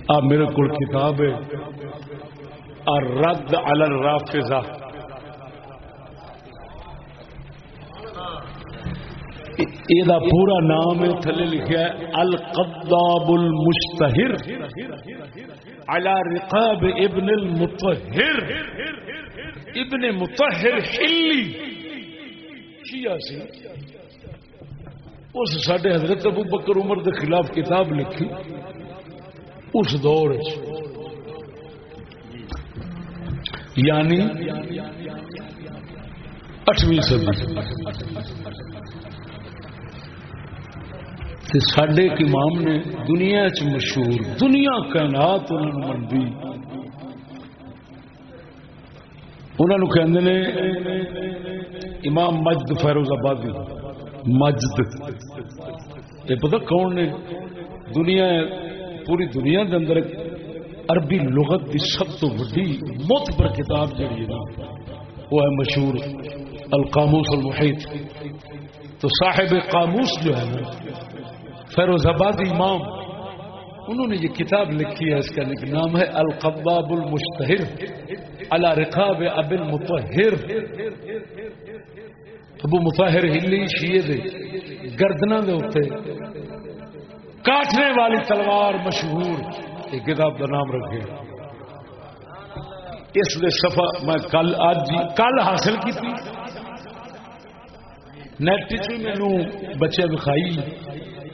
آ میرے کو کتاب ہے۔ رد الرافظہ یہ پورا نام ہے، تھلے لکھا ہے القداب المشتہر على رقاب ابن المطہر۔ ابن مطہر حلی شیعہ سے اس سڈے حضرت ابو بکر عمر کے خلاف کتاب لکھی۔ اس دور یعنی اٹھویں صدی۔ سڈے امام نے دنیا چ مشہور دنیا کائنات انہوں منگی انہوں کہ امام مجد فیروز آبادی۔ مجد. یہ پتا کون نے دنیا پوری دنیا کے اندر عربی لغت کی سب تو ویڈی مت پر کتاب جہی ہے وہ ہے مشہور القاموس المحیط. تو صاحب قاموس جو ہے نا، فیروز آبادی امام، انہوں نے یہ کتاب لکھی ہے، اس کا نام ہے القباب المشتہر اللہ رقاب اب المتحر ابو مطاہر ہلی شیے دے گردنا دے ہوتے کاٹنے والی تلوار مشہور ایک کتاب کا نام رکھے۔ اس دے صفحہ میں کل آج جی کل حاصل کی نیٹ چ مینو بچے دکھائی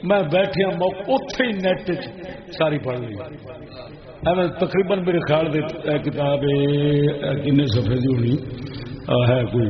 میں بیٹھیا اتے ہی نیٹ چ ساری پڑھ لی۔ ایویں تقریباً میرے خیال کتاب کن سفے کی ہونی ہے کوئی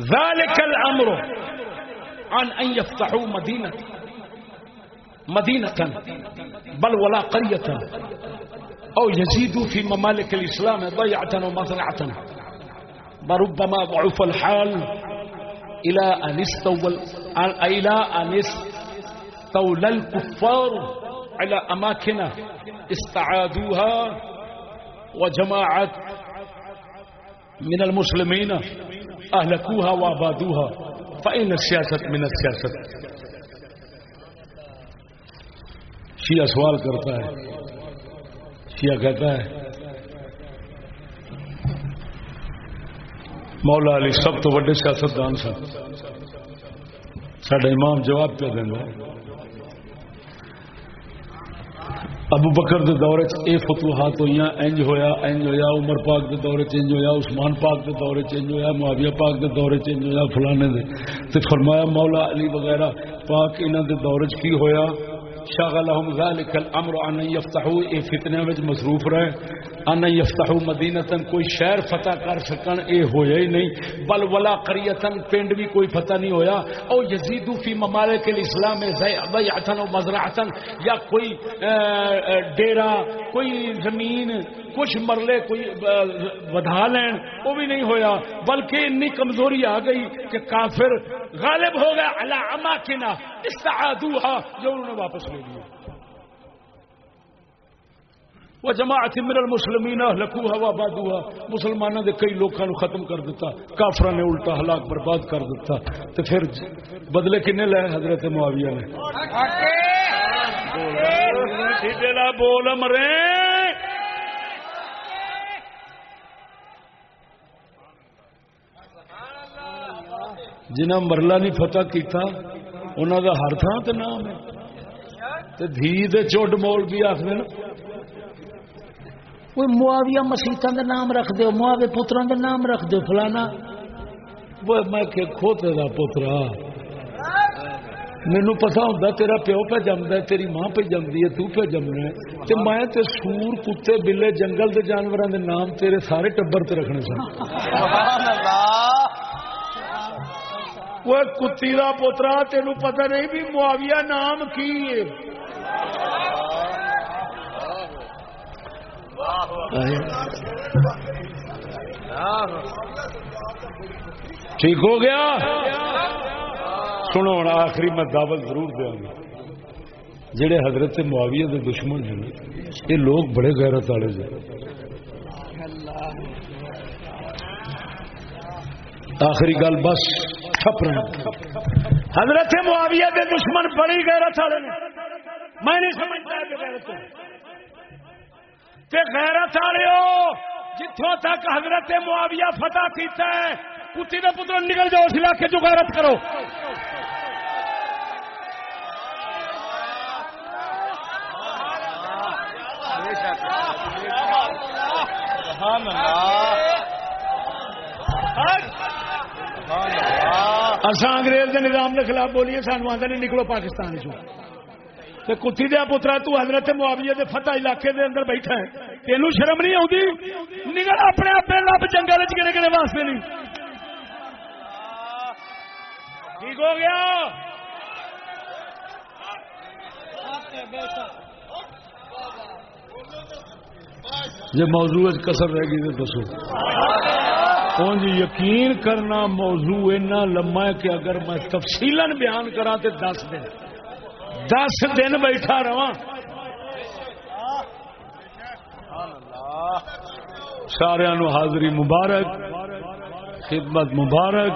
ذلك الأمر عن أن يفتحوا مدينة. مدينة بل ولا قرية. أو يزيدوا في ممالك الإسلام ضيعة ومزرعه. وربما ضعف الحال إلى أن استول إلى أن استولى الكفار على أماكن استعادوها وجماعت من المسلمين أهلكوها وأبادوها. فإن السياسة من السياسة. شیعہ سوال کرتا ہے شیعہ کہتا ہے مولا علی سب تو بڑے سیاستدان سن۔ سڈا امام جواب پہ دینا ابو بکر دے دور اے فتوحات ہوئی انج ہویا انج ہویا، عمر پاک دے دور انج ہویا، عثمان پاک دے دور انج ہویا، معاویہ پاک دے دور انج ہویا، فلانے دے۔ تے فرمایا مولا علی وغیرہ، پاک انہاں دے دور کی ہویا؟ شغلهم ذلك الامر ان يفتحوا اے فتنے وچ مصروف رہے۔ ان يفتحوا مدینہ کوئی شہر فتح کر سکن، اے ہویا ہی نہیں۔ بل ولا قريه پنڈ بھی کوئی فتح نہیں ہویا۔ او یزيد فی ممالک الاسلام ضیعتا و مزرعتا یا کوئی ڈیرا کوئی زمین، کچھ مرلے، کوئی ودھا لین وہ بھی نہیں ہویا۔ بلکہ انی کمزوری آ گئی کہ کافر غالب ہو گیا اللہ اما کنا جو انہوں نے واپس لے لیا۔ وہ جماعت من المسلمین لکھوها وابادوها. مسلمانوں دے کئی لوکاں نو ختم کر دیتا کافراں نے الٹا ہلاک برباد کر دیتا تے پھر بدلے کنے لے حضرت معاویہ نے؟ بول مرے. جنہ مرلا نہیں فتح کیتا انہوں کا ہر تھان تے نام ہے. دھی دے چوڈ مول بھی آخر کوئی معاویہ مسیطا دے نام رکھ دو معاوے پترا دے نام رکھ دو فلانا۔ وہ میں کہ کھوتے دا پترا۔ مینو پتا ہوں تیرا پیو پہ جمد تیری ماں پہ جمدی ہے تو پہ جمنا ہے۔ تے میں تے سور کتے بلے جنگل دے جانوراں دے نام تیرے سارے ٹبر تے رکھنے سن۔ وہ کتی کا پوترا تین پتہ نہیں بھی معاویہ نام کی ہے۔ ٹھیک ہو گیا؟ سنو، ہوں آخری میں دعوت ضرور دیا گا۔ جڑے حضرت معاویہ دے دشمن ہیں یہ لوگ بڑے غیرت والے ہیں آخری گل بس چھپ رہے حضرت معاویہ دے دشمن بڑی غیرت والے میں نہیں سمجھتا غیرت غیرت والے جتوں تک حضرت معاویہ فتح کیتا ہے کتی کا پتر نکل جاؤ اس علاقے جو غیرت کرو۔ اصا انگریز کے نظام کے خلاف بولیے سانو آدھے نہیں نکلو پاکستان چ تے کتی دیا پترا، تو حضرت معاویہ دے فتح علاقے دے اندر بیٹھا ہے۔ تینوں شرم نہیں آتی نکل اپنے اپنے لب جنگل کہڑے کہڑے واسطے نہیں۔ ٹھیک ہو گیا؟ جی موضوع کسر رہ گئی تو دسو۔ جی یقین کرنا موضوع اینا لما ہے کہ اگر میں تفصیل بیان کرا تو دس دن دس دن بیٹھا رہا سارا حاضری مبارک خدمت مبارک۔